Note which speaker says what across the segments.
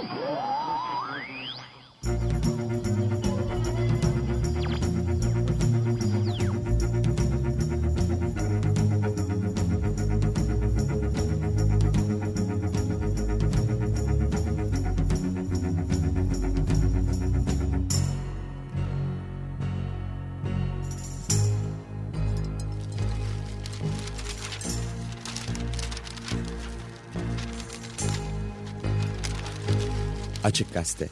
Speaker 1: Oh! Açık Gazete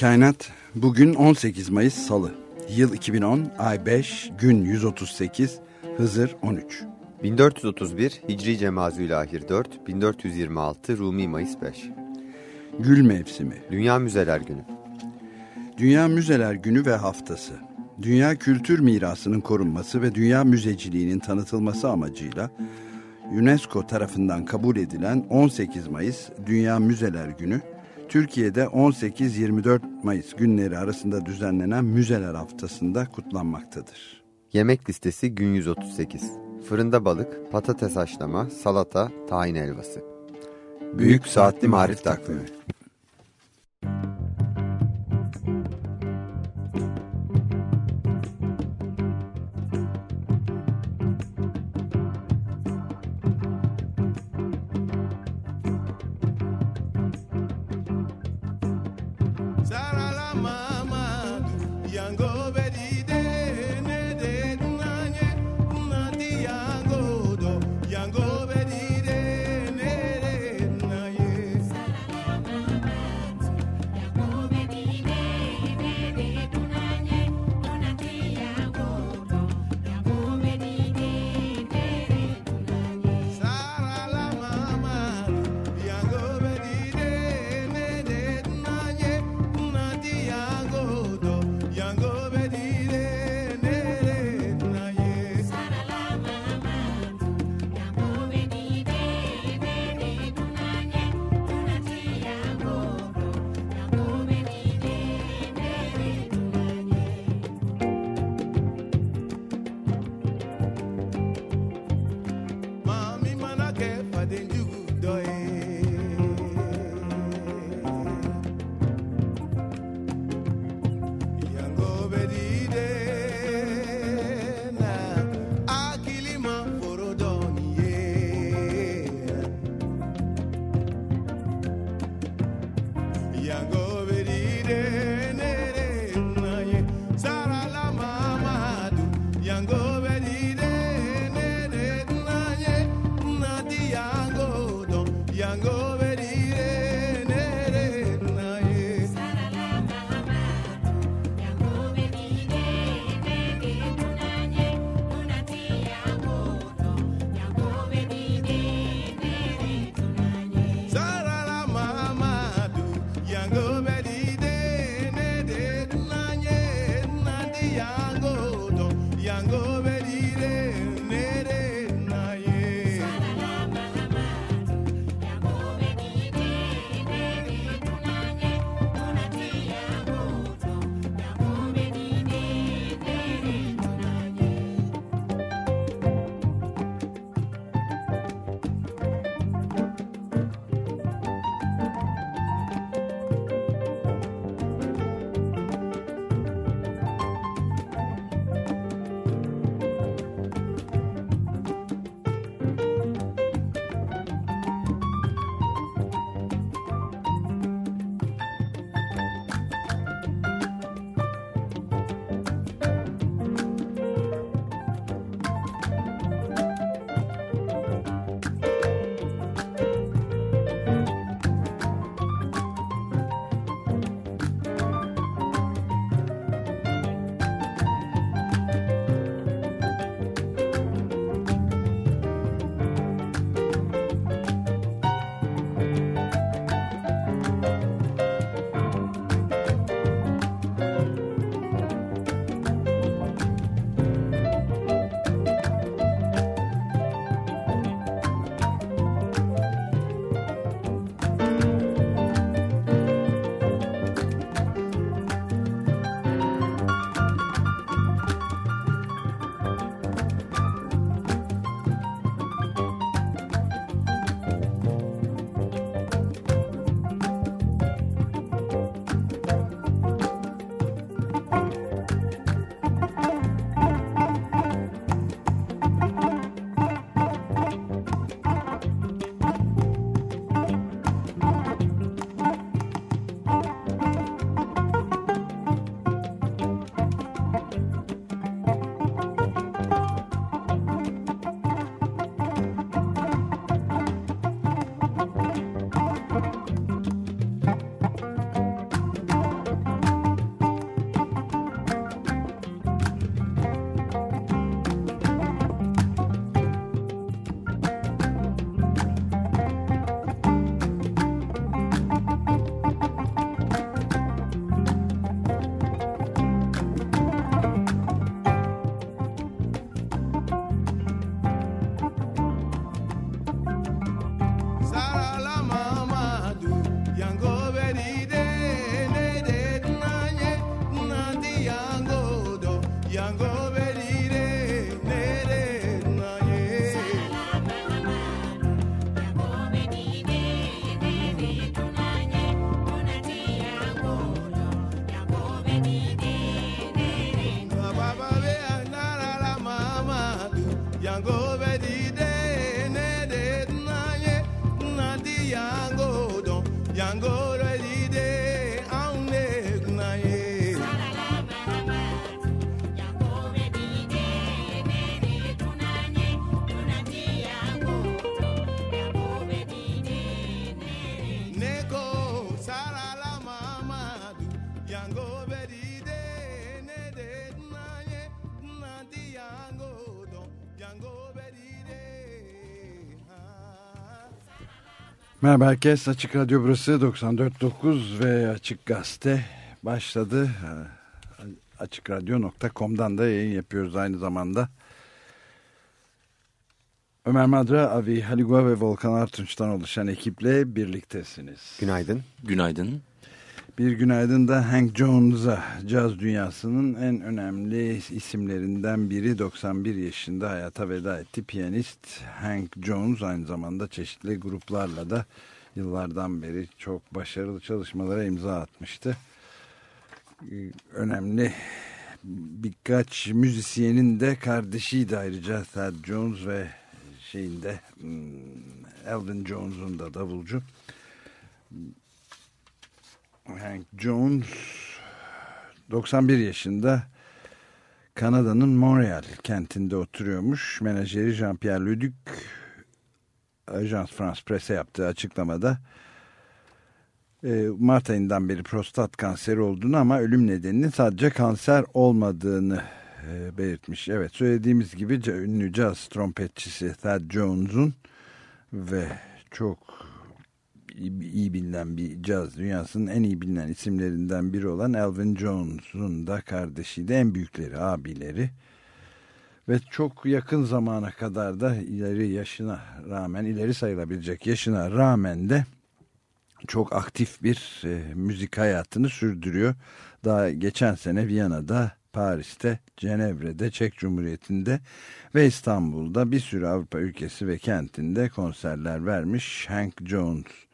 Speaker 2: Kainat. Bugün 18 Mayıs Salı. Yıl 2010, ay 5, gün 138, Hızır 13.
Speaker 3: 1431 Hicri Cemazülahir 4, 1426 Rumi Mayıs 5.
Speaker 2: Gül mevsimi.
Speaker 3: Dünya Müzeler Günü.
Speaker 2: Dünya Müzeler Günü ve Haftası. Dünya kültür mirasının korunması ve dünya müzeciliğinin tanıtılması amacıyla UNESCO tarafından kabul edilen 18 Mayıs Dünya Müzeler Günü, Türkiye'de 18-24 Mayıs günleri arasında düzenlenen Müzeler Haftası'nda kutlanmaktadır.
Speaker 3: Yemek listesi gün 138. Fırında balık, patates haşlama, salata, tahin helvası. Büyük Saatli Marif Takvimi.
Speaker 4: Yango
Speaker 2: Merhaba herkes. Açık Radyo burası 94.9 ve Açık Gazete başladı. Açıkradyo.com'dan da yayın yapıyoruz aynı zamanda. Ömer Madra, Avi Haligua ve Volkan Artunç'tan oluşan ekiple birliktesiniz.
Speaker 5: Günaydın.
Speaker 6: Günaydın.
Speaker 2: Bir günaydın da Hank Jones'a caz dünyasının en önemli isimlerinden biri 91 yaşında hayata veda etti. Piyanist Hank Jones aynı zamanda çeşitli gruplarla da yıllardan beri çok başarılı çalışmalara imza atmıştı. Önemli birkaç müzisyenin de kardeşiydi ayrıca Thad Jones ve şeyinde hmm, Elvin Jones'un da davulcu. Hank Jones 91 yaşında Kanada'nın Montreal kentinde oturuyormuş. Menajeri Jean-Pierre Leduc Ajans France Presse yaptığı açıklamada e, Mart ayından beri prostat kanseri olduğunu ama ölüm nedeninin sadece kanser olmadığını e, belirtmiş. Evet söylediğimiz gibi ünlü caz trompetçisi Thad Jones'un ve çok iyi, bilinen bir caz dünyasının en iyi bilinen isimlerinden biri olan Elvin Jones'un da kardeşiydi. En büyükleri, abileri. Ve çok yakın zamana kadar da ileri yaşına rağmen, ileri sayılabilecek yaşına rağmen de çok aktif bir e, müzik hayatını sürdürüyor. Daha geçen sene Viyana'da, Paris'te, Cenevre'de, Çek Cumhuriyeti'nde ve İstanbul'da bir sürü Avrupa ülkesi ve kentinde konserler vermiş Hank Jones.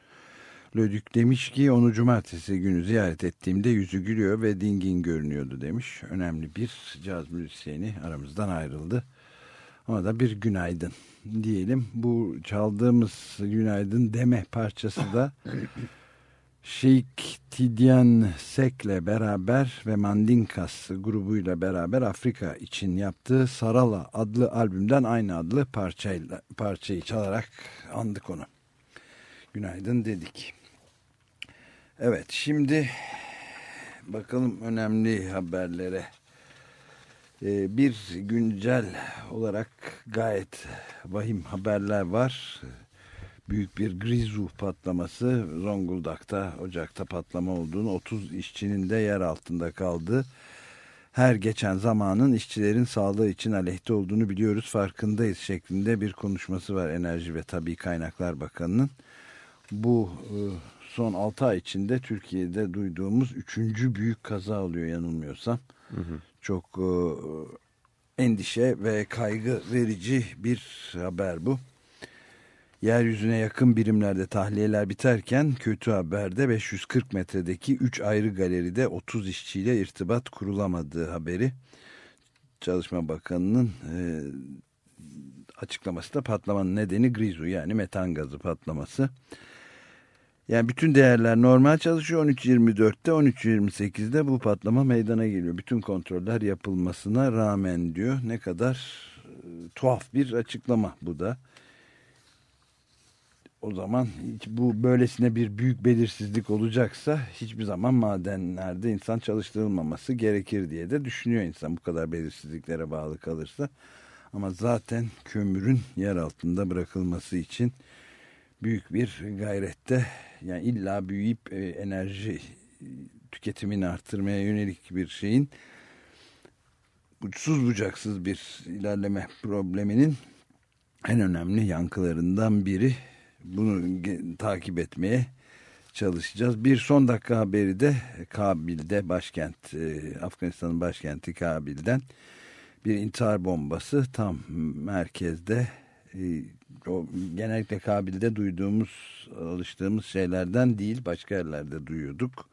Speaker 2: Lödük demiş ki onu cumartesi günü ziyaret ettiğimde yüzü gülüyor ve dingin görünüyordu demiş. Önemli bir caz müzisyeni aramızdan ayrıldı. Ona da bir günaydın diyelim. Bu çaldığımız günaydın deme parçası da Sheikh Tidyan Sek'le beraber ve Mandinkas grubuyla beraber Afrika için yaptığı Sarala adlı albümden aynı adlı parçayla, parçayı çalarak andık onu. Günaydın dedik. Evet şimdi bakalım önemli haberlere. Ee, bir güncel olarak gayet vahim haberler var. Büyük bir grizu patlaması Zonguldak'ta Ocak'ta patlama olduğunu 30 işçinin de yer altında kaldığı her geçen zamanın işçilerin sağlığı için aleyhte olduğunu biliyoruz farkındayız şeklinde bir konuşması var Enerji ve Tabi Kaynaklar Bakanı'nın. Bu e, son 6 ay içinde Türkiye'de duyduğumuz 3. büyük kaza oluyor yanılmıyorsam. Hı hı. Çok e, endişe ve kaygı verici bir haber bu. Yeryüzüne yakın birimlerde tahliyeler biterken kötü haberde 540 metredeki 3 ayrı galeride 30 işçiyle irtibat kurulamadığı haberi. Çalışma Bakanı'nın e, açıklaması da patlamanın nedeni grizu yani metan gazı patlaması. Yani bütün değerler normal çalışıyor 13.24'te 13.28'de bu patlama meydana geliyor. Bütün kontroller yapılmasına rağmen diyor ne kadar e, tuhaf bir açıklama bu da. O zaman hiç bu böylesine bir büyük belirsizlik olacaksa hiçbir zaman madenlerde insan çalıştırılmaması gerekir diye de düşünüyor insan bu kadar belirsizliklere bağlı kalırsa. Ama zaten kömürün yer altında bırakılması için büyük bir gayrette yani illa büyüyüp e, enerji tüketimini arttırmaya yönelik bir şeyin uçsuz bucaksız bir ilerleme probleminin en önemli yankılarından biri. Bunu takip etmeye çalışacağız. Bir son dakika haberi de Kabil'de başkent e, Afganistan'ın başkenti Kabil'den bir intihar bombası tam merkezde e, o genellikle Kabil'de duyduğumuz, alıştığımız şeylerden değil başka yerlerde duyuyorduk.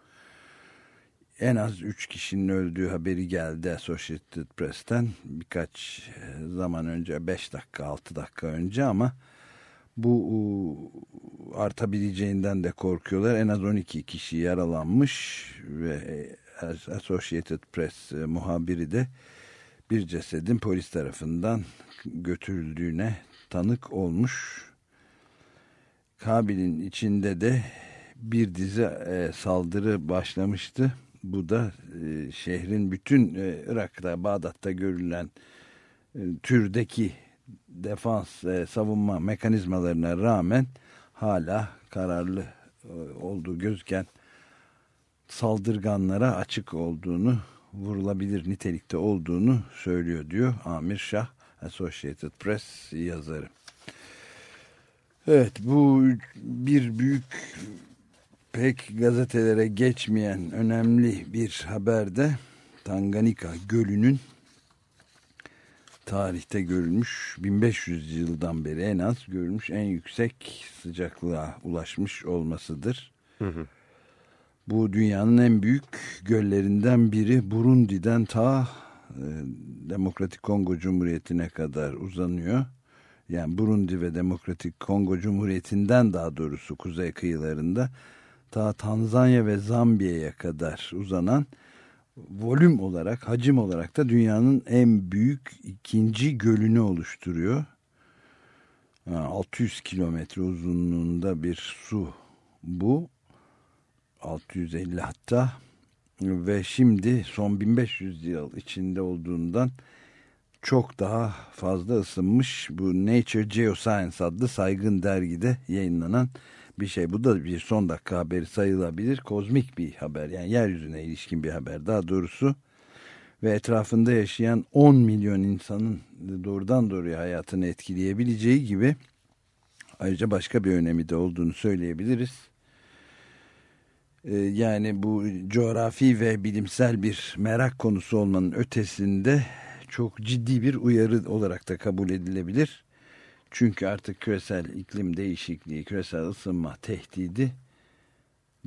Speaker 2: En az 3 kişinin öldüğü haberi geldi Associated Press'ten birkaç zaman önce 5 dakika 6 dakika önce ama bu artabileceğinden de korkuyorlar. En az 12 kişi yaralanmış ve Associated Press muhabiri de bir cesedin polis tarafından götürüldüğüne tanık olmuş. Kabil'in içinde de bir dizi e, saldırı başlamıştı. Bu da e, şehrin bütün e, Irak'ta, Bağdat'ta görülen e, türdeki defans, e, savunma mekanizmalarına rağmen hala kararlı e, olduğu gözüken saldırganlara açık olduğunu vurulabilir nitelikte olduğunu söylüyor diyor Amir Şah Associated Press yazarı. Evet bu bir büyük pek gazetelere geçmeyen önemli bir haberde Tanganyika Gölü'nün tarihte görülmüş 1500 yıldan beri en az görülmüş en yüksek sıcaklığa ulaşmış olmasıdır.
Speaker 5: Hı hı.
Speaker 2: Bu dünyanın en büyük göllerinden biri Burundi'den ta Demokratik Kongo Cumhuriyeti'ne kadar uzanıyor. Yani Burundi ve Demokratik Kongo Cumhuriyeti'nden daha doğrusu kuzey kıyılarında ta Tanzanya ve Zambiya'ya kadar uzanan volüm olarak, hacim olarak da dünyanın en büyük ikinci gölünü oluşturuyor. Ha, 600 kilometre uzunluğunda bir su bu. 650 hatta ve şimdi son 1500 yıl içinde olduğundan çok daha fazla ısınmış bu Nature Geoscience adlı saygın dergide yayınlanan bir şey. Bu da bir son dakika haberi sayılabilir. Kozmik bir haber yani yeryüzüne ilişkin bir haber daha doğrusu. Ve etrafında yaşayan 10 milyon insanın doğrudan doğruya hayatını etkileyebileceği gibi ayrıca başka bir önemi de olduğunu söyleyebiliriz. Ee, yani bu coğrafi ve bilimsel bir merak konusu olmanın ötesinde çok ciddi bir uyarı olarak da kabul edilebilir. Çünkü artık küresel iklim değişikliği, küresel ısınma tehdidi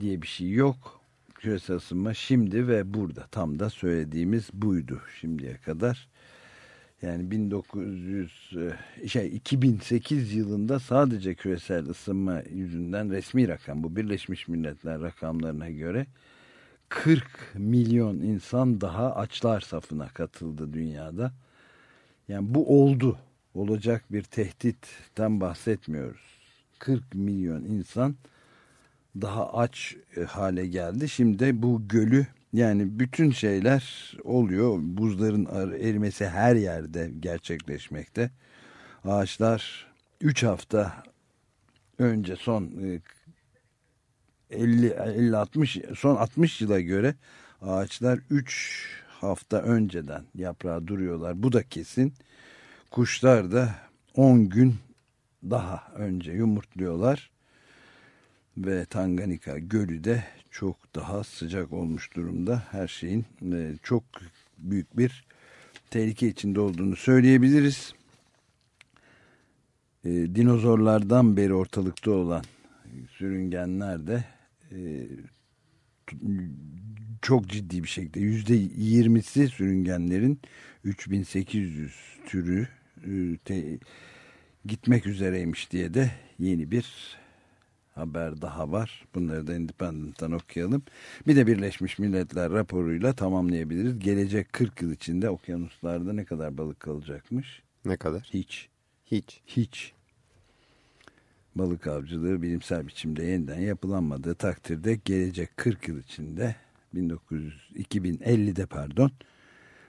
Speaker 2: diye bir şey yok. Küresel ısınma şimdi ve burada tam da söylediğimiz buydu şimdiye kadar. Yani 1900 e, şey 2008 yılında sadece küresel ısınma yüzünden resmi rakam bu Birleşmiş Milletler rakamlarına göre 40 milyon insan daha açlar safına katıldı dünyada. Yani bu oldu. Olacak bir tehditten bahsetmiyoruz. 40 milyon insan daha aç e, hale geldi. Şimdi bu gölü yani bütün şeyler oluyor. Buzların erimesi her yerde gerçekleşmekte. Ağaçlar 3 hafta önce son 50 50 60 son 60 yıla göre ağaçlar 3 hafta önceden yaprağı duruyorlar. Bu da kesin. Kuşlar da 10 gün daha önce yumurtluyorlar. Ve Tanganyika gölü de çok daha sıcak olmuş durumda. Her şeyin e, çok büyük bir tehlike içinde olduğunu söyleyebiliriz. E, dinozorlardan beri ortalıkta olan sürüngenler de e, çok ciddi bir şekilde yüzde yirmisi sürüngenlerin 3800 türü te, gitmek üzereymiş diye de yeni bir haber daha var. Bunları da Independent'tan okuyalım. Bir de Birleşmiş Milletler raporuyla tamamlayabiliriz. Gelecek 40 yıl içinde okyanuslarda ne kadar balık kalacakmış?
Speaker 5: Ne kadar?
Speaker 2: Hiç.
Speaker 5: Hiç.
Speaker 2: Hiç. Balık avcılığı bilimsel biçimde yeniden yapılanmadığı takdirde gelecek 40 yıl içinde 1900, 2050'de pardon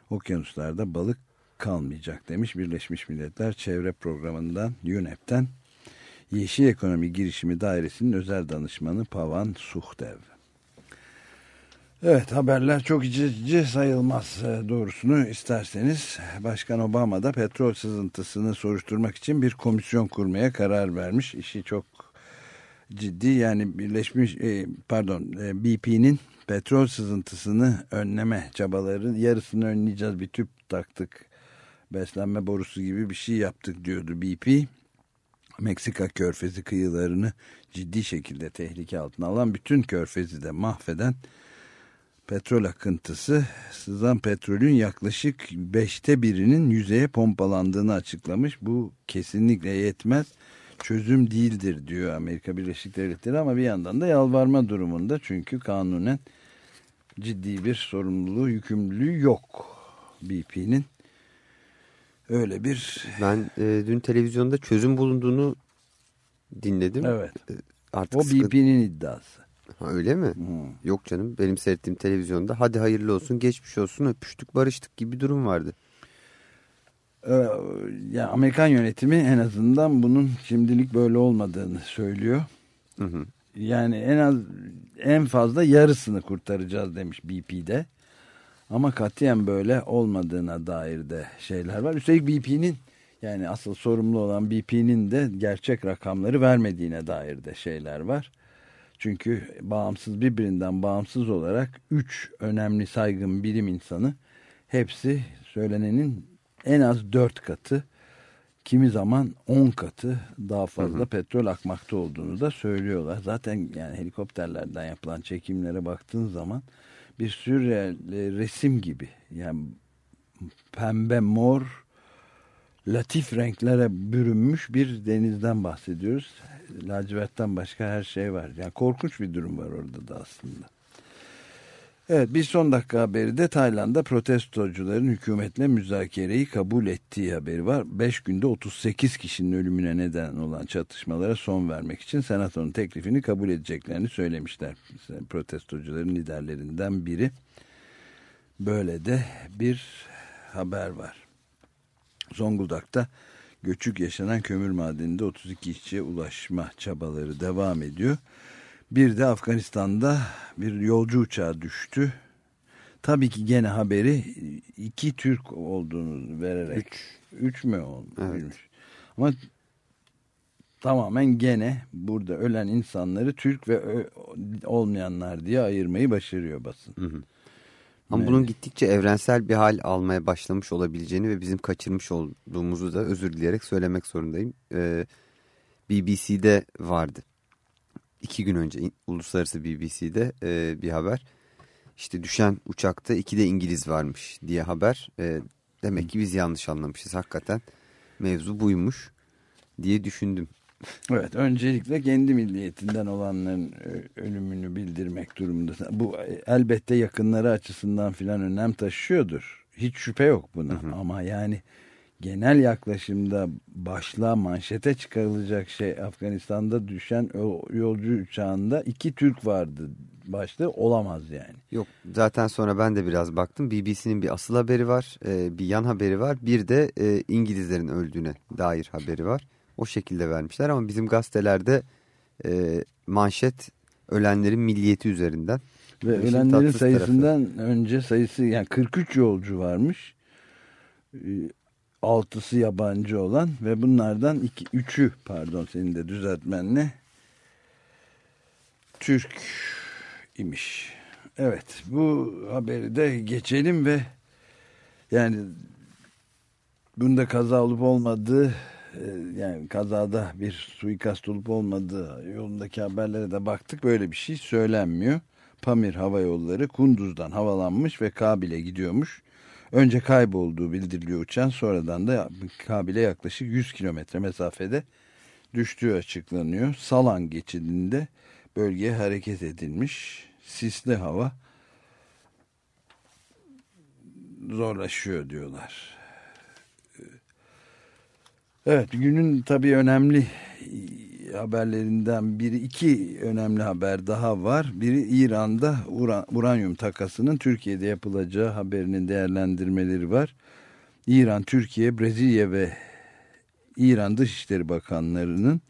Speaker 2: okyanuslarda balık kalmayacak demiş Birleşmiş Milletler Çevre Programı'ndan UNEP'ten Yeşil Ekonomi Girişimi Dairesi'nin özel danışmanı Pavan Suhdev. Evet haberler çok içici sayılmaz e, doğrusunu isterseniz Başkan Obama da petrol sızıntısını soruşturmak için bir komisyon kurmaya karar vermiş. İşi çok ciddi yani birleşmiş e, pardon e, BP'nin petrol sızıntısını önleme çabaları yarısını önleyeceğiz bir tüp taktık beslenme borusu gibi bir şey yaptık diyordu BP. Meksika körfezi kıyılarını ciddi şekilde tehlike altına alan bütün körfezi de mahveden petrol akıntısı sızan petrolün yaklaşık beşte birinin yüzeye pompalandığını açıklamış. Bu kesinlikle yetmez çözüm değildir diyor Amerika Birleşik Devletleri ama bir yandan da yalvarma durumunda çünkü kanunen ciddi bir sorumluluğu yükümlülüğü yok BP'nin öyle bir
Speaker 5: ben e, dün televizyonda çözüm bulunduğunu dinledim.
Speaker 2: Evet.
Speaker 5: E, artık
Speaker 2: o
Speaker 5: sıkı...
Speaker 2: BP'nin iddiası.
Speaker 5: Ha, öyle mi?
Speaker 2: Hmm.
Speaker 5: Yok canım benim seyrettiğim televizyonda hadi hayırlı olsun geçmiş olsun öpüştük barıştık gibi bir durum vardı.
Speaker 2: Ee, yani Amerikan yönetimi en azından bunun şimdilik böyle olmadığını söylüyor. Yani en az en fazla yarısını kurtaracağız demiş BP'de. Ama katiyen böyle olmadığına dair de şeyler var. Üstelik BP'nin yani asıl sorumlu olan BP'nin de gerçek rakamları vermediğine dair de şeyler var. Çünkü bağımsız birbirinden bağımsız olarak üç önemli saygın bilim insanı hepsi söylenenin en az dört katı kimi zaman 10 katı daha fazla
Speaker 5: Hı hı.
Speaker 2: petrol akmakta olduğunu da söylüyorlar. Zaten yani helikopterlerden yapılan çekimlere baktığın zaman bir sürreal resim gibi yani pembe mor latif renklere bürünmüş bir denizden bahsediyoruz. Lacivertten başka her şey var. Yani korkunç bir durum var orada da aslında. Evet bir son dakika haberi de Tayland'da protestocuların hükümetle müzakereyi kabul ettiği haberi var. 5 günde 38 kişinin ölümüne neden olan çatışmalara son vermek için senatonun teklifini kabul edeceklerini söylemişler. Protestocuların liderlerinden biri. Böyle de bir haber var. Zonguldak'ta göçük yaşanan kömür madeninde 32 işçiye ulaşma çabaları devam ediyor. Bir de Afganistan'da bir yolcu uçağı düştü. Tabii ki gene haberi iki Türk olduğunu vererek. Üç, üç mü olmuş?
Speaker 5: Evet.
Speaker 2: Ama tamamen gene burada ölen insanları Türk ve olmayanlar diye ayırmayı başarıyor basın.
Speaker 5: Hı hı. Ama
Speaker 2: Evet.
Speaker 5: bunun gittikçe evrensel bir hal almaya başlamış olabileceğini ve bizim kaçırmış olduğumuzu da özür dileyerek söylemek zorundayım. Ee, BBC'de vardı. İki gün önce uluslararası BBC'de e, bir haber. İşte düşen uçakta iki de İngiliz varmış diye haber. E, demek ki biz yanlış anlamışız. Hakikaten mevzu buymuş diye düşündüm.
Speaker 2: Evet öncelikle kendi milliyetinden olanların ö- ölümünü bildirmek durumunda. Bu e, elbette yakınları açısından filan önem taşıyordur. Hiç şüphe yok buna ama yani genel yaklaşımda başlığa manşete çıkarılacak şey Afganistan'da düşen yolcu uçağında iki Türk vardı başlığı olamaz yani.
Speaker 5: Yok zaten sonra ben de biraz baktım. BBC'nin bir asıl haberi var, e, bir yan haberi var. Bir de e, İngilizlerin öldüğüne dair haberi var. O şekilde vermişler ama bizim gazetelerde e, manşet ölenlerin milliyeti üzerinden.
Speaker 2: Ve
Speaker 5: İşin
Speaker 2: ölenlerin
Speaker 5: tatsız tarafı.
Speaker 2: sayısından önce sayısı yani 43 yolcu varmış. Altısı yabancı olan ve bunlardan iki, üçü pardon senin de düzeltmenle Türk imiş. Evet bu haberi de geçelim ve yani bunda kaza olup olmadığı e, yani kazada bir suikast olup olmadığı yolundaki haberlere de baktık. Böyle bir şey söylenmiyor. Pamir Hava Yolları Kunduz'dan havalanmış ve Kabil'e gidiyormuş. Önce kaybolduğu bildiriliyor uçağın sonradan da Kabil'e yaklaşık 100 kilometre mesafede düştüğü açıklanıyor. Salan geçidinde bölgeye hareket edilmiş. Sisli hava zorlaşıyor diyorlar. Evet günün tabii önemli haberlerinden biri iki önemli haber daha var. Biri İran'da ura- uranyum takasının Türkiye'de yapılacağı haberinin değerlendirmeleri var. İran, Türkiye, Brezilya ve İran Dışişleri Bakanlarının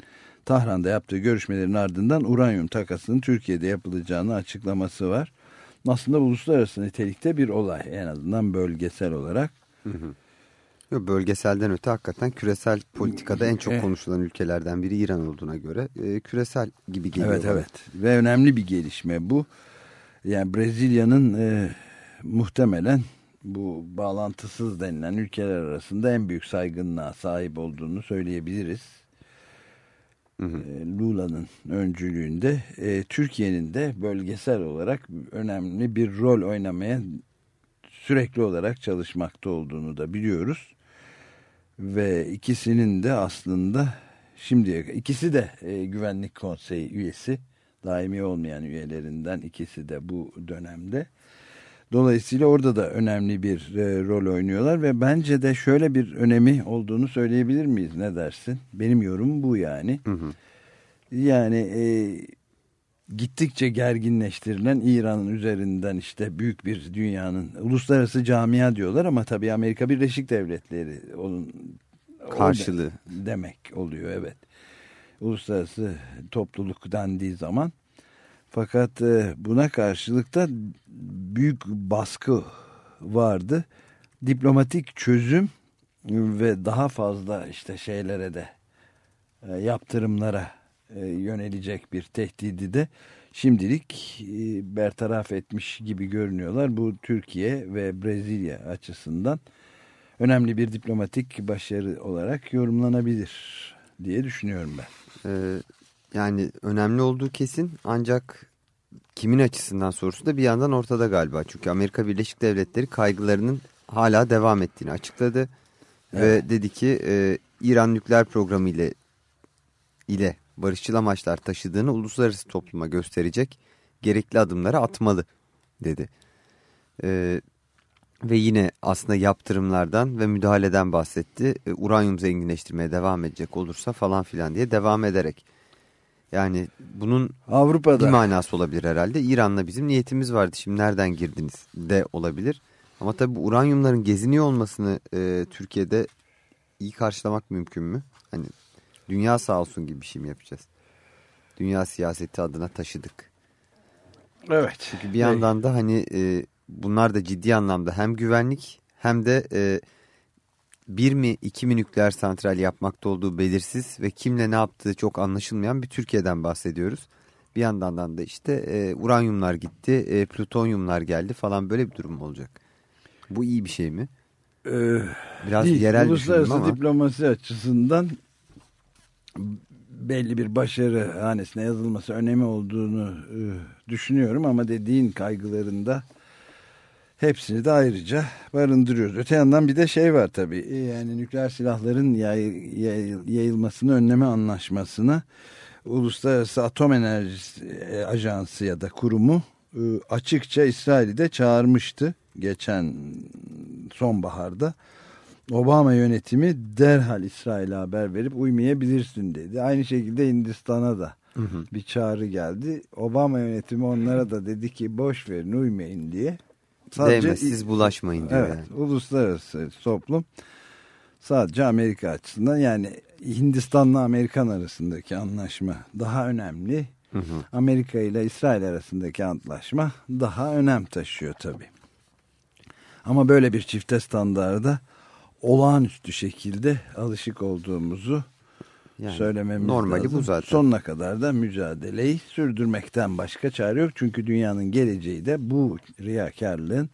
Speaker 2: Tahran'da yaptığı görüşmelerin ardından uranyum takasının Türkiye'de yapılacağını açıklaması var. Aslında uluslararası nitelikte bir olay en azından bölgesel olarak.
Speaker 5: Bölgeselden öte hakikaten küresel politikada en çok
Speaker 2: Evet.
Speaker 5: konuşulan ülkelerden biri İran olduğuna göre e, küresel gibi geliyor.
Speaker 2: Evet evet ve önemli bir gelişme bu. Yani Brezilya'nın e, muhtemelen bu bağlantısız denilen ülkeler arasında en büyük saygınlığa sahip olduğunu söyleyebiliriz. E, Lula'nın öncülüğünde e, Türkiye'nin de bölgesel olarak önemli bir rol oynamaya sürekli olarak çalışmakta olduğunu da biliyoruz. Ve ikisinin de aslında şimdiye ikisi de e, Güvenlik Konseyi üyesi. Daimi olmayan üyelerinden ikisi de bu dönemde. Dolayısıyla orada da önemli bir e, rol oynuyorlar ve bence de şöyle bir önemi olduğunu söyleyebilir miyiz? Ne dersin? Benim yorumum bu yani.
Speaker 5: Hı hı.
Speaker 2: Yani e, gittikçe gerginleştirilen İran'ın üzerinden işte büyük bir dünyanın uluslararası camia diyorlar ama tabii Amerika Birleşik Devletleri onun
Speaker 5: Karşılığı.
Speaker 2: de- demek oluyor evet. uluslararası topluluk dendiği zaman. Fakat e, buna karşılık da büyük baskı vardı. Diplomatik çözüm ve daha fazla işte şeylere de e, yaptırımlara yönelecek bir tehdidi de şimdilik e, bertaraf etmiş gibi görünüyorlar. Bu Türkiye ve Brezilya açısından önemli bir diplomatik başarı olarak yorumlanabilir diye düşünüyorum ben.
Speaker 5: Ee, yani önemli olduğu kesin ancak kimin açısından sorusu da bir yandan ortada galiba. Çünkü Amerika Birleşik Devletleri kaygılarının hala devam ettiğini açıkladı.
Speaker 2: Evet.
Speaker 5: Ve dedi ki e, İran nükleer programı ile ile barışçıl amaçlar taşıdığını uluslararası topluma gösterecek gerekli adımları atmalı dedi. Ee, ve yine aslında yaptırımlardan ve müdahaleden bahsetti. E, uranyum zenginleştirmeye devam edecek olursa falan filan diye devam ederek. Yani bunun
Speaker 2: Avrupa'da
Speaker 5: bir manası olabilir herhalde. İran'la bizim niyetimiz vardı şimdi nereden girdiniz de olabilir. Ama tabii bu uranyumların geziniyor olmasını e, Türkiye'de iyi karşılamak mümkün mü? Hani dünya sağ olsun gibi bir şey mi yapacağız? Dünya siyaseti adına taşıdık.
Speaker 2: evet.
Speaker 5: Çünkü bir yandan da hani e, bunlar da ciddi anlamda hem güvenlik hem de e, bir mi iki mi nükleer santral yapmakta olduğu belirsiz ve kimle ne yaptığı çok anlaşılmayan bir Türkiye'den bahsediyoruz. Bir yandan da işte e, uranyumlar gitti, e, plütonyumlar geldi falan böyle bir durum olacak. Bu iyi bir şey mi?
Speaker 2: Ee,
Speaker 5: Biraz
Speaker 2: değil,
Speaker 5: yerel
Speaker 2: uluslararası diplomasi açısından belli bir başarı hanesine yazılması önemi olduğunu e, düşünüyorum ama dediğin kaygılarında hepsini de ayrıca barındırıyoruz. Öte yandan bir de şey var tabii e, yani nükleer silahların yay, yay- yayılmasını önleme anlaşmasını Uluslararası Atom Enerjisi e, Ajansı ya da kurumu açıkça İsrail'i de çağırmıştı geçen sonbaharda. Obama yönetimi derhal İsrail'e haber verip uymayabilirsin dedi. Aynı şekilde Hindistan'a da bir çağrı geldi. Obama yönetimi onlara da dedi ki boş verin uymayın diye.
Speaker 5: Değmez siz bulaşmayın diyor
Speaker 2: Evet,
Speaker 5: yani.
Speaker 2: uluslararası toplum sadece Amerika açısından yani Hindistan'la Amerikan arasındaki anlaşma daha önemli.
Speaker 5: Hı hı.
Speaker 2: Amerika ile İsrail arasındaki antlaşma daha önem taşıyor tabii. Ama böyle bir çifte standarda olağanüstü şekilde alışık olduğumuzu
Speaker 5: Yani
Speaker 2: söylememiz
Speaker 5: normali
Speaker 2: lazım.
Speaker 5: bu zaten.
Speaker 2: Sonuna kadar da mücadeleyi sürdürmekten başka çare yok. Çünkü dünyanın geleceği de bu riyakarlığın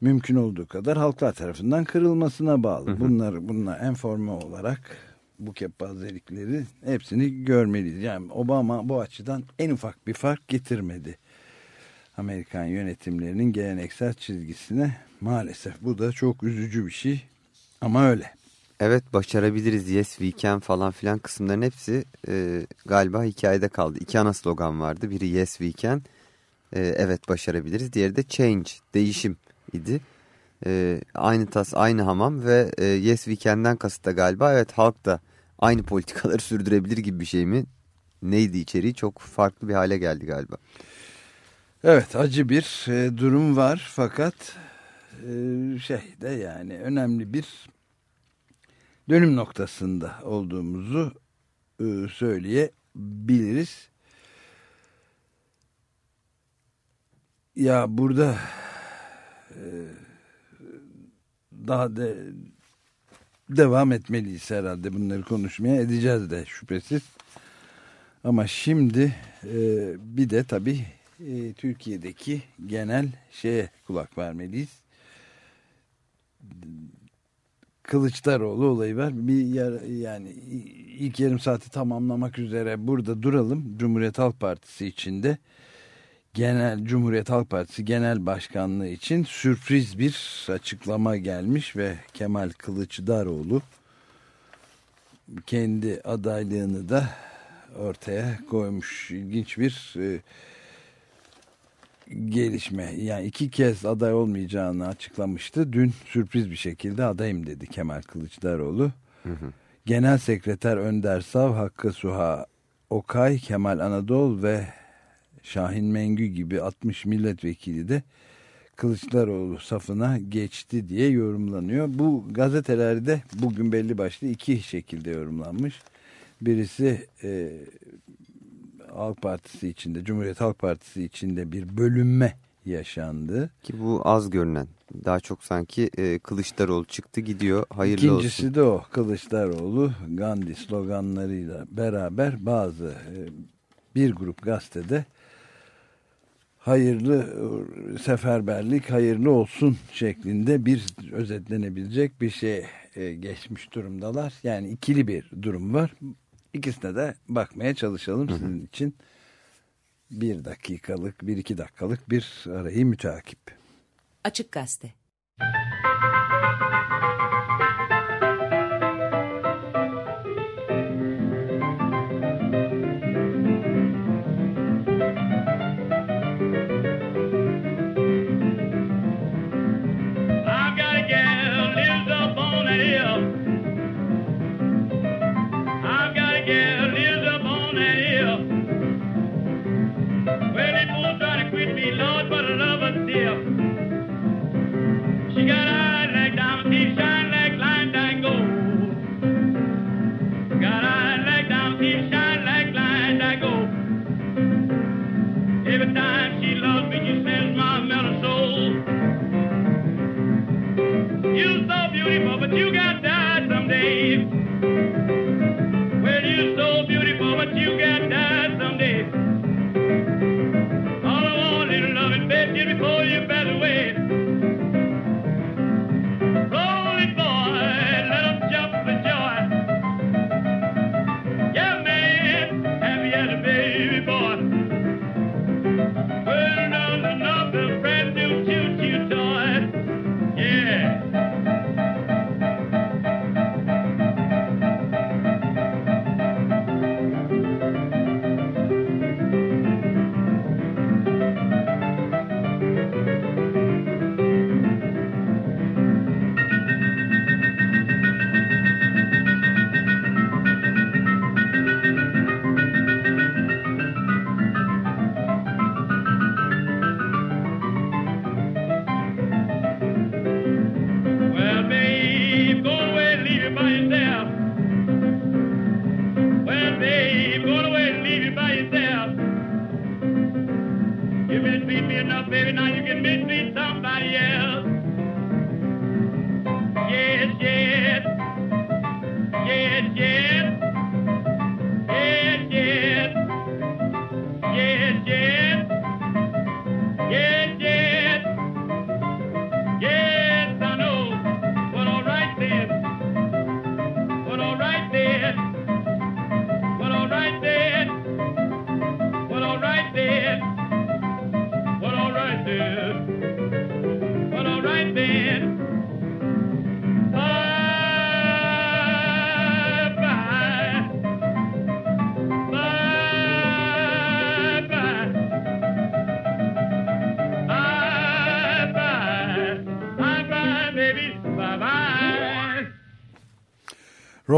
Speaker 2: mümkün olduğu kadar halklar tarafından kırılmasına bağlı. Bunlar bunlar enforme olarak bu kepazelikleri hepsini görmeliyiz. Yani Obama bu açıdan en ufak bir fark getirmedi. Amerikan yönetimlerinin geleneksel çizgisine maalesef bu da çok üzücü bir şey ama öyle.
Speaker 5: Evet başarabiliriz yes we can falan filan kısımların hepsi e, galiba hikayede kaldı. İki ana slogan vardı. Biri yes we can e, evet başarabiliriz. Diğeri de change değişim idi. E, aynı tas aynı hamam ve e, yes we can'den kasıt da galiba evet halk da aynı politikaları sürdürebilir gibi bir şey mi? Neydi içeriği çok farklı bir hale geldi galiba.
Speaker 2: Evet acı bir e, durum var fakat şey de yani önemli bir dönüm noktasında olduğumuzu e, söyleyebiliriz. Ya burada e, daha da devam etmeliyiz herhalde bunları konuşmaya edeceğiz de şüphesiz. Ama şimdi e, bir de tabii Türkiye'deki genel şeye kulak vermeliyiz. Kılıçdaroğlu olayı var. Bir yer, yani ilk yarım saati tamamlamak üzere burada duralım. Cumhuriyet Halk Partisi içinde genel Cumhuriyet Halk Partisi Genel Başkanlığı için sürpriz bir açıklama gelmiş ve Kemal Kılıçdaroğlu kendi adaylığını da ortaya koymuş. İlginç bir e, gelişme. Yani iki kez aday olmayacağını açıklamıştı. Dün sürpriz bir şekilde adayım dedi Kemal Kılıçdaroğlu. Genel Sekreter Önder Sav, Hakkı Suha Okay, Kemal Anadolu ve Şahin Mengü gibi 60 milletvekili de Kılıçdaroğlu safına geçti diye yorumlanıyor. Bu gazetelerde bugün belli başlı iki şekilde yorumlanmış. Birisi e, Halk Partisi içinde, Cumhuriyet Halk Partisi içinde bir bölünme yaşandı.
Speaker 5: Ki bu az görünen. Daha çok sanki e, Kılıçdaroğlu çıktı gidiyor. Hayırlı
Speaker 2: İkincisi
Speaker 5: olsun.
Speaker 2: de o Kılıçdaroğlu Gandhi sloganlarıyla beraber bazı e, bir grup gazetede hayırlı e, seferberlik hayırlı olsun şeklinde bir özetlenebilecek bir şey e, geçmiş durumdalar. Yani ikili bir durum var. İkisine de bakmaya çalışalım sizin için. Bir dakikalık, bir iki dakikalık bir arayı müteakip.
Speaker 7: Açık Gazete.
Speaker 8: I've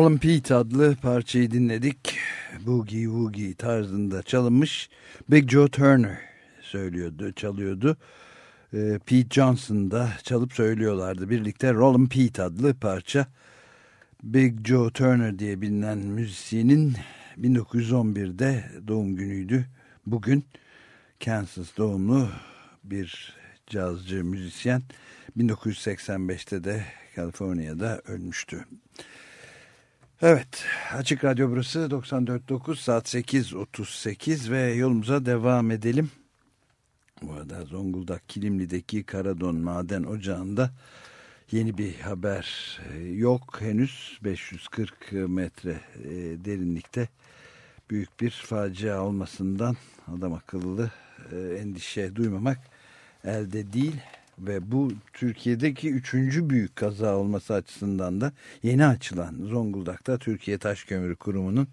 Speaker 2: Roland Pete adlı parçayı dinledik. Boogie Woogie tarzında çalınmış. Big Joe Turner söylüyordu, çalıyordu. Ee, Pete Johnson da çalıp söylüyorlardı. Birlikte Roland Pete adlı parça. Big Joe Turner diye bilinen müzisyenin 1911'de doğum günüydü. Bugün Kansas doğumlu bir cazcı müzisyen 1985'te de Kaliforniya'da ölmüştü. Evet Açık Radyo burası 94.9 saat 8.38 ve yolumuza devam edelim. Bu arada Zonguldak Kilimli'deki Karadon Maden Ocağı'nda yeni bir haber e, yok henüz 540 metre e, derinlikte büyük bir facia olmasından adam akıllı e, endişe duymamak elde değil ve bu Türkiye'deki üçüncü büyük kaza olması açısından da yeni açılan Zonguldak'ta Türkiye Taş Kömürü Kurumu'nun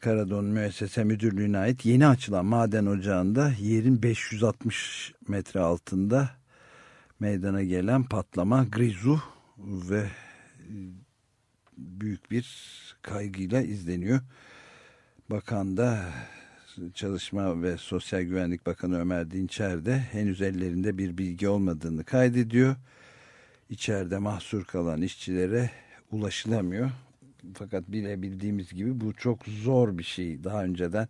Speaker 2: Karadon Müessese Müdürlüğü'ne ait yeni açılan maden ocağında yerin 560 metre altında meydana gelen patlama Grizu ve e, büyük bir kaygıyla izleniyor. Bakan da Çalışma ve Sosyal Güvenlik Bakanı Ömer Dinçer de henüz ellerinde bir bilgi olmadığını kaydediyor. İçeride mahsur kalan işçilere ulaşılamıyor. Fakat bilebildiğimiz gibi bu çok zor bir şey. Daha önceden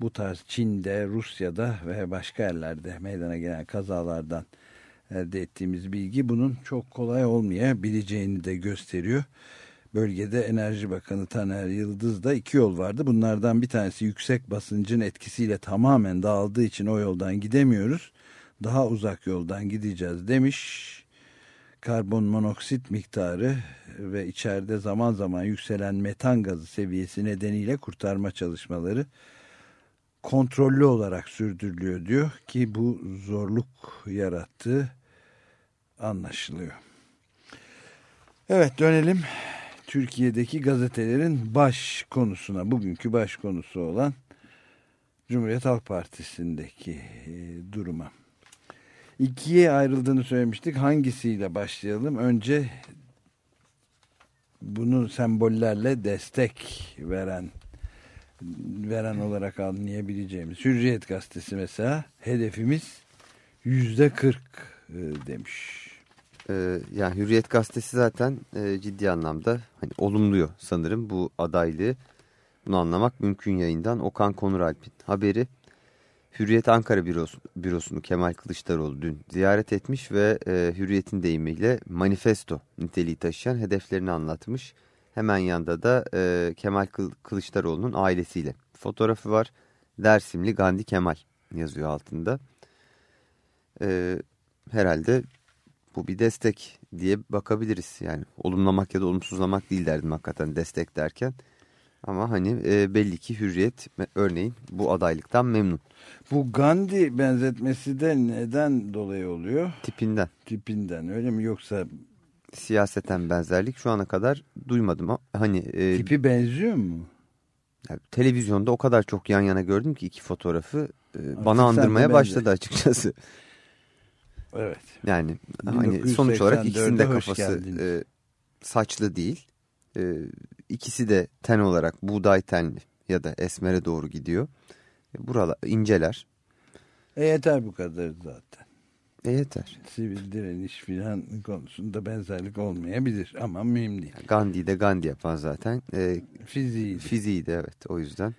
Speaker 2: bu tarz Çin'de, Rusya'da ve başka yerlerde meydana gelen kazalardan elde ettiğimiz bilgi bunun çok kolay olmayabileceğini de gösteriyor. Bölgede Enerji Bakanı Taner Yıldız'da iki yol vardı. Bunlardan bir tanesi yüksek basıncın etkisiyle tamamen dağıldığı için o yoldan gidemiyoruz. Daha uzak yoldan gideceğiz demiş. Karbon monoksit miktarı ve içeride zaman zaman yükselen metan gazı seviyesi nedeniyle kurtarma çalışmaları kontrollü olarak sürdürülüyor diyor ki bu zorluk yarattığı anlaşılıyor. Evet dönelim Türkiye'deki gazetelerin baş konusuna, bugünkü baş konusu olan Cumhuriyet Halk Partisi'ndeki e, duruma. İkiye ayrıldığını söylemiştik. Hangisiyle başlayalım? Önce bunu sembollerle destek veren veren olarak anlayabileceğimiz Hürriyet gazetesi mesela hedefimiz yüzde kırk e, demiş.
Speaker 5: Ee, yani Hürriyet gazetesi zaten e, ciddi anlamda hani olumluyor sanırım bu adaylığı. Bunu anlamak mümkün yayından Okan Konuralp'in haberi. Hürriyet Ankara bürosu, bürosunu Kemal Kılıçdaroğlu dün ziyaret etmiş ve e, Hürriyet'in deyimiyle manifesto niteliği taşıyan hedeflerini anlatmış. Hemen yanında da e, Kemal Kılıçdaroğlu'nun ailesiyle fotoğrafı var. Dersimli Gandhi Kemal yazıyor altında. E, herhalde bu bir destek diye bakabiliriz. Yani olumlamak ya da olumsuzlamak değil derdim hakikaten destek derken. Ama hani e, belli ki hürriyet örneğin bu adaylıktan memnun.
Speaker 2: Bu Gandhi benzetmesi de neden dolayı oluyor?
Speaker 5: Tipinden.
Speaker 2: Tipinden öyle mi yoksa?
Speaker 5: Siyaseten benzerlik şu ana kadar duymadım. Hani e,
Speaker 2: Tipi benziyor mu?
Speaker 5: Yani, televizyonda o kadar çok yan yana gördüm ki iki fotoğrafı e, bana andırmaya başladı açıkçası.
Speaker 2: Evet.
Speaker 5: Yani hani sonuç olarak ikisinin de kafası e, saçlı değil. E, ikisi de ten olarak buğday tenli ya da esmere doğru gidiyor. E, buralar inceler.
Speaker 2: E yeter bu kadar zaten.
Speaker 5: E yeter.
Speaker 2: Sivil direniş filan konusunda benzerlik olmayabilir ama mühim değil.
Speaker 5: Gandhi de Gandhi yapan zaten. E,
Speaker 2: fiziği.
Speaker 5: Fiziği de evet o yüzden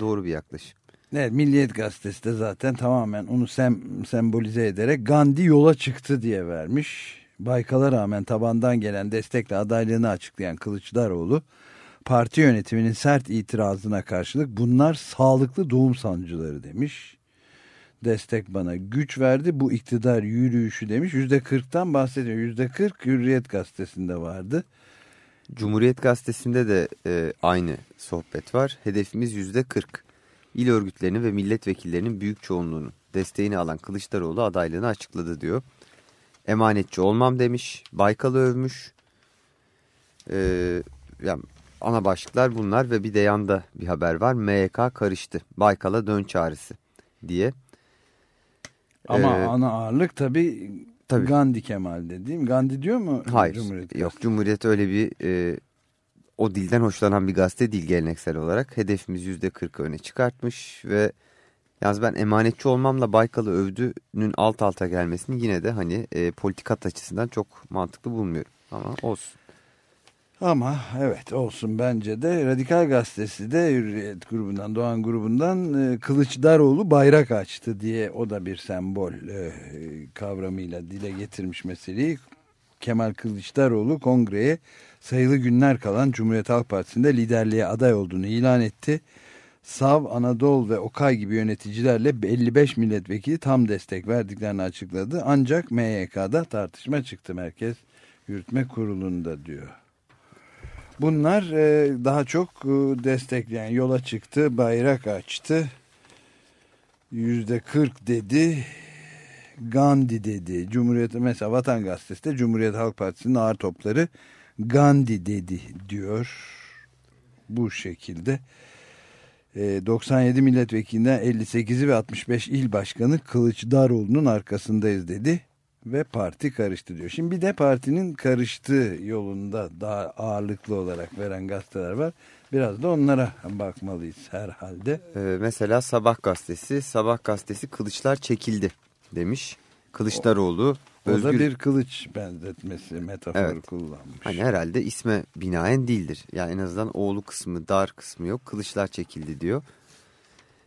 Speaker 5: doğru bir yaklaşım.
Speaker 2: Evet, Milliyet Gazetesi de zaten tamamen onu sem sembolize ederek Gandhi yola çıktı diye vermiş. Baykal'a rağmen tabandan gelen destekle adaylığını açıklayan Kılıçdaroğlu parti yönetiminin sert itirazına karşılık bunlar sağlıklı doğum sancıları demiş. Destek bana güç verdi bu iktidar yürüyüşü demiş. Yüzde kırktan bahsediyor. Yüzde kırk Hürriyet gazetesinde vardı.
Speaker 5: Cumhuriyet gazetesinde de e, aynı sohbet var. Hedefimiz yüzde kırk. İl örgütlerinin ve milletvekillerinin büyük çoğunluğunun desteğini alan Kılıçdaroğlu adaylığını açıkladı diyor. Emanetçi olmam demiş. Baykal'ı övmüş. Ee, yani ana başlıklar bunlar ve bir de yanda bir haber var. MYK karıştı. Baykal'a dön çağrısı diye.
Speaker 2: Ama ee, ana ağırlık tabii, tabii Gandhi Kemal'de değil mi? Gandhi diyor mu?
Speaker 5: Hayır. Cumhuriyet yok Cumhuriyet öyle bir e, o dilden hoşlanan bir gazete değil geleneksel olarak. Hedefimiz yüzde kırk öne çıkartmış ve yalnız ben emanetçi olmamla Baykal'ı övdüğünün alt alta gelmesini yine de hani e, politikat açısından çok mantıklı bulmuyorum. Ama olsun.
Speaker 2: Ama evet olsun bence de Radikal Gazetesi de Hürriyet grubundan Doğan grubundan e, Kılıçdaroğlu bayrak açtı diye o da bir sembol e, kavramıyla dile getirmiş meseleyi. Kemal Kılıçdaroğlu kongreye sayılı günler kalan Cumhuriyet Halk Partisi'nde liderliğe aday olduğunu ilan etti. Sav, Anadolu ve Okay gibi yöneticilerle 55 milletvekili tam destek verdiklerini açıkladı. Ancak MYK'da tartışma çıktı Merkez Yürütme Kurulu'nda diyor. Bunlar e, daha çok e, destekleyen yola çıktı, bayrak açtı. Yüzde 40 dedi. Gandhi dedi. Cumhuriyet mesela Vatan Gazetesi Cumhuriyet Halk Partisi'nin ağır topları Gandhi dedi diyor. Bu şekilde. 97 milletvekilinden 58'i ve 65 il başkanı Kılıçdaroğlu'nun arkasındayız dedi ve parti karıştı diyor. Şimdi bir de partinin karıştığı yolunda daha ağırlıklı olarak veren gazeteler var. Biraz da onlara bakmalıyız herhalde.
Speaker 5: Ee, mesela Sabah gazetesi, Sabah gazetesi kılıçlar çekildi demiş. Kılıçdaroğlu
Speaker 2: O da
Speaker 5: özgür
Speaker 2: bir kılıç benzetmesi metaforu
Speaker 5: Evet.
Speaker 2: kullanmış.
Speaker 5: hani herhalde isme binaen değildir. Yani en azından oğlu kısmı dar kısmı yok. Kılıçlar çekildi diyor.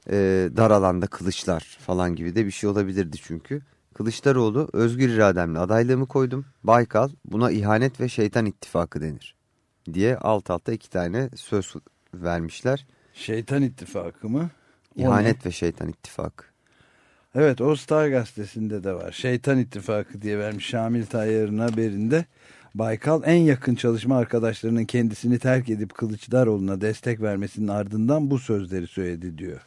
Speaker 5: Ee, dar alanda kılıçlar falan gibi de bir şey olabilirdi çünkü. Kılıçdaroğlu özgür irademle adaylığımı koydum. Baykal buna ihanet ve şeytan ittifakı denir. Diye alt alta iki tane söz vermişler.
Speaker 2: Şeytan ittifakı mı? O ne?
Speaker 5: İhanet ve şeytan ittifakı.
Speaker 2: Evet o Star gazetesinde de var. Şeytan ittifakı diye vermiş Şamil Tayyar'ın haberinde. Baykal en yakın çalışma arkadaşlarının kendisini terk edip Kılıçdaroğlu'na destek vermesinin ardından bu sözleri söyledi diyor.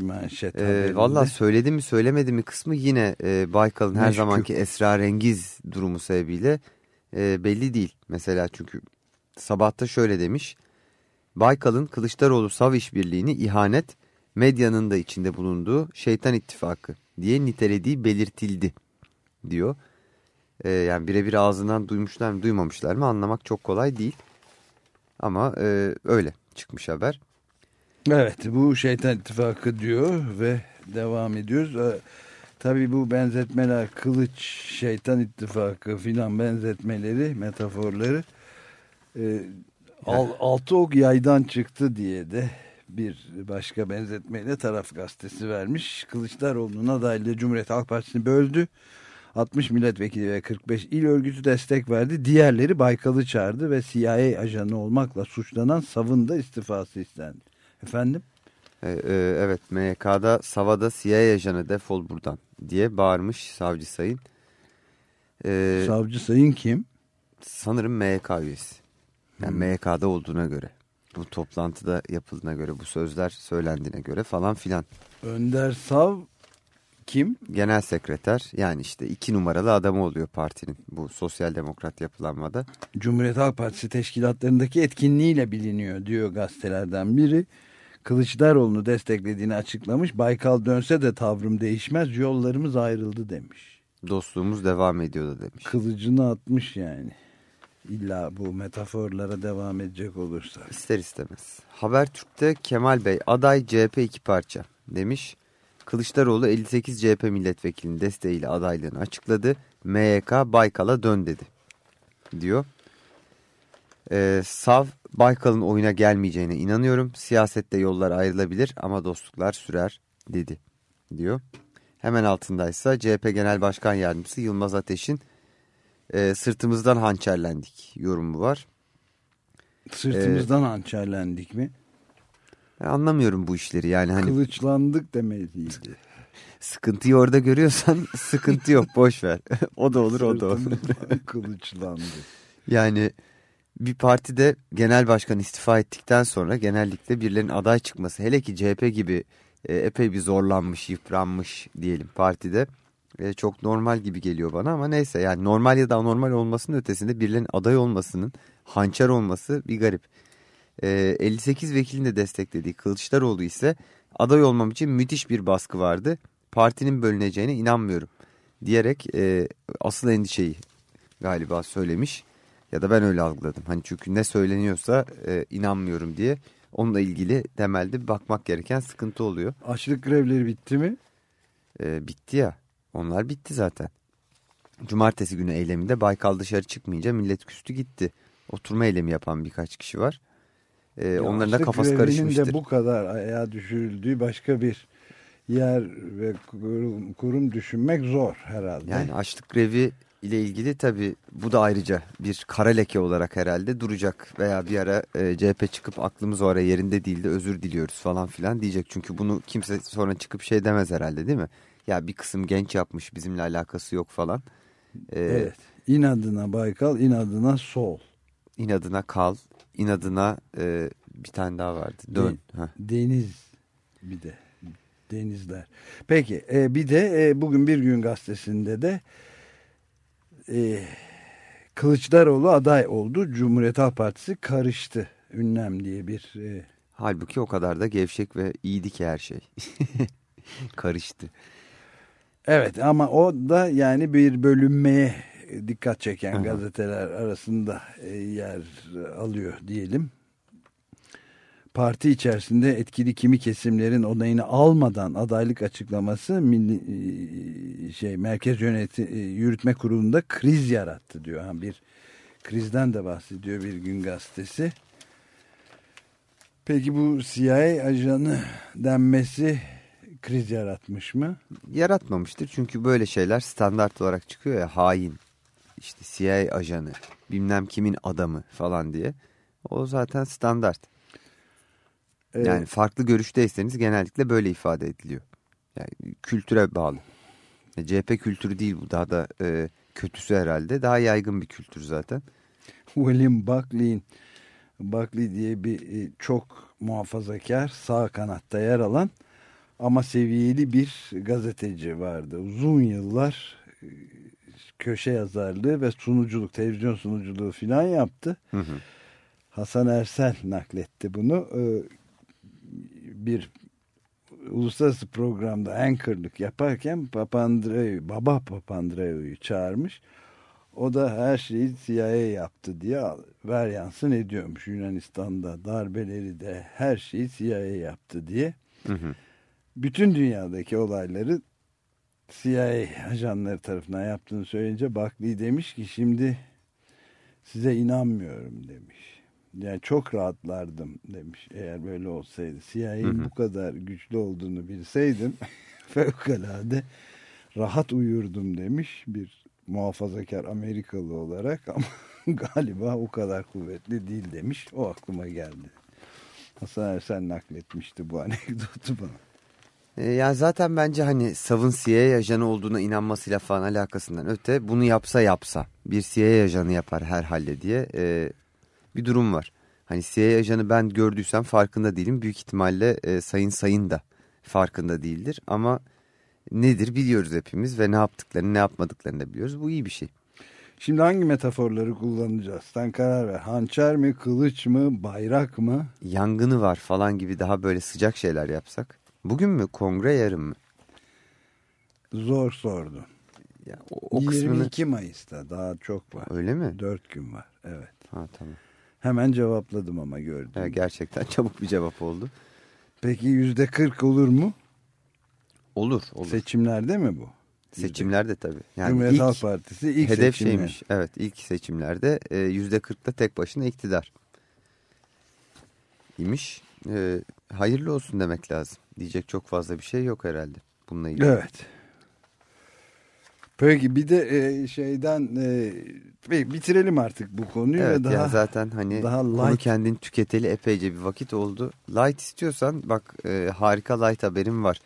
Speaker 2: Manşet
Speaker 5: Ee. Valla söyledi mi söylemedi mi kısmı yine e, Baykal'ın her zamanki esrarengiz durumu sebebiyle e, belli değil. Mesela çünkü sabahta şöyle demiş. Baykal'ın Kılıçdaroğlu Sav işbirliğini ihanet, medyanın da içinde bulunduğu şeytan ittifakı diye nitelediği belirtildi diyor. E, yani birebir ağzından duymuşlar mı duymamışlar mı anlamak çok kolay değil. Ama e, öyle çıkmış haber.
Speaker 2: Evet bu şeytan ittifakı diyor ve devam ediyoruz. Ee, Tabii bu benzetmeler kılıç, şeytan ittifakı filan benzetmeleri, metaforları e, al, altı ok yaydan çıktı diye de bir başka benzetmeyle taraf gazetesi vermiş. Kılıçdaroğlu'nun adaylığı Cumhuriyet Halk Partisi'ni böldü. 60 milletvekili ve 45 il örgütü destek verdi. Diğerleri Baykal'ı çağırdı ve CIA ajanı olmakla suçlanan Sav'ın da istifası istendi. Efendim?
Speaker 5: E, e, evet MYK'da Sava'da CIA ajanı defol buradan diye bağırmış savcı sayın. E,
Speaker 2: Savcı sayın kim?
Speaker 5: sanırım MYK üyesi. Yani
Speaker 2: Hmm.
Speaker 5: MYK'da olduğuna göre. Bu toplantıda yapıldığına göre bu sözler söylendiğine göre falan filan.
Speaker 2: Önder Sav kim?
Speaker 5: Genel sekreter yani işte iki numaralı adamı oluyor partinin bu sosyal demokrat yapılanmada.
Speaker 2: Cumhuriyet Halk Partisi teşkilatlarındaki etkinliğiyle biliniyor diyor gazetelerden biri. Kılıçdaroğlu'nu desteklediğini açıklamış. Baykal dönse de tavrım değişmez yollarımız ayrıldı demiş.
Speaker 5: Dostluğumuz devam ediyor da demiş.
Speaker 2: Kılıcını atmış yani. İlla bu metaforlara devam edecek olursa.
Speaker 5: İster istemez. Habertürk'te Kemal Bey aday CHP iki parça demiş. Kılıçdaroğlu 58 CHP milletvekilinin desteğiyle adaylığını açıkladı. MYK Baykal'a dön dedi diyor. Ee, Sav Baykal'ın oyuna gelmeyeceğine inanıyorum. Siyasette yollar ayrılabilir ama dostluklar sürer dedi diyor. Hemen altındaysa CHP Genel Başkan Yardımcısı Yılmaz Ateş'in e, sırtımızdan hançerlendik yorumu var.
Speaker 2: Sırtımızdan hançerlendik mi?
Speaker 5: Ben anlamıyorum bu işleri yani hani
Speaker 2: Kılıçlandık demeliydi.
Speaker 5: sıkıntıyı orada görüyorsan sıkıntı yok boş ver. o da olur o da olur.
Speaker 2: Kılıçlandık.
Speaker 5: Yani bir partide genel başkan istifa ettikten sonra genellikle birilerinin aday çıkması hele ki CHP gibi e, epey bir zorlanmış yıpranmış diyelim partide e, çok normal gibi geliyor bana ama neyse yani normal ya da anormal olmasının ötesinde birilerinin aday olmasının hançer olması bir garip. E, 58 vekilin de desteklediği Kılıçdaroğlu ise aday olmam için müthiş bir baskı vardı. Partinin bölüneceğine inanmıyorum diyerek e, asıl endişeyi galiba söylemiş. Ya da ben öyle algıladım. Hani çünkü ne söyleniyorsa e, inanmıyorum diye onunla ilgili temelde bakmak gereken sıkıntı oluyor.
Speaker 2: Açlık grevleri bitti mi?
Speaker 5: E, bitti ya. Onlar bitti zaten. Cumartesi günü eyleminde Baykal dışarı çıkmayınca millet küstü gitti. Oturma eylemi yapan birkaç kişi var. E,
Speaker 2: Ya
Speaker 5: onların da
Speaker 2: açlık
Speaker 5: kafası karışmıştır.
Speaker 2: de bu kadar ayağa düşürüldüğü başka bir yer ve kurum, kurum düşünmek zor herhalde.
Speaker 5: Yani açlık grevi ile ilgili tabii bu da ayrıca bir kara leke olarak herhalde duracak veya bir ara e, CHP çıkıp aklımız o ara yerinde değildi özür diliyoruz falan filan diyecek. Çünkü bunu kimse sonra çıkıp şey demez herhalde değil mi? Ya bir kısım genç yapmış bizimle alakası yok falan. E,
Speaker 2: evet. İnadına Baykal, inadına Sol.
Speaker 5: İnadına kal, inadına e, bir tane daha vardı dön. Heh.
Speaker 2: Deniz bir de. Denizler. Peki e, bir de e, bugün Bir Gün Gazetesi'nde de e, Kılıçdaroğlu aday oldu. Cumhuriyet Halk Partisi karıştı. Ünlem diye bir e,
Speaker 5: Halbuki o kadar da gevşek ve iyiydi ki her şey. Karıştı.
Speaker 2: Evet ama o da yani bir bölünmeye dikkat çeken
Speaker 5: Aha.
Speaker 2: gazeteler arasında e, yer alıyor diyelim. parti içerisinde etkili kimi kesimlerin onayını almadan adaylık açıklaması milli, e, şey merkez yöneti e, yürütme kurulunda kriz yarattı diyor. Ha, bir krizden de bahsediyor bir gün gazetesi. Peki bu CIA ajanı denmesi kriz yaratmış mı?
Speaker 5: Yaratmamıştır çünkü böyle şeyler standart olarak çıkıyor ya hain, işte CIA ajanı, bilmem kimin adamı falan diye. O zaten standart.
Speaker 2: Evet.
Speaker 5: Yani farklı görüşteyseniz genellikle böyle ifade ediliyor. Yani kültüre bağlı. CHP kültürü değil bu daha da e, kötüsü herhalde. Daha yaygın bir kültür zaten.
Speaker 2: William Buckley'in Buckley diye bir e, çok muhafazakar sağ kanatta yer alan ama seviyeli bir gazeteci vardı. Uzun yıllar e, köşe yazarlığı ve sunuculuk, televizyon sunuculuğu filan yaptı.
Speaker 5: Hı hı.
Speaker 2: Hasan Ersel nakletti bunu. Ee, Bir uluslararası programda anchorlık yaparken Papandreou, baba Papandreou'yu çağırmış. O da her şeyi CIA yaptı diye ver yansın ediyormuş Yunanistan'da darbeleri de her şeyi CIA yaptı diye.
Speaker 5: Hı hı.
Speaker 2: Bütün dünyadaki olayları CIA ajanları tarafından yaptığını söyleyince Buckley demiş ki şimdi size inanmıyorum demiş. Yani çok rahatlardım demiş eğer böyle olsaydı. CIA'nin bu kadar güçlü olduğunu bilseydim fevkalade rahat uyurdum demiş bir muhafazakar Amerikalı olarak ama galiba o kadar kuvvetli değil demiş. O aklıma geldi. Hasan Ersen nakletmişti bu anekdotu bana.
Speaker 5: E, yani zaten bence hani Sav'ın CIA ajanı olduğuna inanmasıyla falan alakasından öte bunu yapsa yapsa bir CIA ajanı yapar herhalde diye e, bir durum var. Hani CIA ajanı ben gördüysem farkında değilim. Büyük ihtimalle e, Sayın Sayın da farkında değildir. Ama nedir biliyoruz hepimiz ve ne yaptıklarını ne yapmadıklarını da biliyoruz. Bu iyi bir şey.
Speaker 2: Şimdi hangi metaforları kullanacağız? Sen karar ver. Hançer mi, kılıç mı, bayrak mı?
Speaker 5: Yangını var falan gibi daha böyle sıcak şeyler yapsak. Bugün mü kongre yarın mı?
Speaker 2: Zor sordu.
Speaker 5: Ya, o, o kısmını
Speaker 2: 22 Mayıs'ta daha çok var.
Speaker 5: öyle mi?
Speaker 2: 4 gün var. Evet.
Speaker 5: Ha tamam.
Speaker 2: Hemen cevapladım ama gördüm.
Speaker 5: Ya, gerçekten çabuk bir cevap oldu.
Speaker 2: Peki yüzde 40 olur mu?
Speaker 5: Olur olur.
Speaker 2: Seçimlerde mi bu?
Speaker 5: Seçimlerde tabii. Yani
Speaker 2: Cumhuriyet Halk
Speaker 5: ilk
Speaker 2: Partisi ilk
Speaker 5: hedef
Speaker 2: seçimler.
Speaker 5: şeymiş. Evet ilk seçimlerde e, yüzde kırkta tek başına iktidar. imiş. E, hayırlı olsun demek lazım. Diyecek çok fazla bir şey yok herhalde bununla ilgili.
Speaker 2: Evet. Peki bir de e, şeyden e, bitirelim artık bu konuyu
Speaker 5: Evet
Speaker 2: ve daha
Speaker 5: ya zaten hani
Speaker 2: daha
Speaker 5: konu
Speaker 2: light.
Speaker 5: kendin tüketeli epeyce bir vakit oldu. Light istiyorsan bak e, harika light haberim var.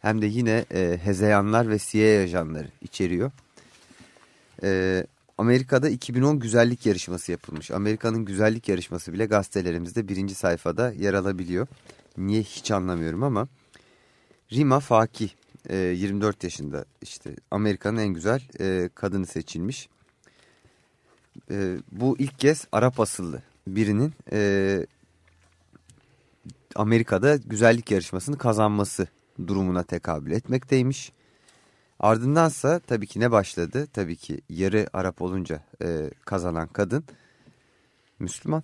Speaker 5: Hem de yine hezeyanlar ve CIA ajanları içeriyor. E, Amerika'da 2010 güzellik yarışması yapılmış. Amerika'nın güzellik yarışması bile gazetelerimizde birinci sayfada yer alabiliyor. Niye hiç anlamıyorum ama. Rima Faki e, 24 yaşında işte Amerika'nın en güzel e, kadını seçilmiş. E, bu ilk kez Arap asıllı birinin e, Amerika'da güzellik yarışmasını kazanması durumuna tekabül etmekteymiş. Ardındansa tabii ki ne başladı? Tabii ki yarı Arap olunca e, kazanan kadın Müslüman.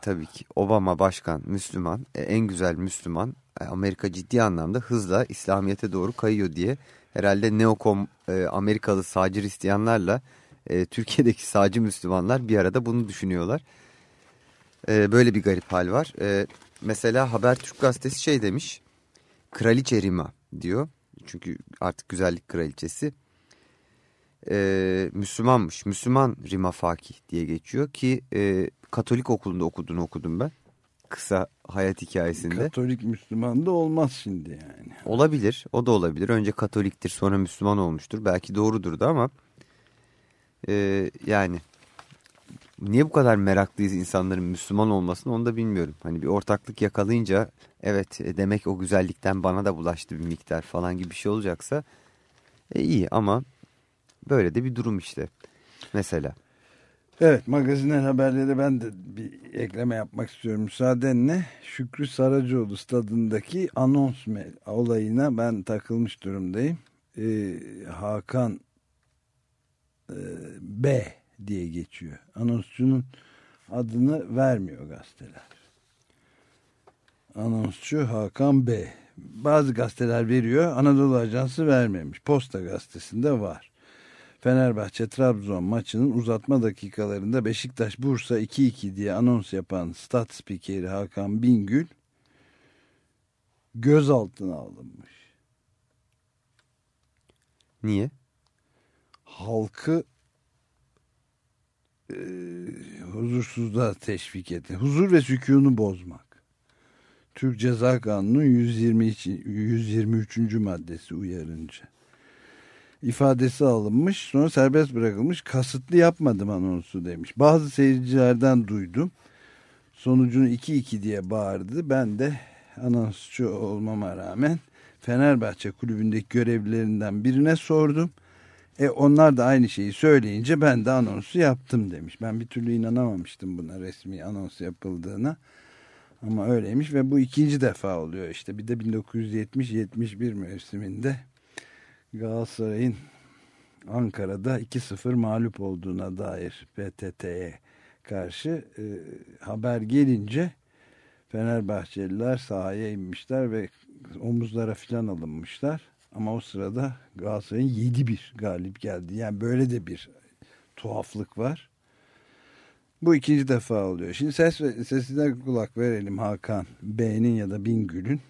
Speaker 5: Tabii ki Obama başkan Müslüman, e, en güzel Müslüman. E, Amerika ciddi anlamda hızla İslamiyet'e doğru kayıyor diye herhalde neokom e, Amerikalı sağcı Hristiyanlarla e, Türkiye'deki sağcı Müslümanlar bir arada bunu düşünüyorlar. E, böyle bir garip hal var. E, mesela Habertürk gazetesi şey demiş. Kraliçe Rima diyor. Çünkü artık güzellik kraliçesi. E, Müslümanmış. Müslüman Rima Faki diye geçiyor ki e, Katolik okulunda okuduğunu okudum ben. Kısa hayat hikayesinde.
Speaker 2: Katolik Müslüman da olmaz şimdi yani.
Speaker 5: Olabilir. O da olabilir. Önce Katoliktir sonra Müslüman olmuştur. Belki doğrudur da ama e, yani niye bu kadar meraklıyız insanların Müslüman olmasını onu da bilmiyorum. Hani bir ortaklık yakalayınca evet e, demek o güzellikten bana da bulaştı bir miktar falan gibi bir şey olacaksa e, iyi ama böyle de bir durum işte. Mesela.
Speaker 2: Evet magazinel haberleri ben de bir ekleme yapmak istiyorum müsaadenle. Şükrü Saracoğlu stadındaki anons olayına ben takılmış durumdayım. Ee, Hakan e, B diye geçiyor. Anonsçunun adını vermiyor gazeteler. Anonsçu Hakan B. Bazı gazeteler veriyor. Anadolu Ajansı vermemiş. Posta gazetesinde var. Fenerbahçe Trabzon maçının uzatma dakikalarında Beşiktaş Bursa 2-2 diye anons yapan stat spikeri Hakan Bingül gözaltına alınmış.
Speaker 5: Niye?
Speaker 2: halkı e, huzursuzluğa teşvik etti. Huzur ve sükûnu bozmak. Türk Ceza Kanunu 123. 123. maddesi uyarınca. ifadesi alınmış sonra serbest bırakılmış kasıtlı yapmadım anonsu demiş. Bazı seyircilerden duydum sonucunu 2-2 diye bağırdı. Ben de anonsçu olmama rağmen Fenerbahçe kulübündeki görevlilerinden birine sordum. E onlar da aynı şeyi söyleyince ben de anonsu yaptım demiş. Ben bir türlü inanamamıştım buna resmi anons yapıldığına. Ama öyleymiş ve bu ikinci defa oluyor işte. Bir de 1970-71 mevsiminde Galatasaray'ın Ankara'da 2-0 mağlup olduğuna dair PTT'ye karşı e, haber gelince Fenerbahçeliler sahaya inmişler ve omuzlara filan alınmışlar. Ama o sırada Galatasaray'ın 7-1 galip geldi. Yani böyle de bir tuhaflık var. Bu ikinci defa oluyor. Şimdi ses sesine kulak verelim Hakan Bey'in ya da Bingül'ün.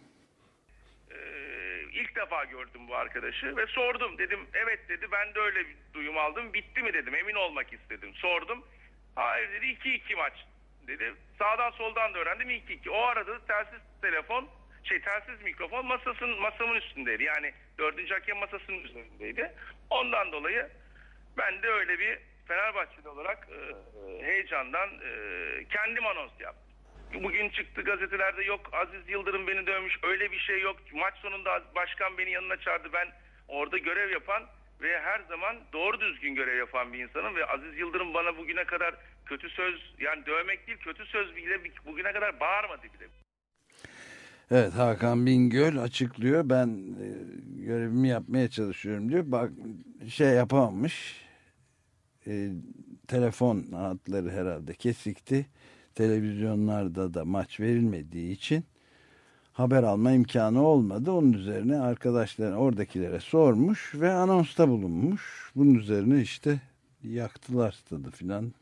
Speaker 9: Ee, ilk defa gördüm bu arkadaşı ve sordum. Dedim evet dedi. Ben de öyle bir duyum aldım. Bitti mi? dedim. Emin olmak istedim. Sordum. Hayır dedi. 2-2 maç dedi. Sağdan soldan da öğrendim. 2-2 o arada telsiz telefon şey telsiz mikrofon masasının masamın üstündeydi yani dördüncü hakem masasının üzerindeydi ondan dolayı ben de öyle bir Fenerbahçeli olarak e, heyecandan e, kendim anons yaptım. Bugün çıktı gazetelerde yok Aziz Yıldırım beni dövmüş öyle bir şey yok. Maç sonunda başkan beni yanına çağırdı ben orada görev yapan ve her zaman doğru düzgün görev yapan bir insanım ve Aziz Yıldırım bana bugüne kadar kötü söz yani dövmek değil kötü söz bile bugüne kadar bağırmadı bile.
Speaker 2: Evet Hakan Bingöl açıklıyor ben e, görevimi yapmaya çalışıyorum diyor. Bak şey yapamamış e, telefon hatları herhalde kesikti. Televizyonlarda da maç verilmediği için haber alma imkanı olmadı. Onun üzerine arkadaşlar oradakilere sormuş ve anonsta bulunmuş. Bunun üzerine işte yaktılar stadı filan.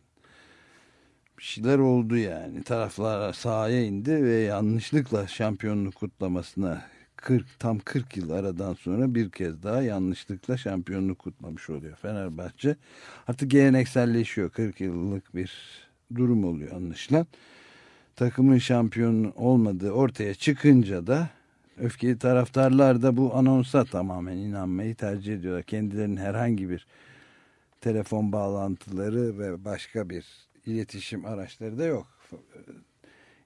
Speaker 2: Bir şeyler oldu yani. Taraflar sahaya indi ve yanlışlıkla şampiyonluk kutlamasına 40 tam 40 yıl aradan sonra bir kez daha yanlışlıkla şampiyonluk kutlamış oluyor Fenerbahçe. Artık gelenekselleşiyor 40 yıllık bir durum oluyor anlaşılan. Takımın şampiyon olmadığı ortaya çıkınca da öfkeli taraftarlar da bu anonsa tamamen inanmayı tercih ediyorlar. Kendilerinin herhangi bir telefon bağlantıları ve başka bir iletişim araçları da yok.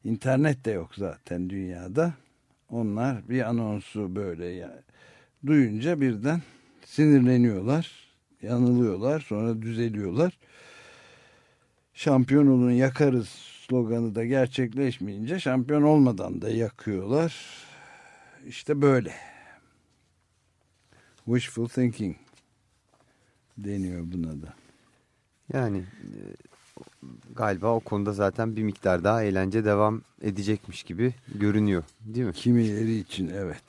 Speaker 2: İnternet de yok zaten dünyada. Onlar bir anonsu böyle ya, duyunca birden sinirleniyorlar, yanılıyorlar, sonra düzeliyorlar. Şampiyon olun yakarız sloganı da gerçekleşmeyince şampiyon olmadan da yakıyorlar. İşte böyle. Wishful thinking deniyor buna da.
Speaker 5: Yani e, galiba o konuda zaten bir miktar daha eğlence devam edecekmiş gibi görünüyor değil mi?
Speaker 2: Kimileri için evet.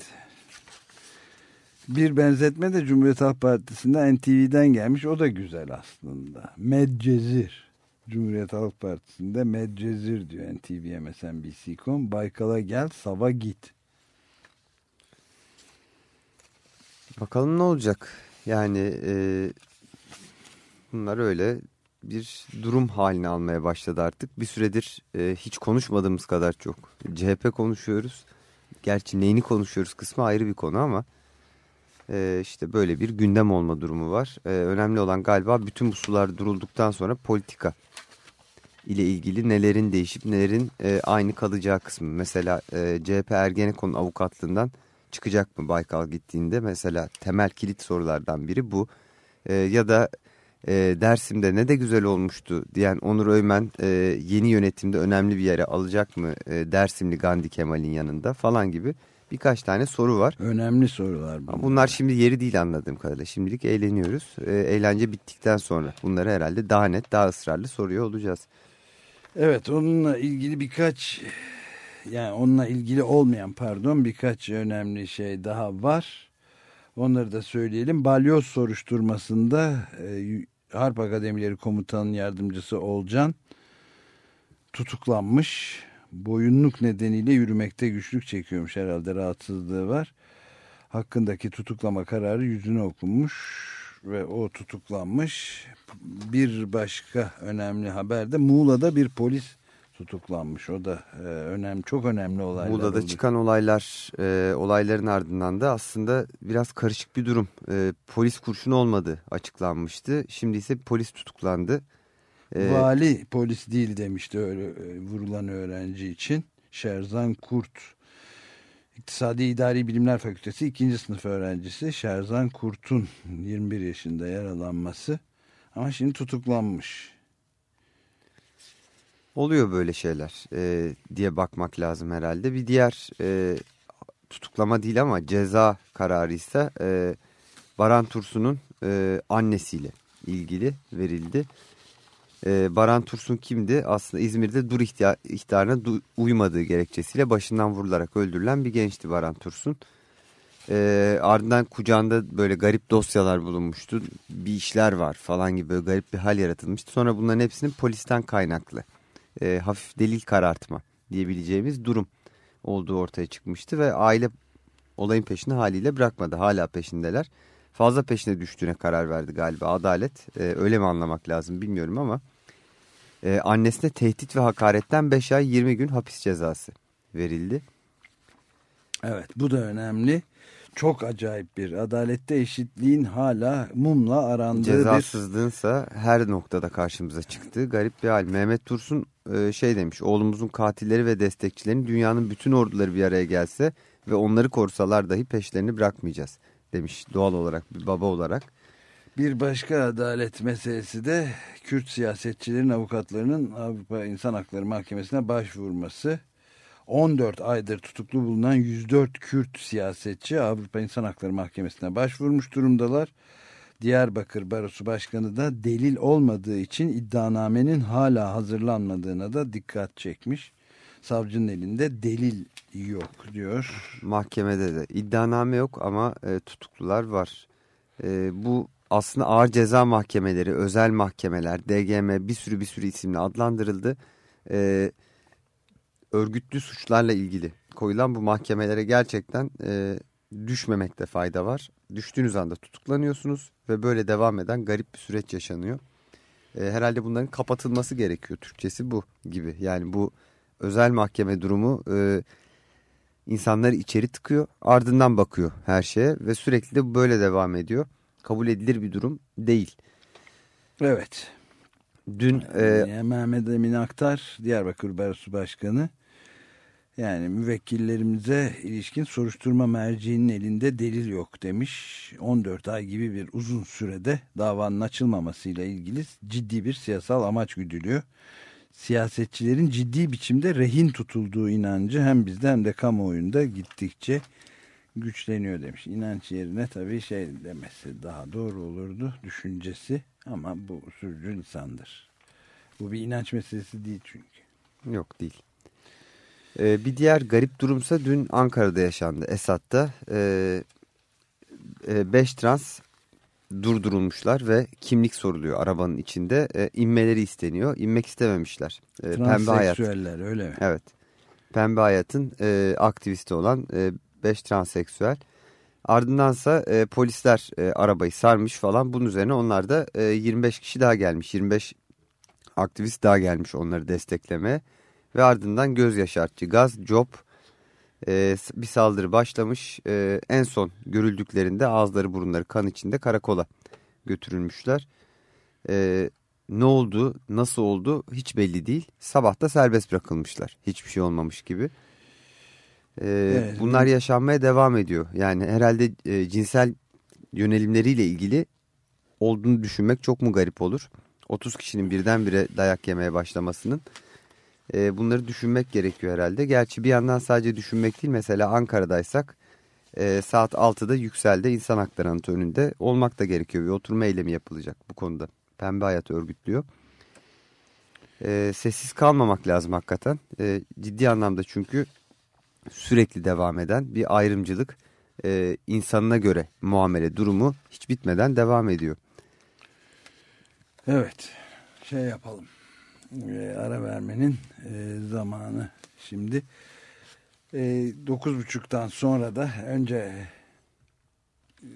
Speaker 2: Bir benzetme de Cumhuriyet Halk Partisi'nden NTV'den gelmiş. O da güzel aslında. Medcezir. Cumhuriyet Halk Partisi'nde Medcezir diyor NTV MSNBC.com. Baykal'a gel, Sava git.
Speaker 5: Bakalım ne olacak? Yani e, bunlar öyle bir durum haline almaya başladı artık. Bir süredir e, hiç konuşmadığımız kadar çok CHP konuşuyoruz. Gerçi neyini konuşuyoruz kısmı ayrı bir konu ama e, işte böyle bir gündem olma durumu var. E, önemli olan galiba bütün bu sular durulduktan sonra politika ile ilgili nelerin değişip nelerin e, aynı kalacağı kısmı. Mesela e, CHP Ergenekon'un avukatlığından çıkacak mı Baykal gittiğinde mesela temel kilit sorulardan biri bu. E, ya da e, Dersim'de ne de güzel olmuştu diyen Onur Öymen e, yeni yönetimde önemli bir yere alacak mı e, Dersimli Gandhi Kemal'in yanında falan gibi birkaç tane soru var.
Speaker 2: Önemli sorular
Speaker 5: bunlar. Bunlar şimdi yeri değil anladığım kadarıyla. Şimdilik eğleniyoruz. E, eğlence bittikten sonra bunları herhalde daha net daha ısrarlı soruyor olacağız.
Speaker 2: Evet onunla ilgili birkaç yani onunla ilgili olmayan pardon birkaç önemli şey daha var. Onları da söyleyelim. Balyoz soruşturmasında e, Harp Akademileri Komutanı'nın yardımcısı Olcan tutuklanmış. Boyunluk nedeniyle yürümekte güçlük çekiyormuş herhalde rahatsızlığı var. Hakkındaki tutuklama kararı yüzüne okunmuş ve o tutuklanmış. Bir başka önemli haber de Muğla'da bir polis tutuklanmış. O da e, önemli, çok önemli olaylar.
Speaker 5: Muğla'da
Speaker 2: oldu.
Speaker 5: çıkan olaylar, e, olayların ardından da aslında biraz karışık bir durum. E, polis kurşunu olmadı açıklanmıştı. Şimdi ise polis tutuklandı. E,
Speaker 2: Vali polis değil demişti öyle e, vurulan öğrenci için. Şerzan Kurt İktisadi İdari Bilimler Fakültesi 2. sınıf öğrencisi Şerzan Kurt'un 21 yaşında yaralanması ama şimdi tutuklanmış.
Speaker 5: Oluyor böyle şeyler e, diye bakmak lazım herhalde. Bir diğer e, tutuklama değil ama ceza kararı ise e, Baran Tursun'un e, annesiyle ilgili verildi. E, Baran Tursun kimdi? Aslında İzmir'de dur ihtiya- ihtarına du uymadığı gerekçesiyle başından vurularak öldürülen bir gençti Baran Tursun. E, ardından kucağında böyle garip dosyalar bulunmuştu. Bir işler var falan gibi böyle garip bir hal yaratılmıştı. Sonra bunların hepsinin polisten kaynaklı e, hafif delil karartma diyebileceğimiz durum olduğu ortaya çıkmıştı ve aile olayın peşini haliyle bırakmadı. Hala peşindeler. Fazla peşine düştüğüne karar verdi galiba adalet. E, öyle mi anlamak lazım bilmiyorum ama e, annesine tehdit ve hakaretten 5 ay 20 gün hapis cezası verildi.
Speaker 2: Evet bu da önemli. Çok acayip bir adalette eşitliğin hala mumla arandığı bir
Speaker 5: Cezasızlığınsa her noktada karşımıza çıktı. Garip bir hal. Mehmet Tursun e, şey demiş. Oğlumuzun katilleri ve destekçilerini dünyanın bütün orduları bir araya gelse ve onları korusalar dahi peşlerini bırakmayacağız demiş doğal olarak bir baba olarak.
Speaker 2: Bir başka adalet meselesi de Kürt siyasetçilerin avukatlarının Avrupa İnsan Hakları Mahkemesi'ne başvurması. 14 aydır tutuklu bulunan 104 Kürt siyasetçi Avrupa İnsan Hakları Mahkemesi'ne başvurmuş durumdalar. Diyarbakır Barosu Başkanı da delil olmadığı için iddianamenin hala hazırlanmadığına da dikkat çekmiş. Savcının elinde delil yok diyor.
Speaker 5: Mahkemede de iddianame yok ama e, tutuklular var. E, bu aslında ağır ceza mahkemeleri, özel mahkemeler, DGM bir sürü bir sürü isimle adlandırıldı. E, örgütlü suçlarla ilgili koyulan bu mahkemelere gerçekten e, düşmemekte fayda var. Düştüğünüz anda tutuklanıyorsunuz ve böyle devam eden garip bir süreç yaşanıyor. E, herhalde bunların kapatılması gerekiyor. Türkçesi bu gibi. Yani bu özel mahkeme durumu e, insanları içeri tıkıyor ardından bakıyor her şeye ve sürekli de böyle devam ediyor. Kabul edilir bir durum değil.
Speaker 2: Evet.
Speaker 5: Dün e,
Speaker 2: Yani Mehmet Emin Aktar Diyarbakır Barosu Başkanı yani müvekkillerimize ilişkin soruşturma merciğinin elinde delil yok demiş. 14 ay gibi bir uzun sürede davanın açılmamasıyla ilgili ciddi bir siyasal amaç güdülüyor. Siyasetçilerin ciddi biçimde rehin tutulduğu inancı hem bizde hem de kamuoyunda gittikçe güçleniyor demiş. İnanç yerine tabii şey demesi daha doğru olurdu düşüncesi ama bu sürücü lisandır. Bu bir inanç meselesi değil çünkü.
Speaker 5: Yok değil. Ee, bir diğer garip durumsa dün Ankara'da yaşandı. Esat'ta 5 trans durdurulmuşlar ve kimlik soruluyor arabanın içinde. E, inmeleri isteniyor. İnmek istememişler. E, Pembe Hayat.
Speaker 2: Öyle mi?
Speaker 5: Evet. Pembe Hayat'ın e, aktivisti olan 5 transseksüel. Ardındansa e, polisler e, arabayı sarmış falan. Bunun üzerine onlar da e, 25 kişi daha gelmiş. 25 aktivist daha gelmiş onları desteklemeye. Ve ardından göz yaşartıcı gaz, job e, bir saldırı başlamış. E, en son görüldüklerinde ağızları burunları kan içinde karakola götürülmüşler. E, ne oldu, nasıl oldu hiç belli değil. Sabah da serbest bırakılmışlar. Hiçbir şey olmamış gibi. E,
Speaker 2: Evet.
Speaker 5: bunlar yaşanmaya devam ediyor. Yani herhalde e, cinsel yönelimleriyle ilgili olduğunu düşünmek çok mu garip olur? 30 kişinin birdenbire dayak yemeye başlamasının e, bunları düşünmek gerekiyor herhalde. Gerçi bir yandan sadece düşünmek değil mesela Ankara'daysak e, saat 6'da yükseldi insan hakları anıtı önünde olmak da gerekiyor. Bir oturma eylemi yapılacak bu konuda. Pembe Hayat örgütlüyor. E, sessiz kalmamak lazım hakikaten. E, ciddi anlamda çünkü sürekli devam eden bir ayrımcılık e, insanına göre muamele durumu hiç bitmeden devam ediyor.
Speaker 2: Evet. Şey yapalım. Ee, ara vermenin e, zamanı şimdi. E, 9.30'dan sonra da önce e,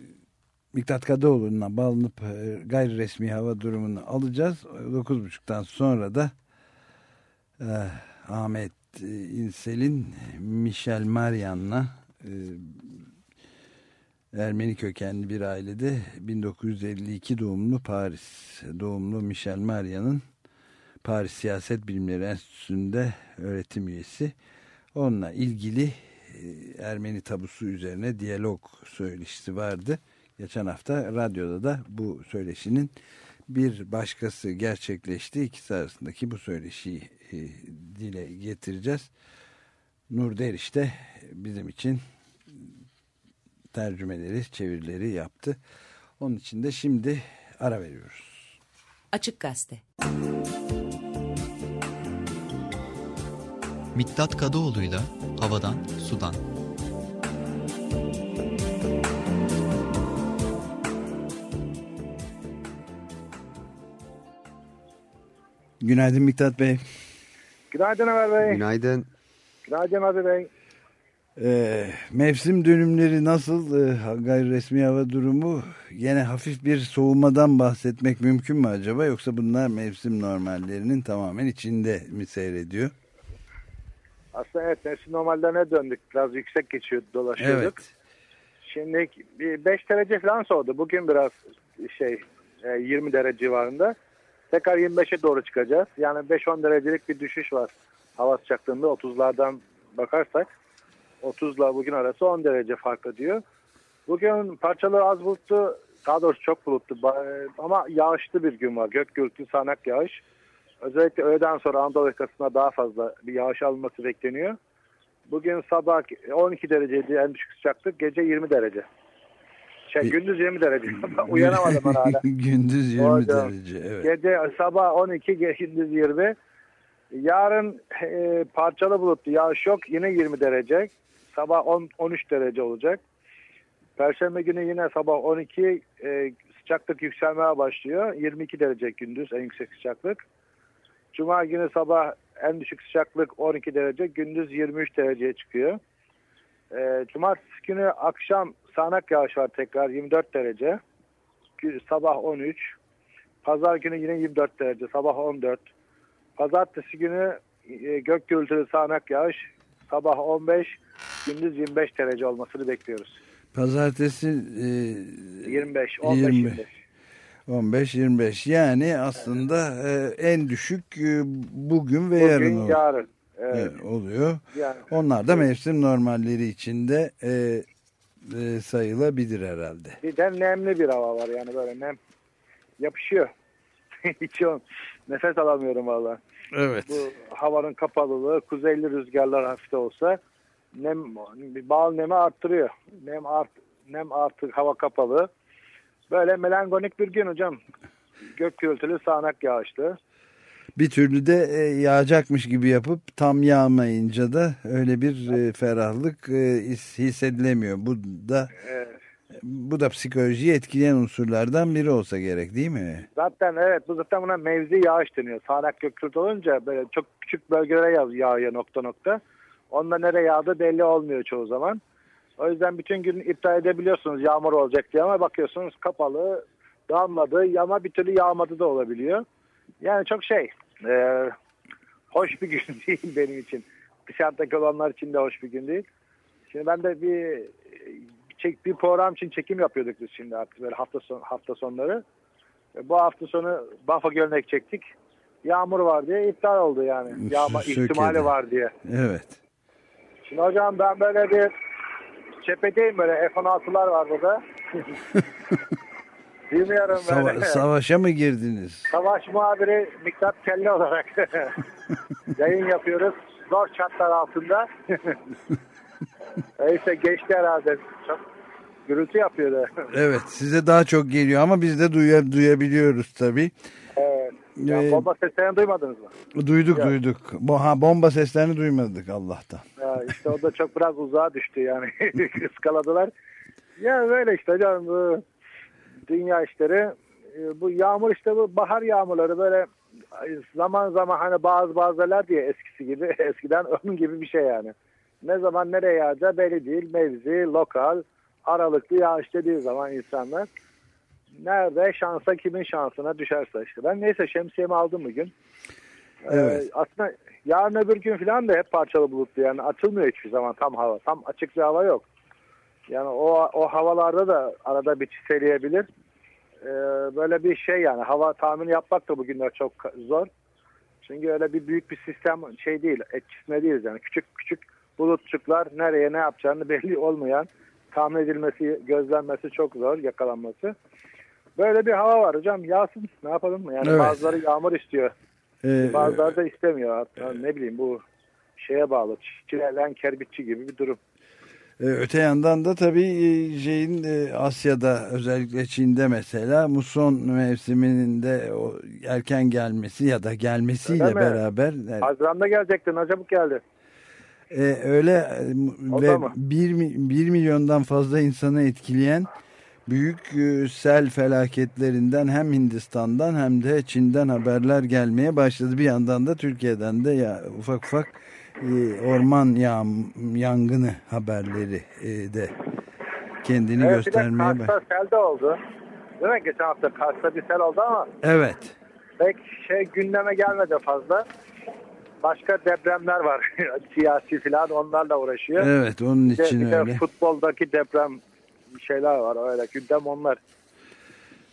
Speaker 2: Miktat Kadıoğlu'na bağlanıp e, gayri resmi hava durumunu alacağız. 9.30'dan sonra da e, Ahmet İnsel'in Michel Maryan'la e, Ermeni kökenli bir ailede 1952 doğumlu Paris doğumlu Michel Maryan'ın Paris Siyaset Bilimleri Enstitüsü'nde öğretim üyesi. Onunla ilgili e, Ermeni tabusu üzerine diyalog söyleşisi vardı. Geçen hafta radyoda da bu söyleşinin bir başkası gerçekleşti. İkisi arasındaki bu söyleşiyi e, dile getireceğiz. Nur Deriş de bizim için tercümeleri, çevirileri yaptı. Onun için de şimdi ara veriyoruz.
Speaker 7: Açık Gazete.
Speaker 1: Miktat Kadıoğlu'yla Havadan Sudan.
Speaker 2: Günaydın Miktat Bey.
Speaker 10: Günaydın Ömer Bey.
Speaker 5: Günaydın.
Speaker 10: Günaydın Abi Bey.
Speaker 2: Ee, mevsim dönümleri nasıl? Ee, gayri resmi hava durumu yine hafif bir soğumadan bahsetmek mümkün mü acaba? Yoksa bunlar mevsim normallerinin tamamen içinde mi seyrediyor?
Speaker 10: Aslında evet mevsim normallerine döndük. Biraz yüksek geçiyor dolaşıyorduk.
Speaker 2: Evet.
Speaker 10: Şimdi bir 5 derece falan soğudu. Bugün biraz şey e, 20 derece civarında. Tekrar 25'e doğru çıkacağız. Yani 5-10 derecelik bir düşüş var hava sıcaklığında 30'lardan bakarsak. 30 ile bugün arası 10 derece fark ediyor. Bugün parçalı az bulutlu, daha doğrusu çok bulutlu ba- ama yağışlı bir gün var. Gök gürültü, sağanak yağış. Özellikle öğleden sonra Anadolu yakasına daha fazla bir yağış alınması bekleniyor. Bugün sabah 12 dereceydi en düşük sıcaklık, gece 20 derece. Şey, gündüz 20 derece. Uyanamadım ben hala.
Speaker 2: Gündüz 20
Speaker 10: Hocam,
Speaker 2: derece. Evet.
Speaker 10: Gece sabah 12, ge- gündüz 20. Yarın e, parçalı bulutlu yağış yok. Yine 20 derece. Sabah 10, 13 derece olacak. Perşembe günü yine sabah 12 e, sıcaklık yükselmeye başlıyor. 22 derece gündüz en yüksek sıcaklık. Cuma günü sabah en düşük sıcaklık 12 derece. Gündüz 23 dereceye çıkıyor. E, Cumartesi günü akşam sağanak yağış var tekrar 24 derece. Sabah 13. Pazar günü yine 24 derece. Sabah 14. Pazartesi günü e, gök gürültülü sağanak yağış. Sabah 15, gündüz 25 derece olmasını bekliyoruz.
Speaker 2: Pazartesi e,
Speaker 10: 25, 15,
Speaker 2: 25.
Speaker 10: 25.
Speaker 2: 15-25 yani aslında e, en düşük e, bugün ve yarın
Speaker 10: Bugün,
Speaker 2: oluyor.
Speaker 10: yarın. Evet.
Speaker 2: Evet, oluyor.
Speaker 10: Yani,
Speaker 2: Onlar da mevsim normalleri içinde e, e, sayılabilir herhalde.
Speaker 10: bir de nemli bir hava var yani böyle nem yapışıyor. Hiç o, nefes alamıyorum valla.
Speaker 2: Evet.
Speaker 10: Bu havanın kapalılığı, kuzeyli rüzgarlar hafif de olsa nem bal nemi arttırıyor. Nem art nem artık hava kapalı. Böyle melankolik bir gün hocam. Gök gürültülü sağanak yağışlı.
Speaker 2: Bir türlü de e, yağacakmış gibi yapıp tam yağmayınca da öyle bir e, ferahlık e, his- hissedilemiyor. Bu da
Speaker 10: Evet.
Speaker 2: bu da psikolojiyi etkileyen unsurlardan biri olsa gerek değil mi?
Speaker 10: Zaten evet bu zaten buna mevzi yağış deniyor. Sağanak gök gürültü olunca böyle çok küçük bölgelere yağ- yağıyor nokta nokta. Onda nereye yağdı belli olmuyor çoğu zaman. O yüzden bütün gün iptal edebiliyorsunuz yağmur olacak diye ama bakıyorsunuz kapalı, damladı ama bir türlü yağmadı da olabiliyor. Yani çok şey, e, hoş bir gün değil benim için. Dışarıdaki olanlar için de hoş bir gün değil. Şimdi ben de bir çek, bir program için çekim yapıyorduk biz şimdi artık böyle hafta son, hafta sonları. E, Bu hafta sonu Bafa Gölü'ne çektik. Yağmur var diye iptal oldu yani. Yağma
Speaker 2: Sökedi.
Speaker 10: ihtimali var diye.
Speaker 2: Evet.
Speaker 10: Şimdi hocam ben böyle bir cephedeyim böyle F-16'lar var burada. Bilmiyorum
Speaker 2: Sava-
Speaker 10: böyle.
Speaker 2: savaşa mı girdiniz?
Speaker 10: Savaş muhabiri Miktat Kelle olarak yayın yapıyoruz. Zor çatlar altında. Neyse geçti herhalde. Çok gürültü yapıyordu.
Speaker 2: Evet size daha çok geliyor ama biz de duya- duyabiliyoruz tabii.
Speaker 10: evet. Yani
Speaker 2: Ee,
Speaker 10: bomba seslerini duymadınız mı?
Speaker 2: duyduk
Speaker 10: Ya.
Speaker 2: duyduk. Bo ha, bomba seslerini duymadık Allah'tan.
Speaker 10: Ya işte o da çok biraz uzağa düştü yani. Iskaladılar. Ya böyle işte hocam bu dünya işleri. e, Bu yağmur işte bu bahar yağmurları böyle zaman zaman hani bazı bazılar diye eskisi gibi eskiden onun gibi bir şey yani. Ne zaman nereye yağacağı belli değil. Mevzi, lokal, aralıklı yağış dediği zaman insanlar nerede şansa kimin şansına düşerse işte. Ben neyse şemsiyemi aldım bugün.
Speaker 2: Evet.
Speaker 10: Ee, aslında yarın öbür gün falan da hep parçalı bulutlu yani açılmıyor hiçbir zaman tam hava. Tam açık bir hava yok. Yani o o havalarda da arada bir çiseleyebilir. Ee, böyle bir şey yani hava tahmini yapmak da bugünler çok zor. Çünkü öyle bir büyük bir sistem şey değil. Etkisine değiliz yani. Küçük küçük bulutçuklar nereye ne yapacağını belli olmayan tahmin edilmesi, gözlenmesi çok zor yakalanması. Böyle bir hava var hocam. Yağsın ne yapalım? Yani
Speaker 2: Evet.
Speaker 10: bazıları yağmur istiyor.
Speaker 2: Ee,
Speaker 10: Bazıları da istemiyor. Hatta ne bileyim bu şeye bağlı. Çileyen kerbitçi gibi bir durum.
Speaker 2: Ee, Öte yandan da tabii e, şeyin e, Asya'da özellikle Çin'de mesela muson mevsiminin de o erken gelmesi ya da gelmesiyle
Speaker 10: Öyle mi?
Speaker 2: beraber yani,
Speaker 10: Haziran'da gelecekti. Ne çabuk geldi.
Speaker 2: e, öyle e,
Speaker 10: O
Speaker 2: ve
Speaker 10: da mı?
Speaker 2: 1, 1 milyondan fazla insanı etkileyen büyük e, sel felaketlerinden hem Hindistan'dan hem de Çin'den haberler gelmeye başladı. Bir yandan da Türkiye'den de ya ufak ufak e, orman yangını haberleri e, de kendini
Speaker 10: Evet,
Speaker 2: göstermeye başladı.
Speaker 10: Kars'ta sel de oldu. Değil mi? Geçen hafta Kars'ta bir sel oldu ama
Speaker 2: Evet.
Speaker 10: pek şey gündeme gelmedi fazla. Başka depremler var. Siyasi falan onlarla uğraşıyor.
Speaker 2: Evet onun için
Speaker 10: de
Speaker 2: öyle.
Speaker 10: futboldaki deprem şeyler var öyle gündem onlar.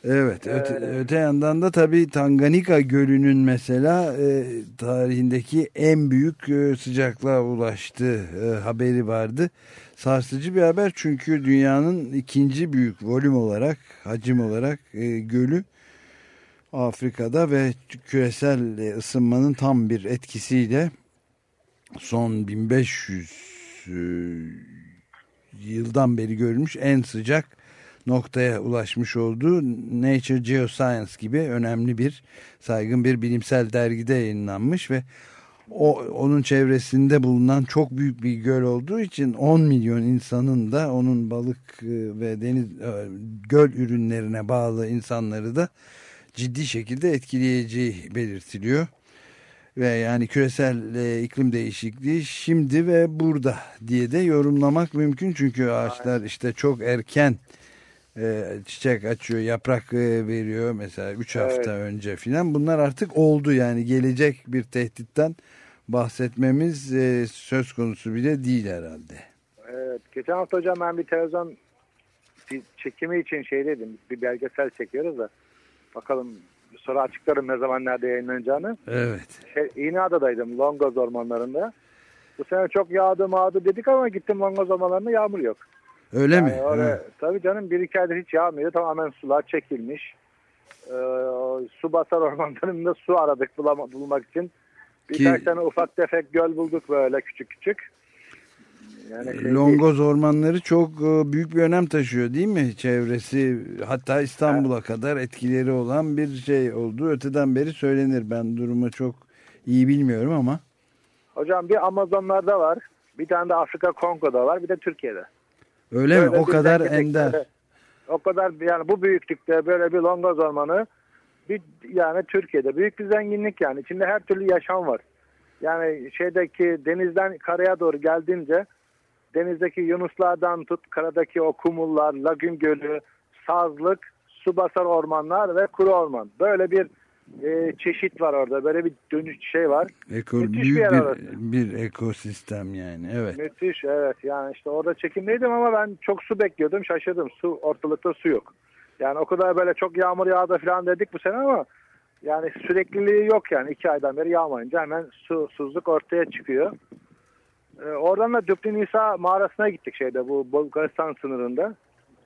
Speaker 2: Evet, öte,
Speaker 10: Ee,
Speaker 2: öte yandan da tabii Tanganyika Gölü'nün mesela e, tarihindeki en büyük e, sıcaklığa ulaştığı e, haberi vardı. Sarsıcı bir haber çünkü dünyanın ikinci büyük volüm olarak, hacim olarak e, gölü Afrika'da ve küresel e, ısınmanın tam bir etkisiyle son 1500 e, yıldan beri görülmüş en sıcak noktaya ulaşmış olduğu Nature Geoscience gibi önemli bir saygın bir bilimsel dergide yayınlanmış ve o onun çevresinde bulunan çok büyük bir göl olduğu için 10 milyon insanın da onun balık e, ve deniz e, göl ürünlerine bağlı insanları da ciddi şekilde etkileyeceği belirtiliyor. Ve yani küresel e, iklim değişikliği şimdi ve burada diye de yorumlamak mümkün. Çünkü ağaçlar işte çok erken e, çiçek açıyor, yaprak e, veriyor mesela 3
Speaker 10: Evet.
Speaker 2: hafta önce filan. Bunlar artık oldu yani gelecek bir tehditten bahsetmemiz e, söz konusu bile değil herhalde.
Speaker 10: Evet. Geçen hafta hocam ben bir televizyon bir çekimi için şeydeydim. Bir belgesel çekiyoruz da. Bakalım sonra açıklarım ne zaman nerede yayınlanacağını.
Speaker 2: Evet.
Speaker 10: Şey, İğneada'daydım Longoz ormanlarında. Bu sene çok yağdı mağdı dedik ama gittim Longoz ormanlarında yağmur yok.
Speaker 2: Öyle
Speaker 10: Yani
Speaker 2: mi? Evet.
Speaker 10: Tabii canım bir iki aydır hiç yağmıyor. Tamamen sular çekilmiş. Ee, su basar ormanlarında su aradık bulama, bulmak için. Birkaç
Speaker 2: Ki-
Speaker 10: tane ufak tefek göl bulduk böyle küçük küçük. Yani değil.
Speaker 2: Longoz ormanları çok e, büyük bir önem taşıyor değil mi? Çevresi hatta İstanbul'a kadar etkileri olan bir şey olduğu öteden beri söylenir. Ben durumu çok iyi bilmiyorum ama.
Speaker 10: Hocam bir Amazonlarda var. Bir tane de Afrika Kongo'da var. Bir de Türkiye'de.
Speaker 2: Öyle mi?
Speaker 10: Böyle
Speaker 2: O
Speaker 10: bir
Speaker 2: kadar ender.
Speaker 10: O kadar yani bu büyüklükte böyle bir Longoz ormanı bir yani Türkiye'de büyük bir zenginlik yani. İçinde her türlü yaşam var. Yani şeydeki denizden karaya doğru geldiğince denizdeki yunuslardan tut karadaki o kumullar, lagün gölü, sazlık, su basar ormanlar ve kuru orman. Böyle bir e, çeşit var orada. Böyle bir dönüş şey var.
Speaker 2: Eko,
Speaker 10: Müthiş bir
Speaker 2: büyük
Speaker 10: yer
Speaker 2: bir,
Speaker 10: orası.
Speaker 2: bir ekosistem yani. Evet.
Speaker 10: Müthiş evet yani işte orada çekimdeydim ama ben çok su bekliyordum şaşırdım su ortalıkta su yok. Yani o kadar böyle çok yağmur yağdı falan dedik bu sene ama yani sürekliliği yok yani iki aydan beri yağmayınca hemen susuzluk ortaya çıkıyor. Ee, oradan da Düplin İsa mağarasına gittik şeyde bu Bulgaristan sınırında.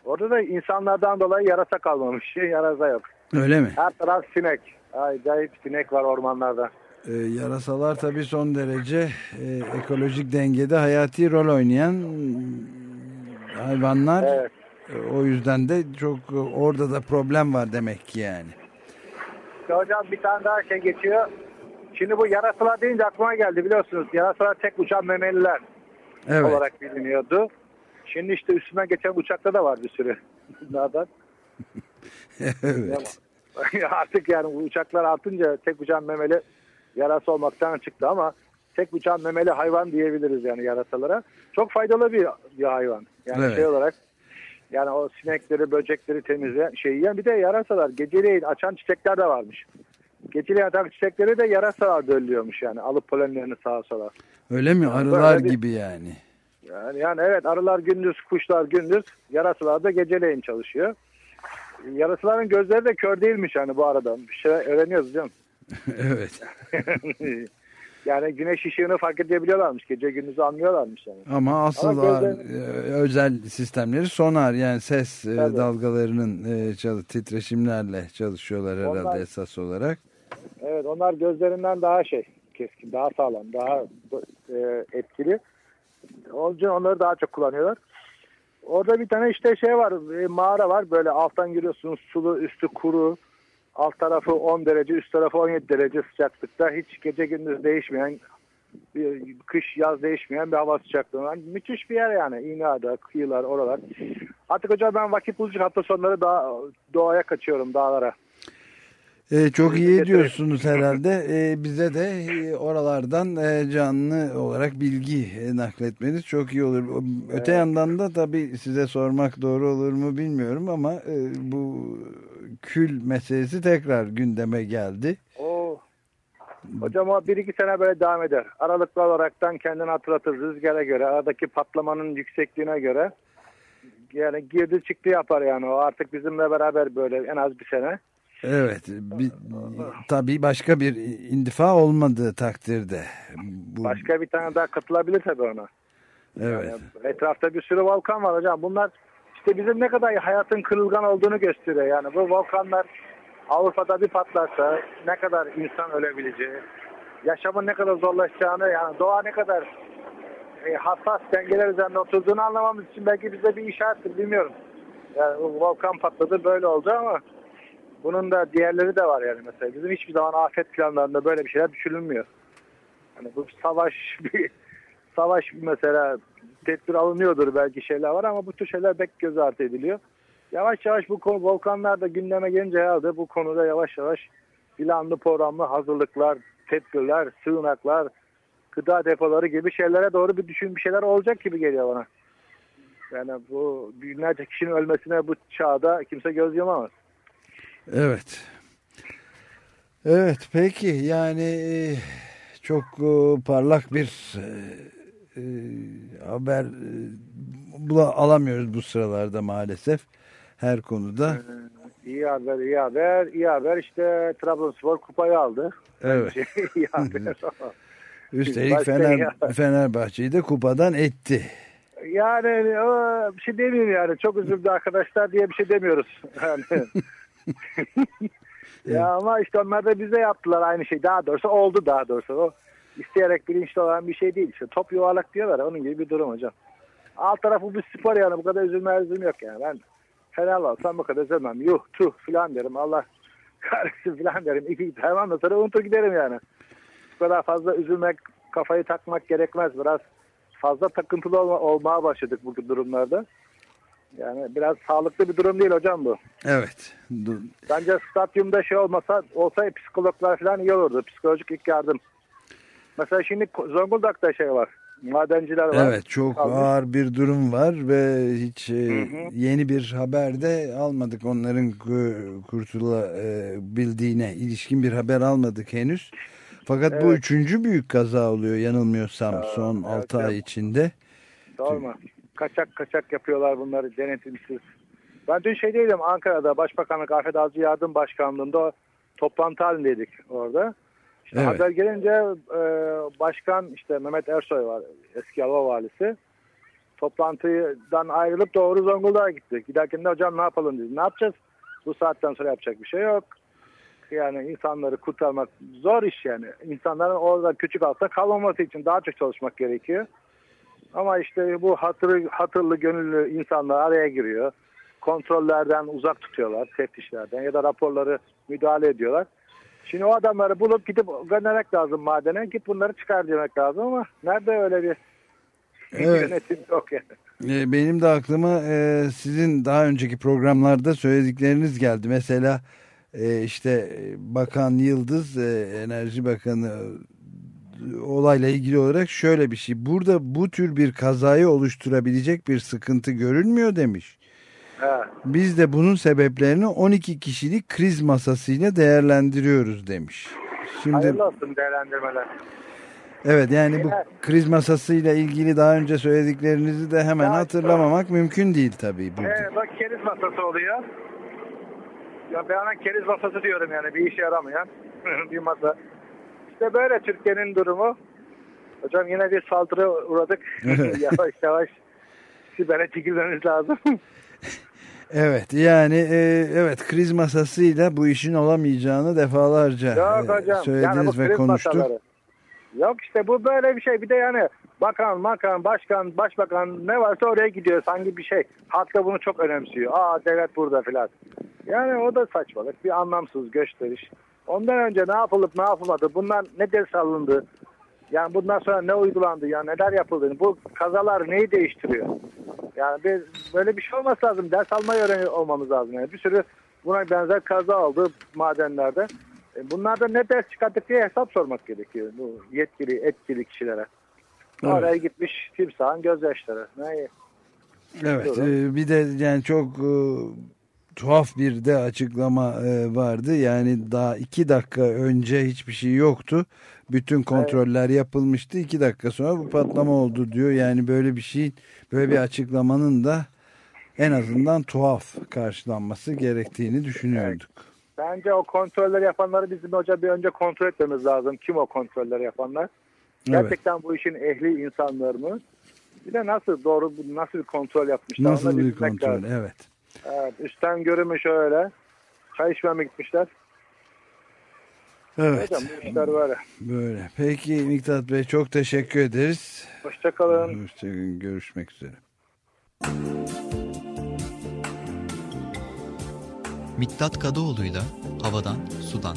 Speaker 10: Orada da insanlardan dolayı yarasa kalmamış. Yarasa yok.
Speaker 2: Öyle mi?
Speaker 10: Her taraf sinek. Acayip sinek var ormanlarda.
Speaker 2: Ee, yarasalar tabii son derece e, ekolojik dengede hayati rol oynayan hayvanlar.
Speaker 10: Evet.
Speaker 2: E, O yüzden de çok e, orada da problem var demek ki yani.
Speaker 10: İşte hocam bir tane daha şey geçiyor. Şimdi bu yarasalar deyince aklıma geldi biliyorsunuz. Yarasalar tek uçan memeliler
Speaker 2: Evet.
Speaker 10: olarak biliniyordu. Şimdi işte üstüne geçen uçakta da var bir sürü bunlardan.
Speaker 2: evet.
Speaker 10: Artık yani uçaklar artınca tek uçan memeli yarasa olmaktan çıktı ama tek uçan memeli hayvan diyebiliriz yani yarasalara. Çok faydalı bir, bir hayvan. Yani
Speaker 2: Evet.
Speaker 10: şey olarak yani o sinekleri, böcekleri temizleyen şey yiyen bir de yarasalar geceleyin açan çiçekler de varmış. Geceleyin açan çiçekleri de yarasalar döllüyormuş yani alıp polenlerini sağa sola.
Speaker 2: Öyle mi? Arılar
Speaker 10: böyle bir-
Speaker 2: gibi yani.
Speaker 10: Yani, yani evet arılar gündüz, kuşlar gündüz, yarasalar da geceleyin çalışıyor. Yarasıların gözleri de kör değilmiş yani bu arada. Bir şey öğreniyoruz canım.
Speaker 2: evet.
Speaker 10: yani güneş ışığını fark edebiliyorlarmış. Gece gündüzü anlıyorlarmış yani.
Speaker 2: Ama asıl
Speaker 10: Ama
Speaker 2: ağır-
Speaker 10: gözleri-
Speaker 2: e, özel sistemleri sonar yani ses e,
Speaker 10: Tabii.
Speaker 2: dalgalarının e, titreşimlerle çalışıyorlar herhalde
Speaker 10: Onlar-
Speaker 2: esas olarak.
Speaker 10: Evet onlar gözlerinden daha şey keskin, daha sağlam, daha e, etkili. Onun için onları daha çok kullanıyorlar. Orada bir tane işte şey var, mağara var. Böyle alttan giriyorsunuz sulu, üstü kuru. Alt tarafı 10 derece, üst tarafı 17 derece sıcaklıkta. Hiç gece gündüz değişmeyen, bir kış yaz değişmeyen bir hava sıcaklığı var. Müthiş bir yer yani. İğneada, kıyılar, oralar. Artık hocam ben vakit bulacak hafta sonları daha doğaya kaçıyorum, dağlara.
Speaker 2: E, çok iyi ediyorsunuz herhalde. E, bize de e, oralardan e, canlı olarak bilgi e, nakletmeniz çok iyi olur. Öte yandan da tabii size sormak doğru olur mu bilmiyorum ama e, bu kül meselesi tekrar gündeme geldi.
Speaker 10: Oo. Hocam o bir iki sene böyle devam eder. Aralıklı olaraktan kendini hatırlatır rüzgara göre, aradaki patlamanın yüksekliğine göre. Yani girdi çıktı yapar yani o artık bizimle beraber böyle en az bir sene.
Speaker 2: Evet, bir, tabii başka bir indifa olmadığı takdirde. Bu,
Speaker 10: Başka bir tane daha katılabilir tabii ona.
Speaker 2: evet,
Speaker 10: Yani etrafta bir sürü volkan var hocam. Bunlar işte bizim ne kadar hayatın kırılgan olduğunu gösteriyor. Yani bu volkanlar Avrupa'da bir patlarsa ne kadar insan ölebileceği, yaşamın ne kadar zorlaşacağını yani doğa ne kadar e, hassas dengeler üzerinde oturduğunu anlamamız için belki bize bir işarettir bilmiyorum. Yani volkan patladı böyle oldu ama bunun da diğerleri de var yani mesela. Bizim hiçbir zaman afet planlarında böyle bir şeyler düşünülmüyor. Hani bu savaş bir savaş mesela tedbir alınıyordur belki şeyler var ama bu tür şeyler pek göz ardı ediliyor. Yavaş yavaş bu konu volkanlar da gündeme gelince herhalde bu konuda yavaş yavaş planlı programlı hazırlıklar, tedbirler, sığınaklar, gıda depoları gibi şeylere doğru bir düşün bir şeyler olacak gibi geliyor bana. Yani bu binlerce kişinin ölmesine bu çağda kimse göz yumamaz.
Speaker 2: Evet. Evet, peki yani e, çok e, parlak bir e, haber e, bula, alamıyoruz bu sıralarda maalesef her konuda.
Speaker 10: İyi haber, iyi haber, iyi haber. İşte Trabzonspor kupayı aldı.
Speaker 2: Evet.
Speaker 10: iyi haber.
Speaker 2: Üstelik Fener. Fenerbahçe'yi de kupadan etti.
Speaker 10: Yani o, bir şey demeyeyim yani. Çok üzüldü arkadaşlar diye bir şey demiyoruz. Yani. ya ama işte onlar da bize yaptılar aynı şey. Daha doğrusu oldu daha doğrusu. O isteyerek bilinçli olan bir şey değil. İşte top yuvarlak diyorlar. Onun gibi bir durum hocam. Alt tarafı bir spor yani. Bu kadar üzülme üzüm yok yani. Ben Fener olsam bu kadar üzülmem. Yuh tuh filan derim. Allah kahretsin filan derim. İki tamam da sonra unutur giderim yani. Bu kadar fazla üzülmek, kafayı takmak gerekmez. Biraz fazla takıntılı olma, olmaya başladık bu durumlarda. Yani biraz sağlıklı bir durum değil hocam bu.
Speaker 2: Evet. Du-
Speaker 10: Bence stadyumda şey olmasa olsa psikologlar falan iyi olurdu. Psikolojik ilk yardım. Mesela şimdi Zonguldak'ta şey var. Madenciler var.
Speaker 2: Evet çok
Speaker 10: Kalmış.
Speaker 2: ağır bir durum var ve hiç e,
Speaker 10: hı.
Speaker 2: yeni bir haber de almadık. Onların ku- kurtulabildiğine ilişkin bir haber almadık henüz. Fakat bu
Speaker 10: Evet.
Speaker 2: üçüncü büyük kaza oluyor yanılmıyorsam son
Speaker 10: evet,
Speaker 2: 6 ay
Speaker 10: evet.
Speaker 2: içinde.
Speaker 10: Sorma. Kaçak kaçak yapıyorlar bunları denetimsiz. Ben dün şeydeydim Ankara'da Başbakanlık Afet Acil Yardım Başkanlığı'nda toplantı halindeydik orada. İşte
Speaker 2: Evet.
Speaker 10: Haber gelince e, başkan işte Mehmet Ersoy var eski Alva valisi. Toplantıdan ayrılıp doğru Zonguldak'a gitti. Giderken de hocam ne yapalım dedi. Ne yapacağız? Bu saatten sonra yapacak bir şey yok. Yani insanları kurtarmak zor iş yani. İnsanların orada küçük altta kalmaması için daha çok çalışmak gerekiyor. Ama işte bu hatırı, hatırlı gönüllü insanlar araya giriyor. Kontrollerden uzak tutuyorlar, teftişlerden ya da raporları müdahale ediyorlar. Şimdi o adamları bulup gidip göndermek lazım madene. Git bunları çıkar demek lazım ama nerede öyle bir
Speaker 2: Evet.
Speaker 10: yönetim yok yani.
Speaker 2: E, Benim de aklıma e, sizin daha önceki programlarda söyledikleriniz geldi. Mesela e, işte Bakan Yıldız, e, Enerji Bakanı olayla ilgili olarak şöyle bir şey. Burada bu tür bir kazayı oluşturabilecek bir sıkıntı görünmüyor demiş.
Speaker 10: Ha.
Speaker 2: Biz de bunun sebeplerini 12 kişilik kriz masasıyla değerlendiriyoruz demiş. Şimdi
Speaker 10: Hayırlı olsun değerlendirmeler.
Speaker 2: evet yani bu
Speaker 10: Evet.
Speaker 2: kriz masasıyla ilgili daha önce söylediklerinizi de hemen
Speaker 10: Ya,
Speaker 2: hatırlamamak mümkün değil tabii burada.
Speaker 10: Ee, bak keriz masası oluyor. Ya ben keriz masası diyorum yani bir işe yaramayan bir masa. İşte böyle Türkiye'nin durumu. Hocam yine bir saldırı uğradık. yavaş yavaş sibere çekilmemiz lazım.
Speaker 2: Evet yani e, evet kriz masasıyla bu işin olamayacağını defalarca
Speaker 10: Yok
Speaker 2: e,
Speaker 10: hocam.
Speaker 2: söylediniz
Speaker 10: yani bu
Speaker 2: ve konuştuk.
Speaker 10: masaları. Yok işte bu böyle bir şey. Bir de yani bakan, makan, başkan, başbakan ne varsa oraya gidiyor. Sanki bir şey. Halk da bunu çok önemsiyor. Aa devlet burada filan. Yani o da saçmalık. Bir anlamsız gösteriş. Ondan önce ne yapılıp ne yapılmadı? Bunlar ne ders alındı? Yani bundan sonra ne uygulandı? Yani neler yapıldı? Bu kazalar neyi değiştiriyor? Yani bir, böyle bir şey olması lazım. Ders almayı öğreniyor olmamız lazım. Yani bir sürü buna benzer kaza oldu madenlerde. E, Bunlardan ne ders çıkarttık diye hesap sormak gerekiyor. Bu yetkili, etkili kişilere.
Speaker 2: Evet.
Speaker 10: Oraya gitmiş timsahın gözyaşları. Ne?
Speaker 2: Evet
Speaker 10: Doğru.
Speaker 2: e, bir de yani çok e, tuhaf bir de açıklama e, vardı. Yani daha iki dakika önce hiçbir şey yoktu. Bütün kontroller yapılmıştı. iki dakika sonra bu patlama oldu diyor. Yani böyle bir şey böyle bir açıklamanın da en azından tuhaf karşılanması gerektiğini düşünüyorduk.
Speaker 10: Bence o kontrolleri yapanları bizim hoca bir önce kontrol etmemiz lazım. Kim o kontrolleri yapanlar?
Speaker 2: Evet.
Speaker 10: Gerçekten bu işin ehli insanlar mı? Bir de nasıl doğru nasıl bir kontrol yapmışlar?
Speaker 2: Nasıl bir kontrol?
Speaker 10: lazım.
Speaker 2: Evet.
Speaker 10: Evet, üstten görünmüş öyle. Çay içmeye mi gitmişler?
Speaker 2: Evet.
Speaker 10: Hocam bu işler böyle.
Speaker 2: Böyle. Peki Miktat Bey çok teşekkür ederiz.
Speaker 10: Hoşçakalın.
Speaker 2: Hoşçakalın. Görüşmek üzere.
Speaker 1: Miktat Kadıoğlu'yla Havadan Sudan.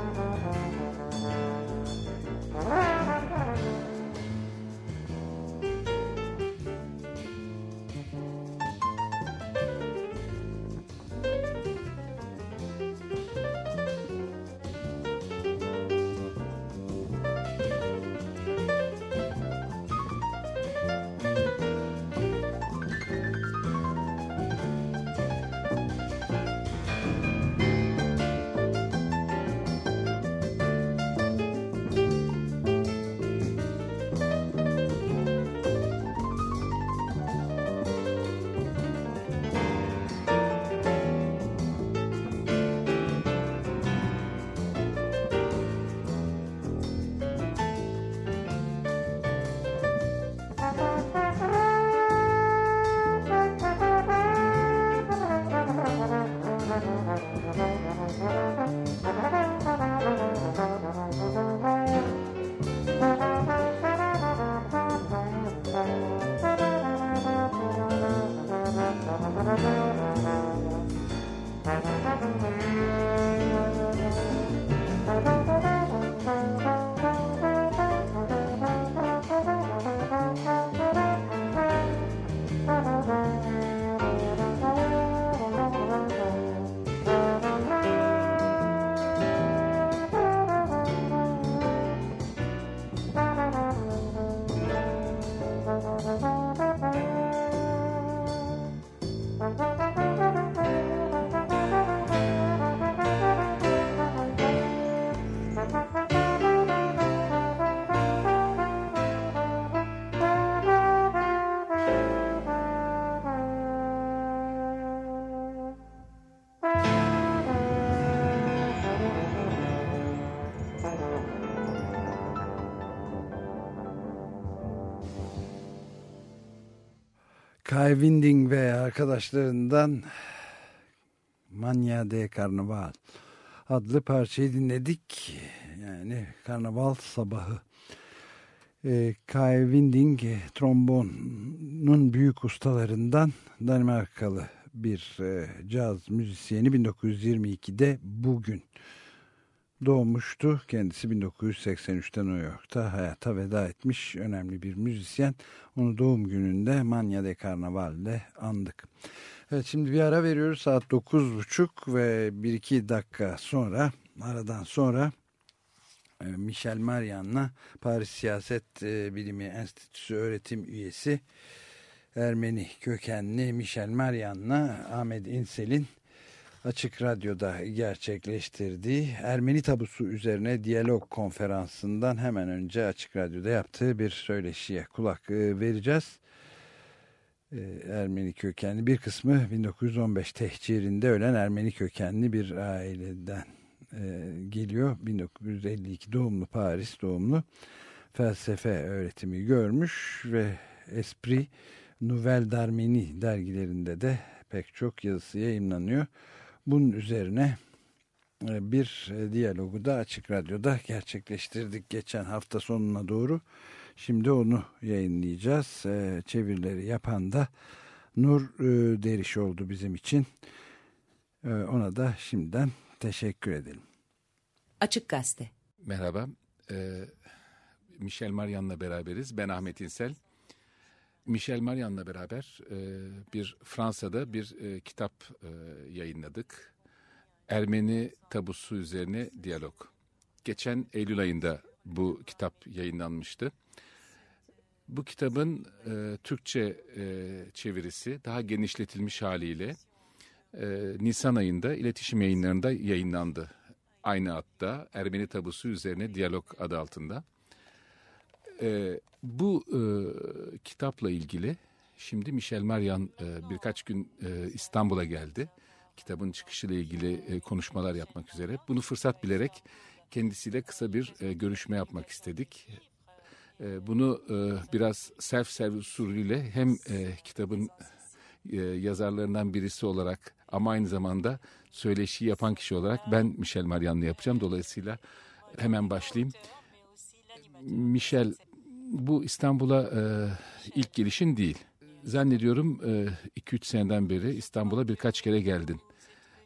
Speaker 2: Kai Winding ve arkadaşlarından Manya de Karnaval adlı parçayı dinledik. Yani karnaval sabahı. E, Kai Winding trombonun büyük ustalarından Danimarkalı bir e, caz müzisyeni 1922'de bugün doğmuştu. Kendisi 1983'te New York'ta hayata veda etmiş önemli bir müzisyen. Onu doğum gününde Manya de Carnaval'de andık. Evet şimdi bir ara veriyoruz saat 9.30 ve 1-2 dakika sonra aradan sonra e, Michel Marian'la Paris Siyaset e, Bilimi Enstitüsü öğretim üyesi Ermeni kökenli Michel Marian'la Ahmet İnsel'in Açık Radyo'da gerçekleştirdiği Ermeni tabusu üzerine diyalog konferansından hemen önce Açık Radyo'da yaptığı bir söyleşiye kulak e, vereceğiz. Ermeni kökenli bir kısmı 1915 tehcirinde ölen Ermeni kökenli bir aileden geliyor. 1952 doğumlu Paris doğumlu felsefe öğretimi görmüş ve Esprit Nouvelle d'Arménie dergilerinde de pek çok yazısı yayınlanıyor. Bunun üzerine bir diyalogu da Açık Radyo'da gerçekleştirdik geçen hafta sonuna doğru. Şimdi onu yayınlayacağız. Çevirileri yapan da Nur Deriş oldu bizim için. Ona da şimdiden teşekkür edelim.
Speaker 7: Açık Gazete.
Speaker 11: Merhaba. Michel Marian'la beraberiz. Ben Ahmet İnsel. Michel Marian'la beraber e, bir Fransa'da bir e, kitap e, yayınladık. Ermeni tabusu üzerine diyalog. Geçen Eylül ayında bu kitap yayınlanmıştı. Bu kitabın e, Türkçe e, çevirisi daha genişletilmiş haliyle e, Nisan ayında iletişim yayınlarında yayınlandı. Aynı adda Ermeni tabusu üzerine diyalog adı altında. E, bu e, kitapla ilgili şimdi Michel Marian e, birkaç gün e, İstanbul'a geldi. Kitabın çıkışıyla ilgili e, konuşmalar yapmak üzere. Bunu fırsat bilerek kendisiyle kısa bir e, görüşme yapmak istedik. E, bunu e, biraz self-service usulüyle hem e, kitabın e, yazarlarından birisi olarak ama aynı zamanda söyleşi yapan kişi olarak ben Michel Marian'la yapacağım. Dolayısıyla hemen başlayayım. Michel bu İstanbul'a e, ilk gelişin değil. Zannediyorum 2-3 e, seneden beri İstanbul'a birkaç kere geldin.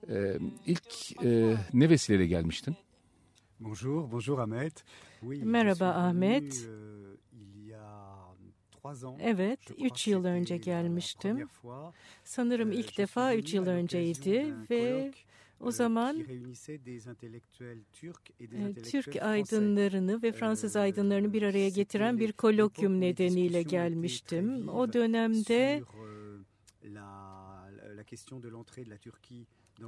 Speaker 11: E, ilk e, ne vesileyle gelmiştin?
Speaker 12: Bonjour, bonjour Ahmet.
Speaker 13: Merhaba Ahmet. Evet, üç yıl önce gelmiştim. Sanırım ilk defa üç yıl önceydi ve o zaman Türk aydınlarını ve Fransız aydınlarını bir araya getiren bir kolokyum nedeniyle gelmiştim. O dönemde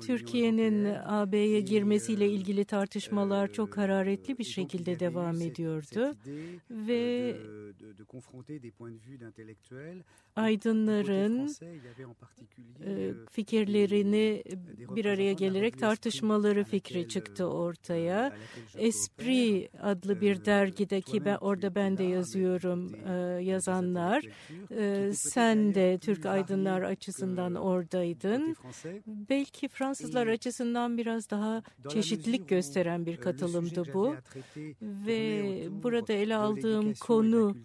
Speaker 13: Türkiye'nin AB'ye girmesiyle ilgili tartışmalar çok hararetli bir şekilde devam ediyordu ve aydınların e, fikirlerini bir araya gelerek tartışmaları fikri çıktı ortaya. Esprit adlı bir dergide ki ben orada ben de yazıyorum e, yazanlar. E, sen de Türk aydınlar açısından oradaydın. Belki Fransızlar açısından biraz daha çeşitlilik gösteren bir katılımdı bu. Ve burada ele aldığım konu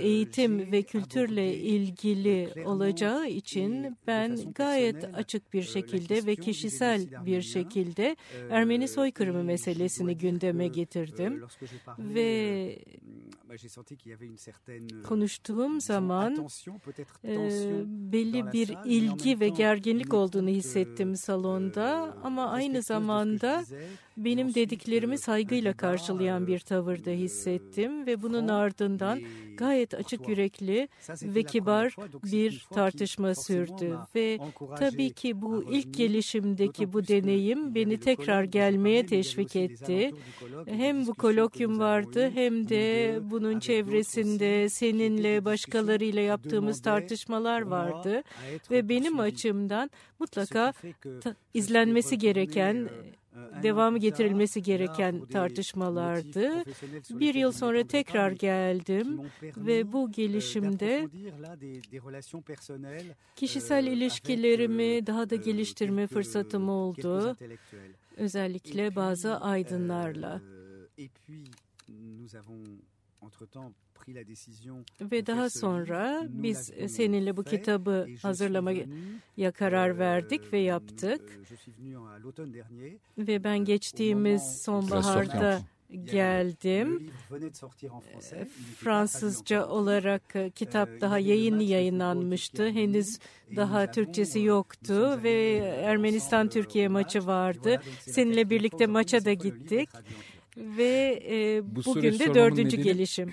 Speaker 13: eğitim ve kültürle ilgili olacağı için ben gayet açık bir şekilde ve kişisel bir şekilde Ermeni soykırımı meselesini gündeme getirdim ve konuştuğum zaman e, belli bir ilgi ve gerginlik olduğunu hissettim salonda ama aynı zamanda benim dediklerimi saygıyla karşılayan bir tavırda hissettim ve bunun ardından gayet açık yürekli ve kibar bir tartışma sürdü ve tabii ki bu ilk gelişimdeki bu deneyim beni tekrar gelmeye teşvik etti. Hem bu kolokyum vardı hem de bu bunun çevresinde seninle başkalarıyla yaptığımız tartışmalar vardı ve benim açımdan mutlaka izlenmesi gereken devamı getirilmesi gereken tartışmalardı. Bir yıl sonra tekrar geldim ve bu gelişimde kişisel ilişkilerimi daha da geliştirme fırsatım oldu. Özellikle bazı aydınlarla. Ve daha sonra biz seninle bu kitabı hazırlamaya karar verdik ve yaptık. Ve ben geçtiğimiz sonbaharda geldim. Fransızca olarak kitap daha yayın yayınlanmıştı. Henüz daha Türkçesi yoktu ve Ermenistan Türkiye maçı vardı. Seninle birlikte maça da gittik. Ve e, Bu bugün de dördüncü nedeni, gelişim.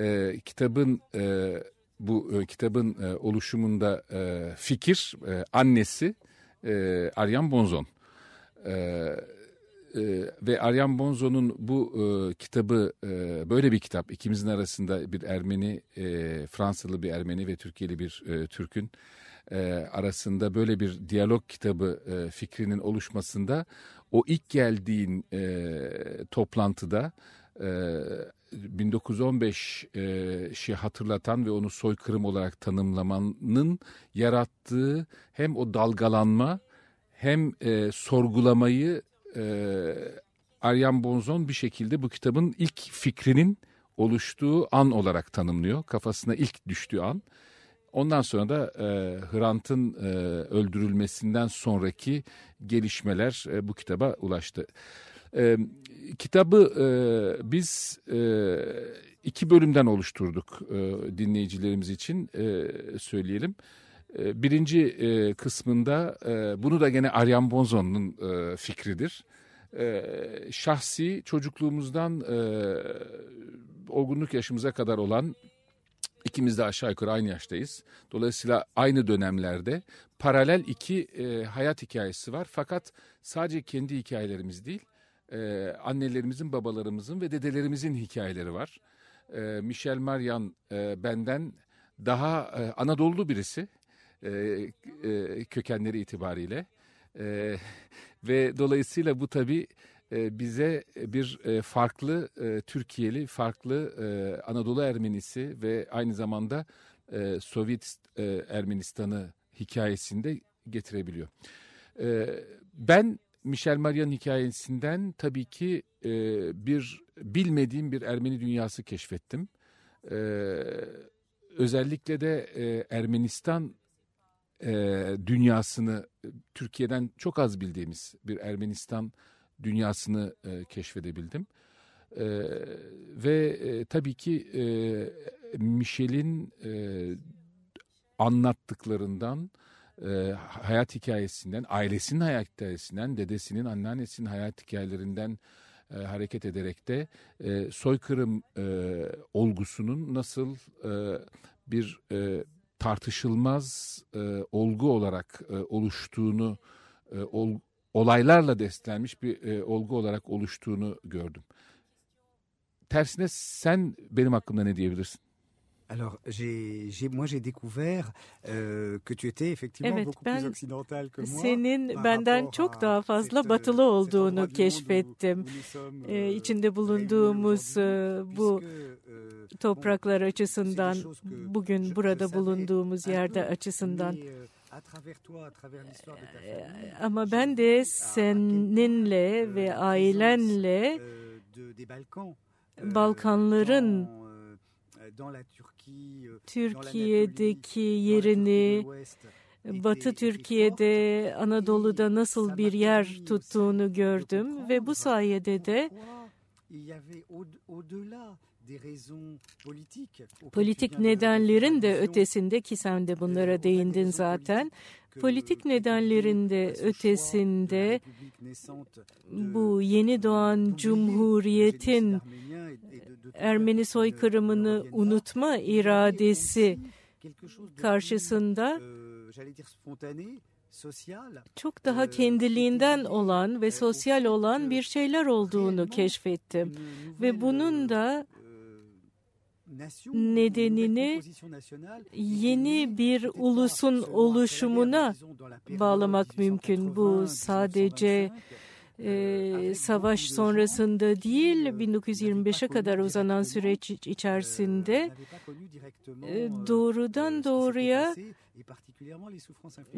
Speaker 11: E, kitabın e, bu e, kitabın e, oluşumunda e, fikir e, annesi e, Aryan Bonzon. E, e, ve Aryan Bonzo'nun bu e, kitabı e, böyle bir kitap ikimizin arasında bir Ermeni e, Fransalı bir Ermeni ve Türkiye'li bir e, Türk'ün e, arasında böyle bir diyalog kitabı e, fikrinin oluşmasında o ilk geldiğin e, toplantıda e, 1915 e, şey hatırlatan ve onu soykırım olarak tanımlamanın yarattığı hem o dalgalanma hem e, sorgulamayı e, Aryan Bonzon bir şekilde bu kitabın ilk fikrinin oluştuğu an olarak tanımlıyor. Kafasına ilk düştüğü an. Ondan sonra da e, Hrant'ın e, öldürülmesinden sonraki gelişmeler e, bu kitaba ulaştı. E, kitabı e, biz e, iki bölümden oluşturduk e, dinleyicilerimiz için e, söyleyelim. E, birinci e, kısmında e, bunu da gene Aryan Bonzon'un e, fikridir. E, şahsi çocukluğumuzdan e, olgunluk yaşımıza kadar olan İkimiz de aşağı yukarı aynı yaştayız. Dolayısıyla aynı dönemlerde paralel iki e, hayat hikayesi var. Fakat sadece kendi hikayelerimiz değil, e, annelerimizin, babalarımızın ve dedelerimizin hikayeleri var. E, Michel Marian e, benden daha e, Anadolu birisi e, e, kökenleri itibariyle. E, ve dolayısıyla bu tabii bize bir e, farklı e, Türkiye'li, farklı Anadolu Ermenisi ve aynı zamanda Sovyet Ermenistan'ı hikayesinde getirebiliyor. Ben Michel Maria'nın hikayesinden tabii ki bir bilmediğim bir Ermeni dünyası keşfettim. Özellikle de Ermenistan dünyasını Türkiye'den çok az bildiğimiz bir Ermenistan dünyasını e, keşfedebildim. E, ve e, tabii ki e, Michel'in e, anlattıklarından, e, hayat hikayesinden, ailesinin hayat hikayesinden, dedesinin, anneannesinin hayat hikayelerinden e, hareket ederek de e, soykırım e, olgusunun nasıl e, bir e, tartışılmaz e, olgu olarak e, oluştuğunu, e, ol, olaylarla desteklenmiş bir e, olgu olarak oluştuğunu gördüm. Tersine sen benim hakkımda ne diyebilirsin?
Speaker 12: Alors, j'ai, moi j'ai découvert euh, que tu étais effectivement
Speaker 13: evet,
Speaker 12: beaucoup
Speaker 13: ben
Speaker 12: plus occidental que moi.
Speaker 13: Senin benden çok daha fazla batılı olduğunu keşfettim. Ee, içinde bulunduğumuz bu topraklar açısından, bugün burada bulunduğumuz yerde açısından. Ama ben de seninle ve ailenle Balkanların Türkiye'deki yerini, Batı Türkiye'de, Anadolu'da nasıl bir yer tuttuğunu gördüm ve bu sayede de Politik nedenlerin de ötesinde ki sen de bunlara değindin zaten. Politik nedenlerin de ötesinde bu yeni doğan cumhuriyetin Ermeni soykırımını unutma iradesi karşısında çok daha kendiliğinden olan ve sosyal olan bir şeyler olduğunu keşfettim. Ve bunun da nedenini yeni bir ulusun oluşumuna bağlamak mümkün. Bu sadece e, savaş sonrasında değil 1925'e kadar uzanan süreç içerisinde e, doğrudan doğruya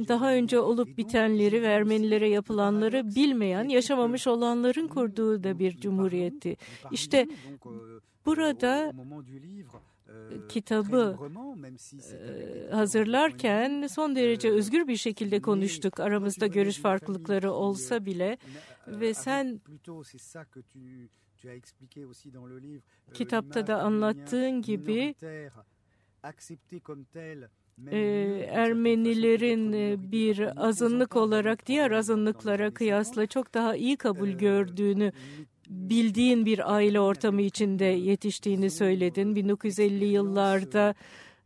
Speaker 13: daha önce olup bitenleri ve Ermenilere yapılanları bilmeyen, yaşamamış olanların kurduğu da bir cumhuriyetti. İşte burada kitabı hazırlarken son derece özgür bir şekilde konuştuk. Aramızda görüş farklılıkları olsa bile ve sen kitapta da anlattığın gibi e, Ermenilerin bir azınlık olarak diğer azınlıklara kıyasla çok daha iyi kabul gördüğünü bildiğin bir aile ortamı içinde yetiştiğini söyledin. 1950 yıllarda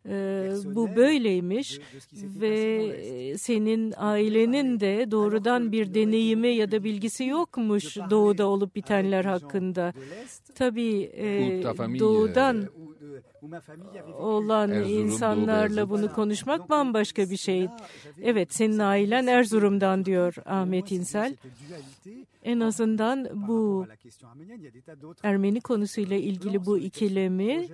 Speaker 13: e, bu böyleymiş ve senin ailenin de doğrudan bir deneyimi ya da bilgisi yokmuş doğuda olup bitenler hakkında. Tabii e, doğudan olan insanlarla bunu konuşmak bambaşka bir şey. Evet senin ailen Erzurum'dan diyor Ahmet İnsel. En azından bu Ermeni konusuyla ilgili bu ikilemi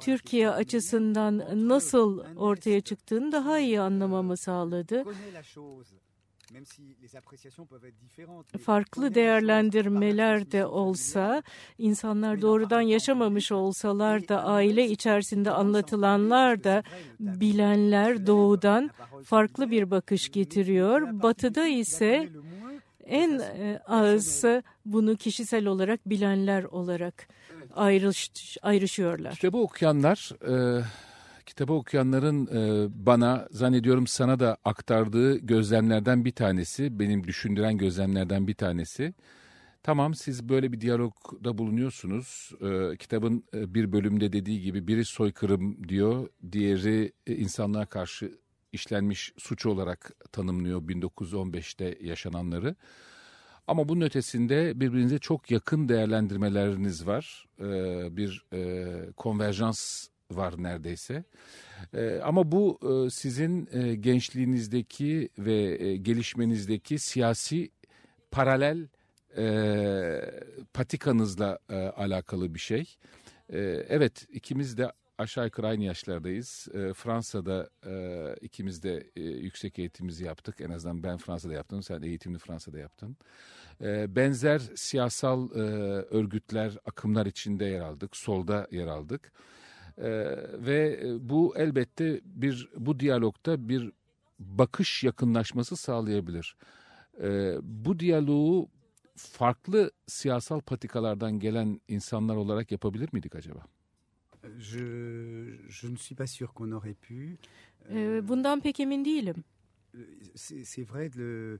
Speaker 13: Türkiye açısından nasıl ortaya çıktığını daha iyi anlamamı sağladı farklı değerlendirmeler de olsa, insanlar doğrudan yaşamamış olsalar da aile içerisinde anlatılanlar da bilenler doğudan farklı bir bakış getiriyor. Batıda ise en az bunu kişisel olarak bilenler olarak ayrış, ayrışıyorlar.
Speaker 11: Kitabı okuyanlar e, kitabı okuyanların e, bana zannediyorum sana da aktardığı gözlemlerden bir tanesi, benim düşündüren gözlemlerden bir tanesi. Tamam siz böyle bir diyalogda bulunuyorsunuz. E, kitabın e, bir bölümde dediği gibi biri soykırım diyor, diğeri e, insanlığa karşı işlenmiş suç olarak tanımlıyor 1915'te yaşananları. Ama bunun ötesinde birbirinize çok yakın değerlendirmeleriniz var. Ee, bir e, konverjans var neredeyse. E, ama bu e, sizin e, gençliğinizdeki ve e, gelişmenizdeki siyasi paralel e, patikanızla e, alakalı bir şey. E, evet ikimiz de aşağı yukarı aynı yaşlardayız. E, Fransa'da e, ikimiz de e, yüksek eğitimimizi yaptık. En azından ben Fransa'da yaptım, sen eğitimini Fransa'da yaptın. E, benzer siyasal e, örgütler, akımlar içinde yer aldık. Solda yer aldık. Ee, ve bu elbette bir bu diyalogta bir bakış yakınlaşması sağlayabilir. Ee, bu diyaloğu farklı siyasal patikalardan gelen insanlar olarak yapabilir miydik acaba?
Speaker 12: Je, je ne suis pas sûr qu'on aurait pu.
Speaker 13: Ee, bundan pek emin değilim.
Speaker 12: C'est vrai, le,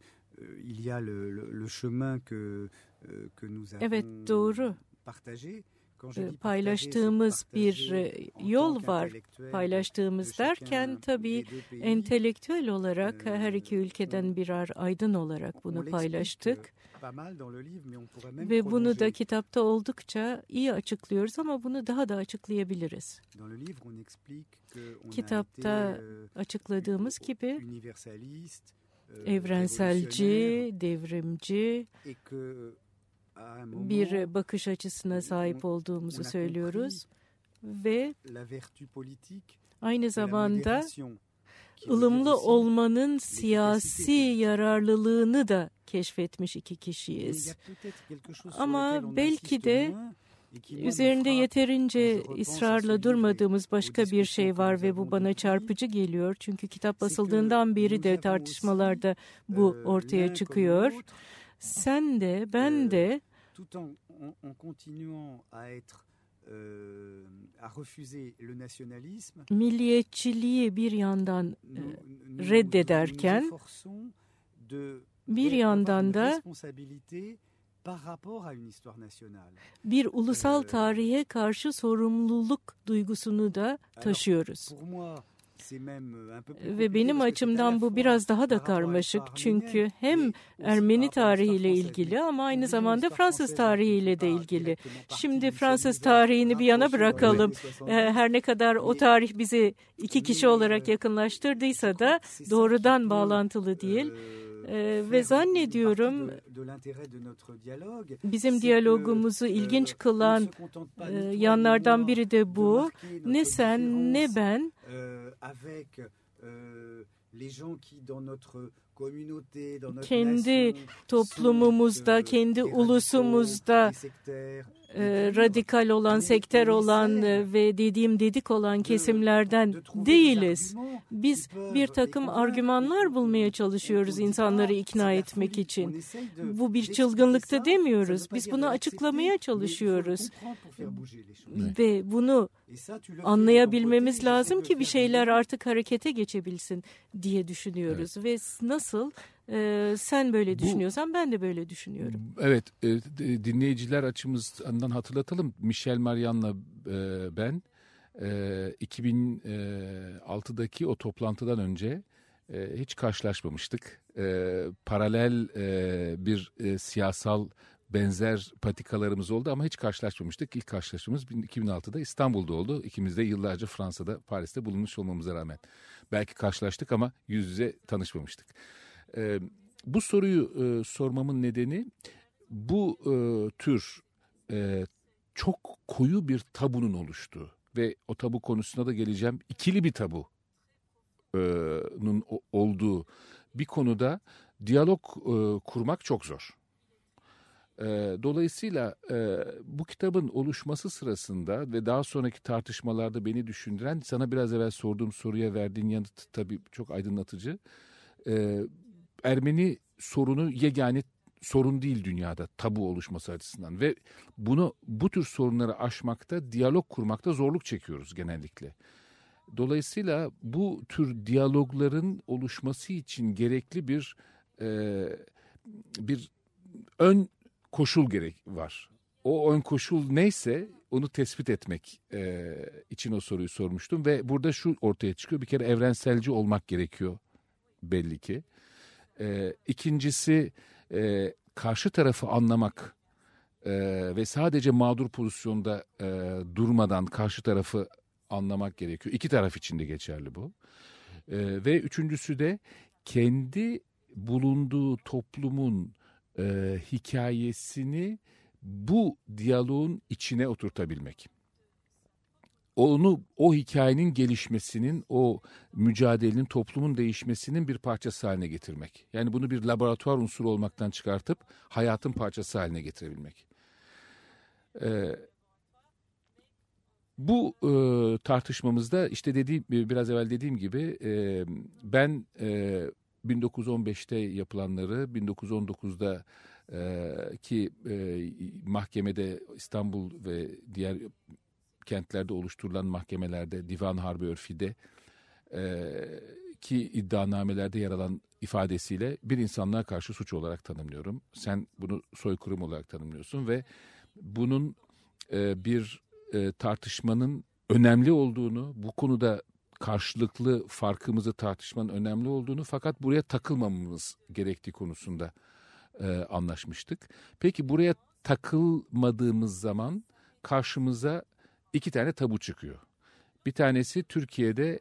Speaker 12: il y a le, le, le chemin que, que nous avons
Speaker 13: evet, doğru.
Speaker 12: partagé
Speaker 13: paylaştığımız bir yol var. Paylaştığımız derken tabii entelektüel olarak her iki ülkeden birer aydın olarak bunu paylaştık. Ve bunu da kitapta oldukça iyi açıklıyoruz ama bunu daha da açıklayabiliriz. Kitapta açıkladığımız gibi evrenselci, devrimci, bir bakış açısına sahip olduğumuzu söylüyoruz ve aynı zamanda ılımlı olmanın siyasi yararlılığını da keşfetmiş iki kişiyiz. Ama belki de üzerinde yeterince ısrarla durmadığımız başka bir şey var ve bu bana çarpıcı geliyor. Çünkü kitap basıldığından beri de tartışmalarda bu ortaya çıkıyor. Sen de ben de
Speaker 12: tout en, en, en continuant à être euh, à refuser le nationalisme,
Speaker 13: milliyetçiliği bir yandan nous, reddederken bir yandan da bir ulusal tarihe karşı sorumluluk duygusunu da taşıyoruz. Ve benim açımdan bu biraz daha da karmaşık çünkü hem Ermeni tarihiyle ilgili ama aynı zamanda Fransız tarihiyle de ilgili. Şimdi Fransız tarihini bir yana bırakalım. Her ne kadar o tarih bizi iki kişi olarak yakınlaştırdıysa da doğrudan bağlantılı değil. Ee, ve zannediyorum bizim diyalogumuzu ilginç kılan e, yanlardan biri de bu. Ne sen ne ben kendi toplumumuzda, kendi ulusumuzda e, radikal olan, sektör olan e, ve dediğim dedik olan kesimlerden değiliz. Biz bir takım argümanlar bulmaya çalışıyoruz insanları ikna etmek için. Bu bir çılgınlıkta demiyoruz. Biz bunu açıklamaya çalışıyoruz. Ve bunu anlayabilmemiz lazım ki bir şeyler artık harekete geçebilsin diye düşünüyoruz. Ve nasıl ee, sen böyle düşünüyorsan Bu, ben de böyle düşünüyorum.
Speaker 11: Evet, e, dinleyiciler açımızdan hatırlatalım. Michel Marian'la e, ben e, 2006'daki o toplantıdan önce e, hiç karşılaşmamıştık. E, paralel e, bir e, siyasal benzer patikalarımız oldu ama hiç karşılaşmamıştık. İlk karşılaşmamız 2006'da İstanbul'da oldu. İkimiz de yıllarca Fransa'da, Paris'te bulunmuş olmamıza rağmen. Belki karşılaştık ama yüz yüze tanışmamıştık. E, bu soruyu e, sormamın nedeni bu e, tür e, çok koyu bir tabunun oluştuğu ve o tabu konusuna da geleceğim. ikili bir tabunun e, olduğu bir konuda diyalog e, kurmak çok zor. E, dolayısıyla e, bu kitabın oluşması sırasında ve daha sonraki tartışmalarda beni düşündüren, sana biraz evvel sorduğum soruya verdiğin yanıt tabii çok aydınlatıcı. E, Ermeni sorunu yegane sorun değil dünyada tabu oluşması açısından ve bunu bu tür sorunları aşmakta, diyalog kurmakta zorluk çekiyoruz genellikle. Dolayısıyla bu tür diyalogların oluşması için gerekli bir e, bir ön koşul gerek var. O ön koşul neyse onu tespit etmek e, için o soruyu sormuştum ve burada şu ortaya çıkıyor. Bir kere evrenselci olmak gerekiyor belli ki. E, ikincisi e, karşı tarafı anlamak e, ve sadece mağdur pozisyonda e, durmadan karşı tarafı anlamak gerekiyor. İki taraf için de geçerli bu. E, ve üçüncüsü de kendi bulunduğu toplumun e, hikayesini bu diyaloğun içine oturtabilmek onu o hikayenin gelişmesinin, o mücadelenin, toplumun değişmesinin bir parçası haline getirmek. Yani bunu bir laboratuvar unsuru olmaktan çıkartıp hayatın parçası haline getirebilmek. Ee, bu e, tartışmamızda işte dediğim biraz evvel dediğim gibi e, ben e, 1915'te yapılanları 1919'da e, ki e, mahkemede İstanbul ve diğer kentlerde oluşturulan mahkemelerde, Divan Harbi Örfi'de e, ki iddianamelerde yer alan ifadesiyle bir insanlığa karşı suç olarak tanımlıyorum. Sen bunu soykırım olarak tanımlıyorsun ve bunun e, bir e, tartışmanın önemli olduğunu, bu konuda karşılıklı farkımızı tartışmanın önemli olduğunu fakat buraya takılmamamız gerektiği konusunda e, anlaşmıştık. Peki buraya takılmadığımız zaman karşımıza iki tane tabu çıkıyor. Bir tanesi Türkiye'de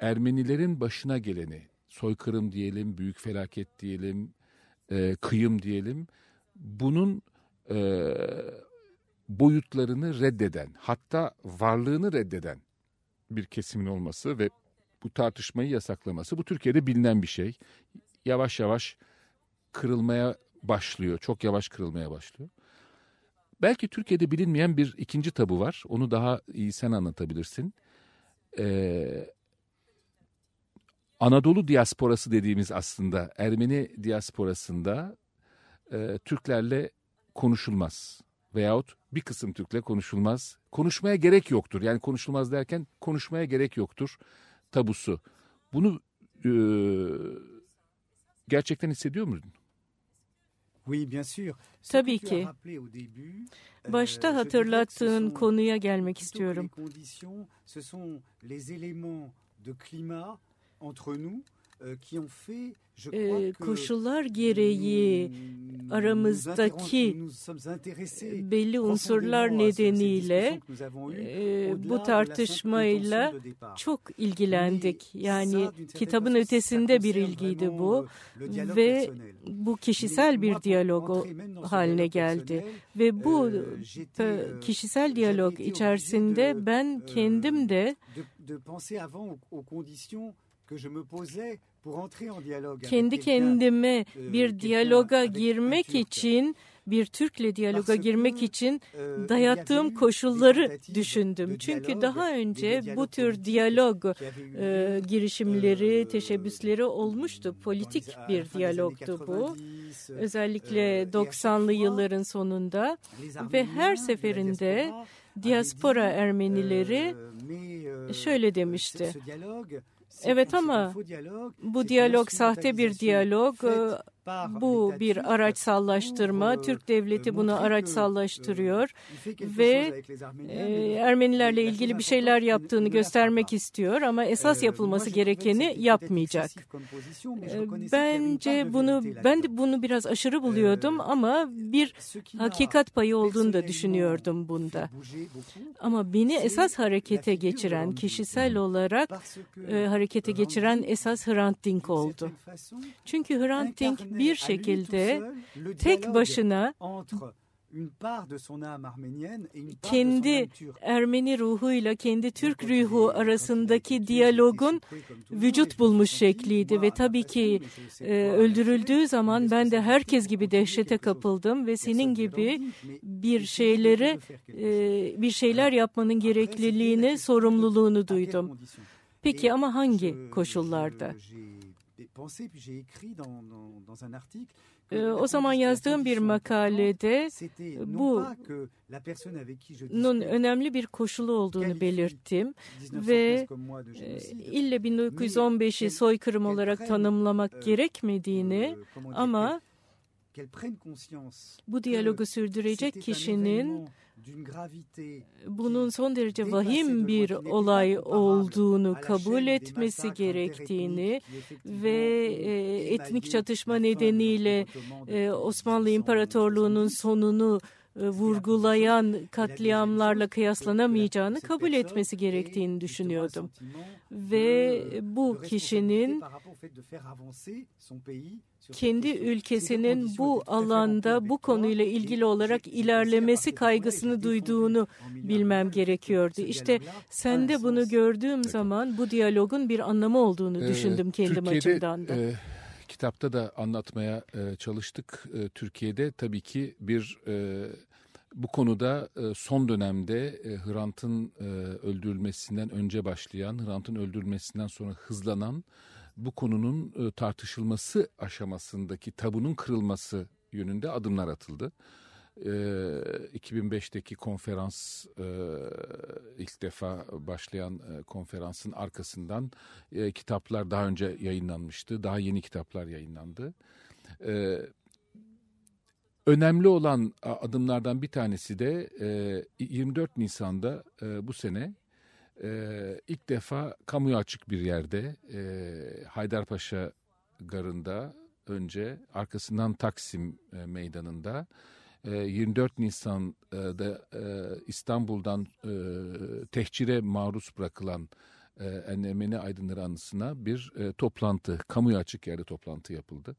Speaker 11: Ermenilerin başına geleni, soykırım diyelim, büyük felaket diyelim, e, kıyım diyelim. Bunun e, boyutlarını reddeden, hatta varlığını reddeden bir kesimin olması ve bu tartışmayı yasaklaması. Bu Türkiye'de bilinen bir şey. Yavaş yavaş kırılmaya başlıyor, çok yavaş kırılmaya başlıyor. Belki Türkiye'de bilinmeyen bir ikinci tabu var. Onu daha iyi sen anlatabilirsin. Ee, Anadolu diasporası dediğimiz aslında Ermeni diasporasında e, Türklerle konuşulmaz. Veyahut bir kısım Türkle konuşulmaz. Konuşmaya gerek yoktur. Yani konuşulmaz derken konuşmaya gerek yoktur tabusu. Bunu e, gerçekten hissediyor musun?
Speaker 13: Tabii ki. Euh, Başta hatırlattığın konuya gelmek istiyorum.
Speaker 12: Euh, qui ont fait
Speaker 13: e, koşullar gereği aramızdaki belli unsurlar nedeniyle e, bu tartışmayla çok ilgilendik. Yani kitabın ötesinde bir ilgiydi bu ve bu kişisel bir diyalog haline geldi. Ve bu kişisel diyalog içerisinde ben kendim de kendi kendime euh, bir diyaloga girmek için bir Türk'le diyaloga girmek için euh, dayattığım koşulları düşündüm. Çünkü daha önce bu tür diyalog e, girişimleri, teşebbüsleri olmuştu. Politik bir diyalogtu bu. Özellikle 90'lı yılların sonunda ve her seferinde diaspora Ermenileri şöyle demişti. Evet ama bu diyalog sahte bir diyalog. Bu bir araçsallaştırma. Türk devleti bunu araçsallaştırıyor ve e, Ermenilerle ilgili bir şeyler yaptığını göstermek istiyor ama esas yapılması gerekeni yapmayacak. Bence bunu ben de bunu biraz aşırı buluyordum ama bir hakikat payı olduğunu da düşünüyordum bunda. Ama beni esas harekete geçiren kişisel olarak e, harekete geçiren esas Hrant Dink oldu. Çünkü Hrant Dink bir şekilde tek başına kendi Ermeni ruhuyla kendi Türk ruhu arasındaki diyalogun vücut bulmuş şekliydi ve tabii ki e, öldürüldüğü zaman ben de herkes gibi dehşete kapıldım ve senin gibi bir şeyleri e, bir şeyler yapmanın gerekliliğini sorumluluğunu duydum. Peki ama hangi koşullarda? O zaman yazdığım bir makalede bu bunun önemli bir koşulu olduğunu belirttim ve ille 1915'i soykırım olarak tanımlamak gerekmediğini ama bu diyalogu sürdürecek kişinin bunun son derece vahim bir olay olduğunu kabul etmesi gerektiğini ve e, etnik çatışma nedeniyle e, Osmanlı İmparatorluğu'nun sonunu vurgulayan katliamlarla kıyaslanamayacağını kabul etmesi gerektiğini düşünüyordum. Ve bu kişinin kendi ülkesinin bu alanda bu konuyla ilgili olarak ilerlemesi kaygısını duyduğunu bilmem gerekiyordu. İşte sende bunu gördüğüm zaman bu diyalogun bir anlamı olduğunu ee, düşündüm kendim açımdan da.
Speaker 11: Kitapta da anlatmaya e, çalıştık. E, Türkiye'de tabii ki bir e, bu konuda e, son dönemde e, Hrant'ın e, öldürülmesinden önce başlayan, Hrant'ın öldürülmesinden sonra hızlanan bu konunun e, tartışılması aşamasındaki tabunun kırılması yönünde adımlar atıldı. E, 2005'teki konferans e, ilk defa başlayan e, konferansın arkasından e, kitaplar daha önce yayınlanmıştı. Daha yeni kitaplar yayınlandı. E, önemli olan adımlardan bir tanesi de e, 24 Nisan'da e, bu sene e, ilk defa kamuya açık bir yerde e, Haydarpaşa Garı'nda önce arkasından Taksim e, Meydanı'nda 24 Nisan'da e, İstanbul'dan e, tehcire maruz bırakılan e, Ermeni aydınları anısına bir e, toplantı, kamuya açık yerde toplantı yapıldı.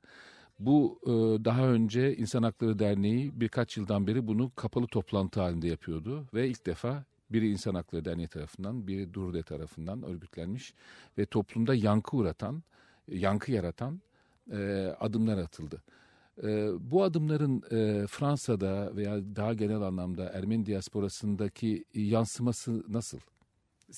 Speaker 11: Bu e, daha önce İnsan Hakları Derneği birkaç yıldan beri bunu kapalı toplantı halinde yapıyordu ve ilk defa biri İnsan Hakları Derneği tarafından, biri Durde tarafından örgütlenmiş ve toplumda yankı uğratan, yankı yaratan e, adımlar atıldı. E, bu adımların e, Fransa'da veya daha genel anlamda Ermeni diasporasındaki yansıması nasıl?
Speaker 13: Euh,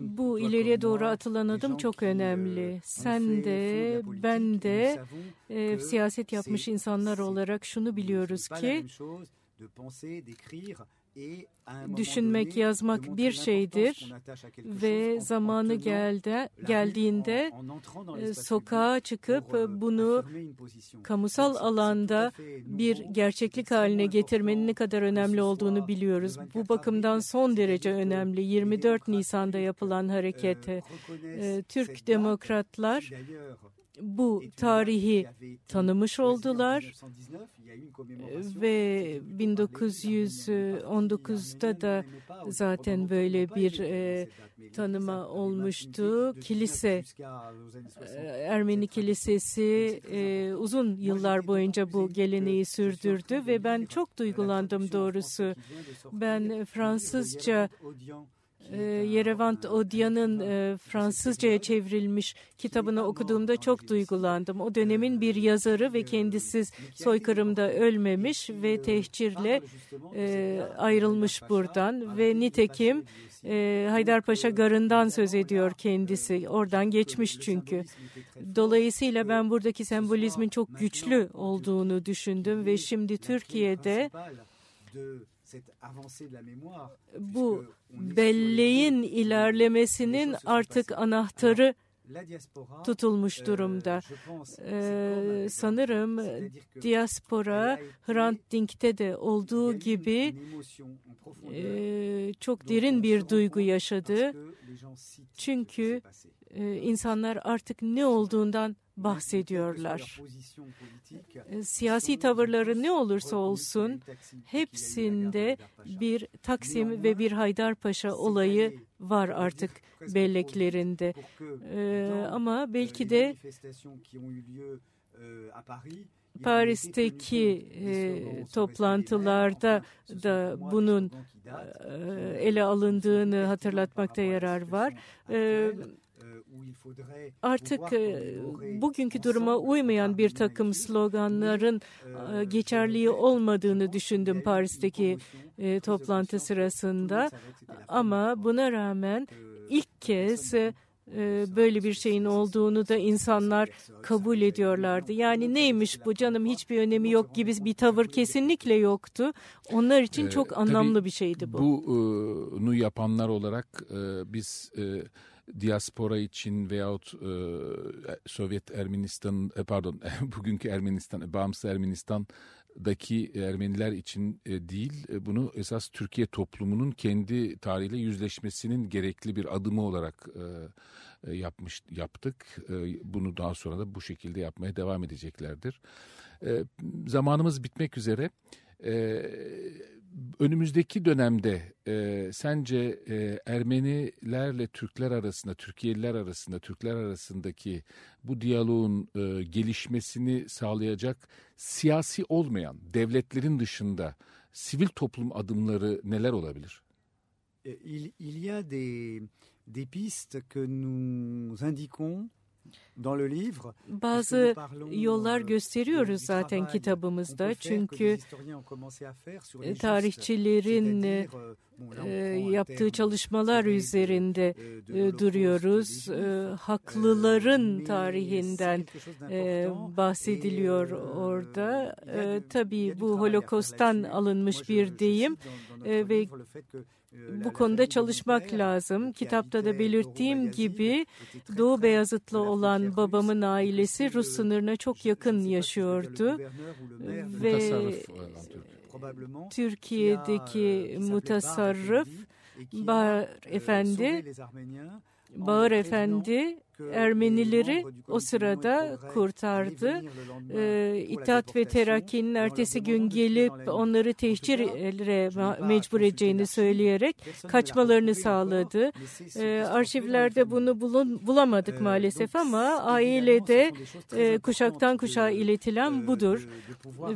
Speaker 13: bu ileriye doğru atılan adım çok önemli. Euh, Sen de, ben de e, siyaset yapmış insanlar olarak şunu biliyoruz ki düşünmek, yazmak bir şeydir ve zamanı geldi, geldiğinde e, sokağa çıkıp e, bunu kamusal alanda bir gerçeklik haline getirmenin ne kadar önemli olduğunu biliyoruz. Bu bakımdan son derece önemli. 24 Nisan'da yapılan hareket e, Türk demokratlar bu tarihi tanımış oldular ve 1919'da da zaten böyle bir e, tanıma olmuştu. Kilise, e, Ermeni Kilisesi e, uzun yıllar boyunca bu geleneği sürdürdü ve ben çok duygulandım doğrusu. Ben Fransızca e, Yerevant Odia'nın e, Fransızcaya çevrilmiş kitabını okuduğumda çok duygulandım. O dönemin bir yazarı ve kendisi soykırımda ölmemiş ve tehcirle e, ayrılmış buradan ve nitekim e, Haydarpaşa Garı'ndan söz ediyor kendisi. Oradan geçmiş çünkü. Dolayısıyla ben buradaki sembolizmin çok güçlü olduğunu düşündüm ve şimdi Türkiye'de bu belleğin ilerlemesinin artık anahtarı tutulmuş durumda. Ee, sanırım diaspora Hrant Dink'te de olduğu gibi e, çok derin bir duygu yaşadı. Çünkü e, insanlar artık ne olduğundan bahsediyorlar. E, siyasi tavırları ne olursa olsun hepsinde bir Taksim ve bir Haydarpaşa olayı var artık belleklerinde. Ee, ama belki de Paris'teki e, toplantılarda da bunun e, ele alındığını hatırlatmakta yarar var. E, artık e, bugünkü duruma uymayan bir takım sloganların e, geçerliği olmadığını düşündüm Paris'teki e, toplantı sırasında. Ama buna rağmen ilk kez böyle bir şeyin olduğunu da insanlar kabul ediyorlardı. Yani neymiş bu canım hiçbir önemi yok gibi bir tavır kesinlikle yoktu. Onlar için çok ee, anlamlı bir şeydi bu.
Speaker 11: Bunu yapanlar olarak biz diaspora için veyahut e, Sovyet Ermenistan e, pardon bugünkü Ermenistan bağımsız Ermenistan'daki Ermeniler için e, değil e, bunu esas Türkiye toplumunun kendi tarihiyle yüzleşmesinin gerekli bir adımı olarak e, e, yapmış yaptık. E, bunu daha sonra da bu şekilde yapmaya devam edeceklerdir. E, zamanımız bitmek üzere. E, önümüzdeki dönemde e, sence e, Ermenilerle Türkler arasında, Türkiye'liler arasında, Türkler arasındaki bu diyaloğun e, gelişmesini sağlayacak siyasi olmayan devletlerin dışında sivil toplum adımları neler olabilir?
Speaker 12: Il, il y a des, des pistes que nous indiquons
Speaker 13: bazı yollar euh, gösteriyoruz zaten kitabımızda çünkü tarihçilerin e, e, yaptığı çalışmalar üzerinde duruyoruz. Haklıların tarihinden bahsediliyor orada. Tabii bu Holokost'tan alınmış bir deyim ve bu konuda çalışmak lazım. Kitapta da belirttiğim gibi Doğu Beyazıtlı olan babamın ailesi Rus sınırına çok yakın yaşıyordu ve Türkiye'deki mutasarrıf Bahar Efendi Bağır Efendi Ermenileri o sırada kurtardı. Ee, İttihat ve Terakki'nin ertesi gün gelip onları tehcire mecbur edeceğini söyleyerek kaçmalarını sağladı. Ee, arşivlerde bunu bulun, bulamadık maalesef ama ailede e, kuşaktan kuşağa iletilen budur.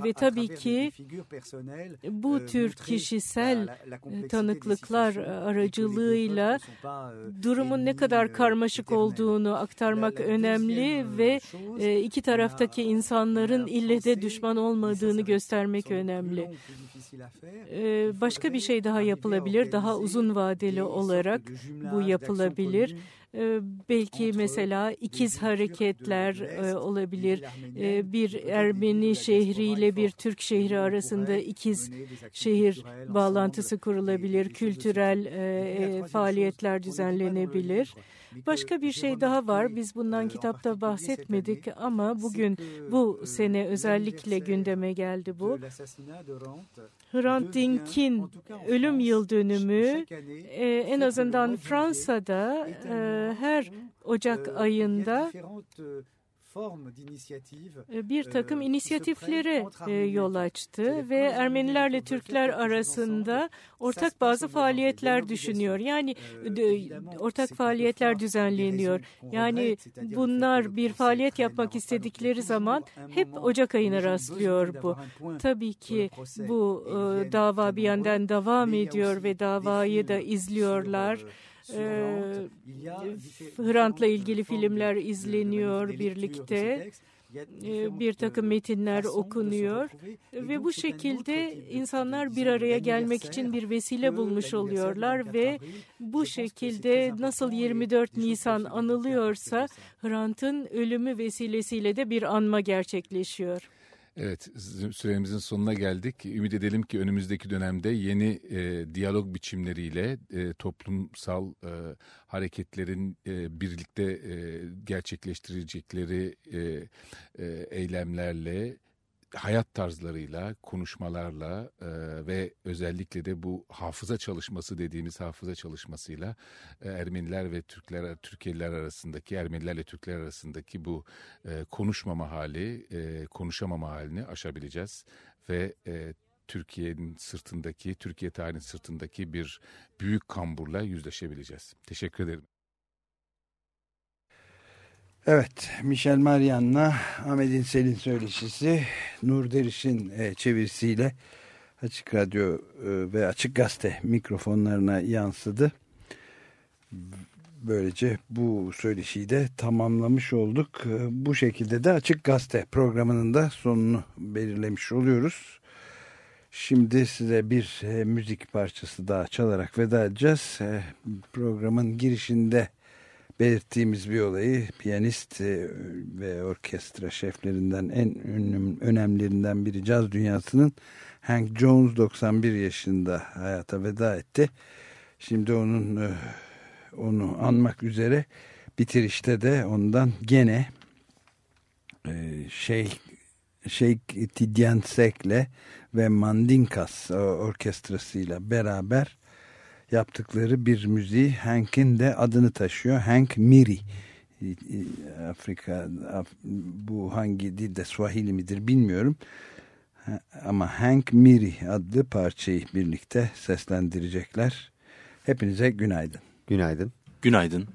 Speaker 13: Ve tabii ki bu tür kişisel tanıklıklar aracılığıyla durumun ne kadar karmaşık olduğunu olduğunu aktarmak önemli ve e, iki taraftaki insanların ille de düşman olmadığını göstermek önemli. E, başka bir şey daha yapılabilir, daha uzun vadeli olarak bu yapılabilir. E, belki mesela ikiz hareketler olabilir. Bir Ermeni şehriyle bir Türk şehri arasında ikiz şehir bağlantısı kurulabilir. Kültürel faaliyetler düzenlenebilir. Başka bir şey daha var. Biz bundan kitapta bahsetmedik ama bugün bu sene özellikle gündeme geldi bu. Hrant Dink'in ölüm yıl dönümü e, en azından Fransa'da e, her Ocak ayında e, bir takım inisiyatiflere e, yol açtı ve Ermenilerle Türkler arasında ortak bazı faaliyetler düşünüyor. Yani ortak faaliyetler düzenleniyor. Yani bunlar bir faaliyet yapmak istedikleri zaman hep Ocak ayına rastlıyor bu. Tabii ki bu e, dava bir yandan devam ediyor ve davayı da izliyorlar. Ee, Hrant'la ilgili filmler izleniyor birlikte bir takım metinler okunuyor ve bu şekilde insanlar bir araya gelmek için bir vesile bulmuş oluyorlar ve bu şekilde nasıl 24 Nisan anılıyorsa Hrant'ın ölümü vesilesiyle de bir anma gerçekleşiyor.
Speaker 11: Evet, süremizin sonuna geldik. Ümit edelim ki önümüzdeki dönemde yeni e, diyalog biçimleriyle e, toplumsal e, hareketlerin e, birlikte e, gerçekleştirecekleri e, e, eylemlerle hayat tarzlarıyla, konuşmalarla e, ve özellikle de bu hafıza çalışması dediğimiz hafıza çalışmasıyla e, Ermeniler ve Türkler, Türkiye'liler arasındaki, Ermenilerle Türkler arasındaki bu e, konuşmama hali, e, konuşamama halini aşabileceğiz ve e, Türkiye'nin sırtındaki, Türkiye tarihinin sırtındaki bir büyük kamburla yüzleşebileceğiz. Teşekkür ederim.
Speaker 2: Evet, Michel Marian'la Ahmet İnsel'in söyleşisi Nur Deriş'in e, çevirisiyle Açık Radyo e, ve Açık Gazete mikrofonlarına yansıdı. Böylece bu söyleşiyi de tamamlamış olduk. E, bu şekilde de Açık Gazete programının da sonunu belirlemiş oluyoruz. Şimdi size bir müzik parçası daha çalarak veda edeceğiz. Programın girişinde belirttiğimiz bir olayı piyanist e, ve orkestra şeflerinden en ünlü, önemlilerinden biri caz dünyasının Hank Jones 91 yaşında hayata veda etti. Şimdi onun e, onu anmak üzere bitirişte de ondan gene şey Sheikh Tidyan Sek'le ve Mandinkas orkestrasıyla beraber yaptıkları bir müziği Hank'in de adını taşıyor. Hank Miri. Afrika bu hangi dilde Swahili midir bilmiyorum. Ama Hank Miri adlı parçayı birlikte seslendirecekler. Hepinize günaydın.
Speaker 5: Günaydın.
Speaker 6: Günaydın.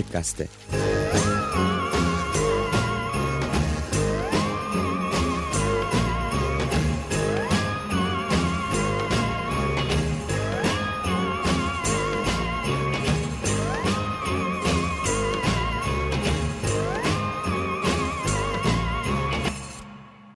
Speaker 1: Açık Gazete.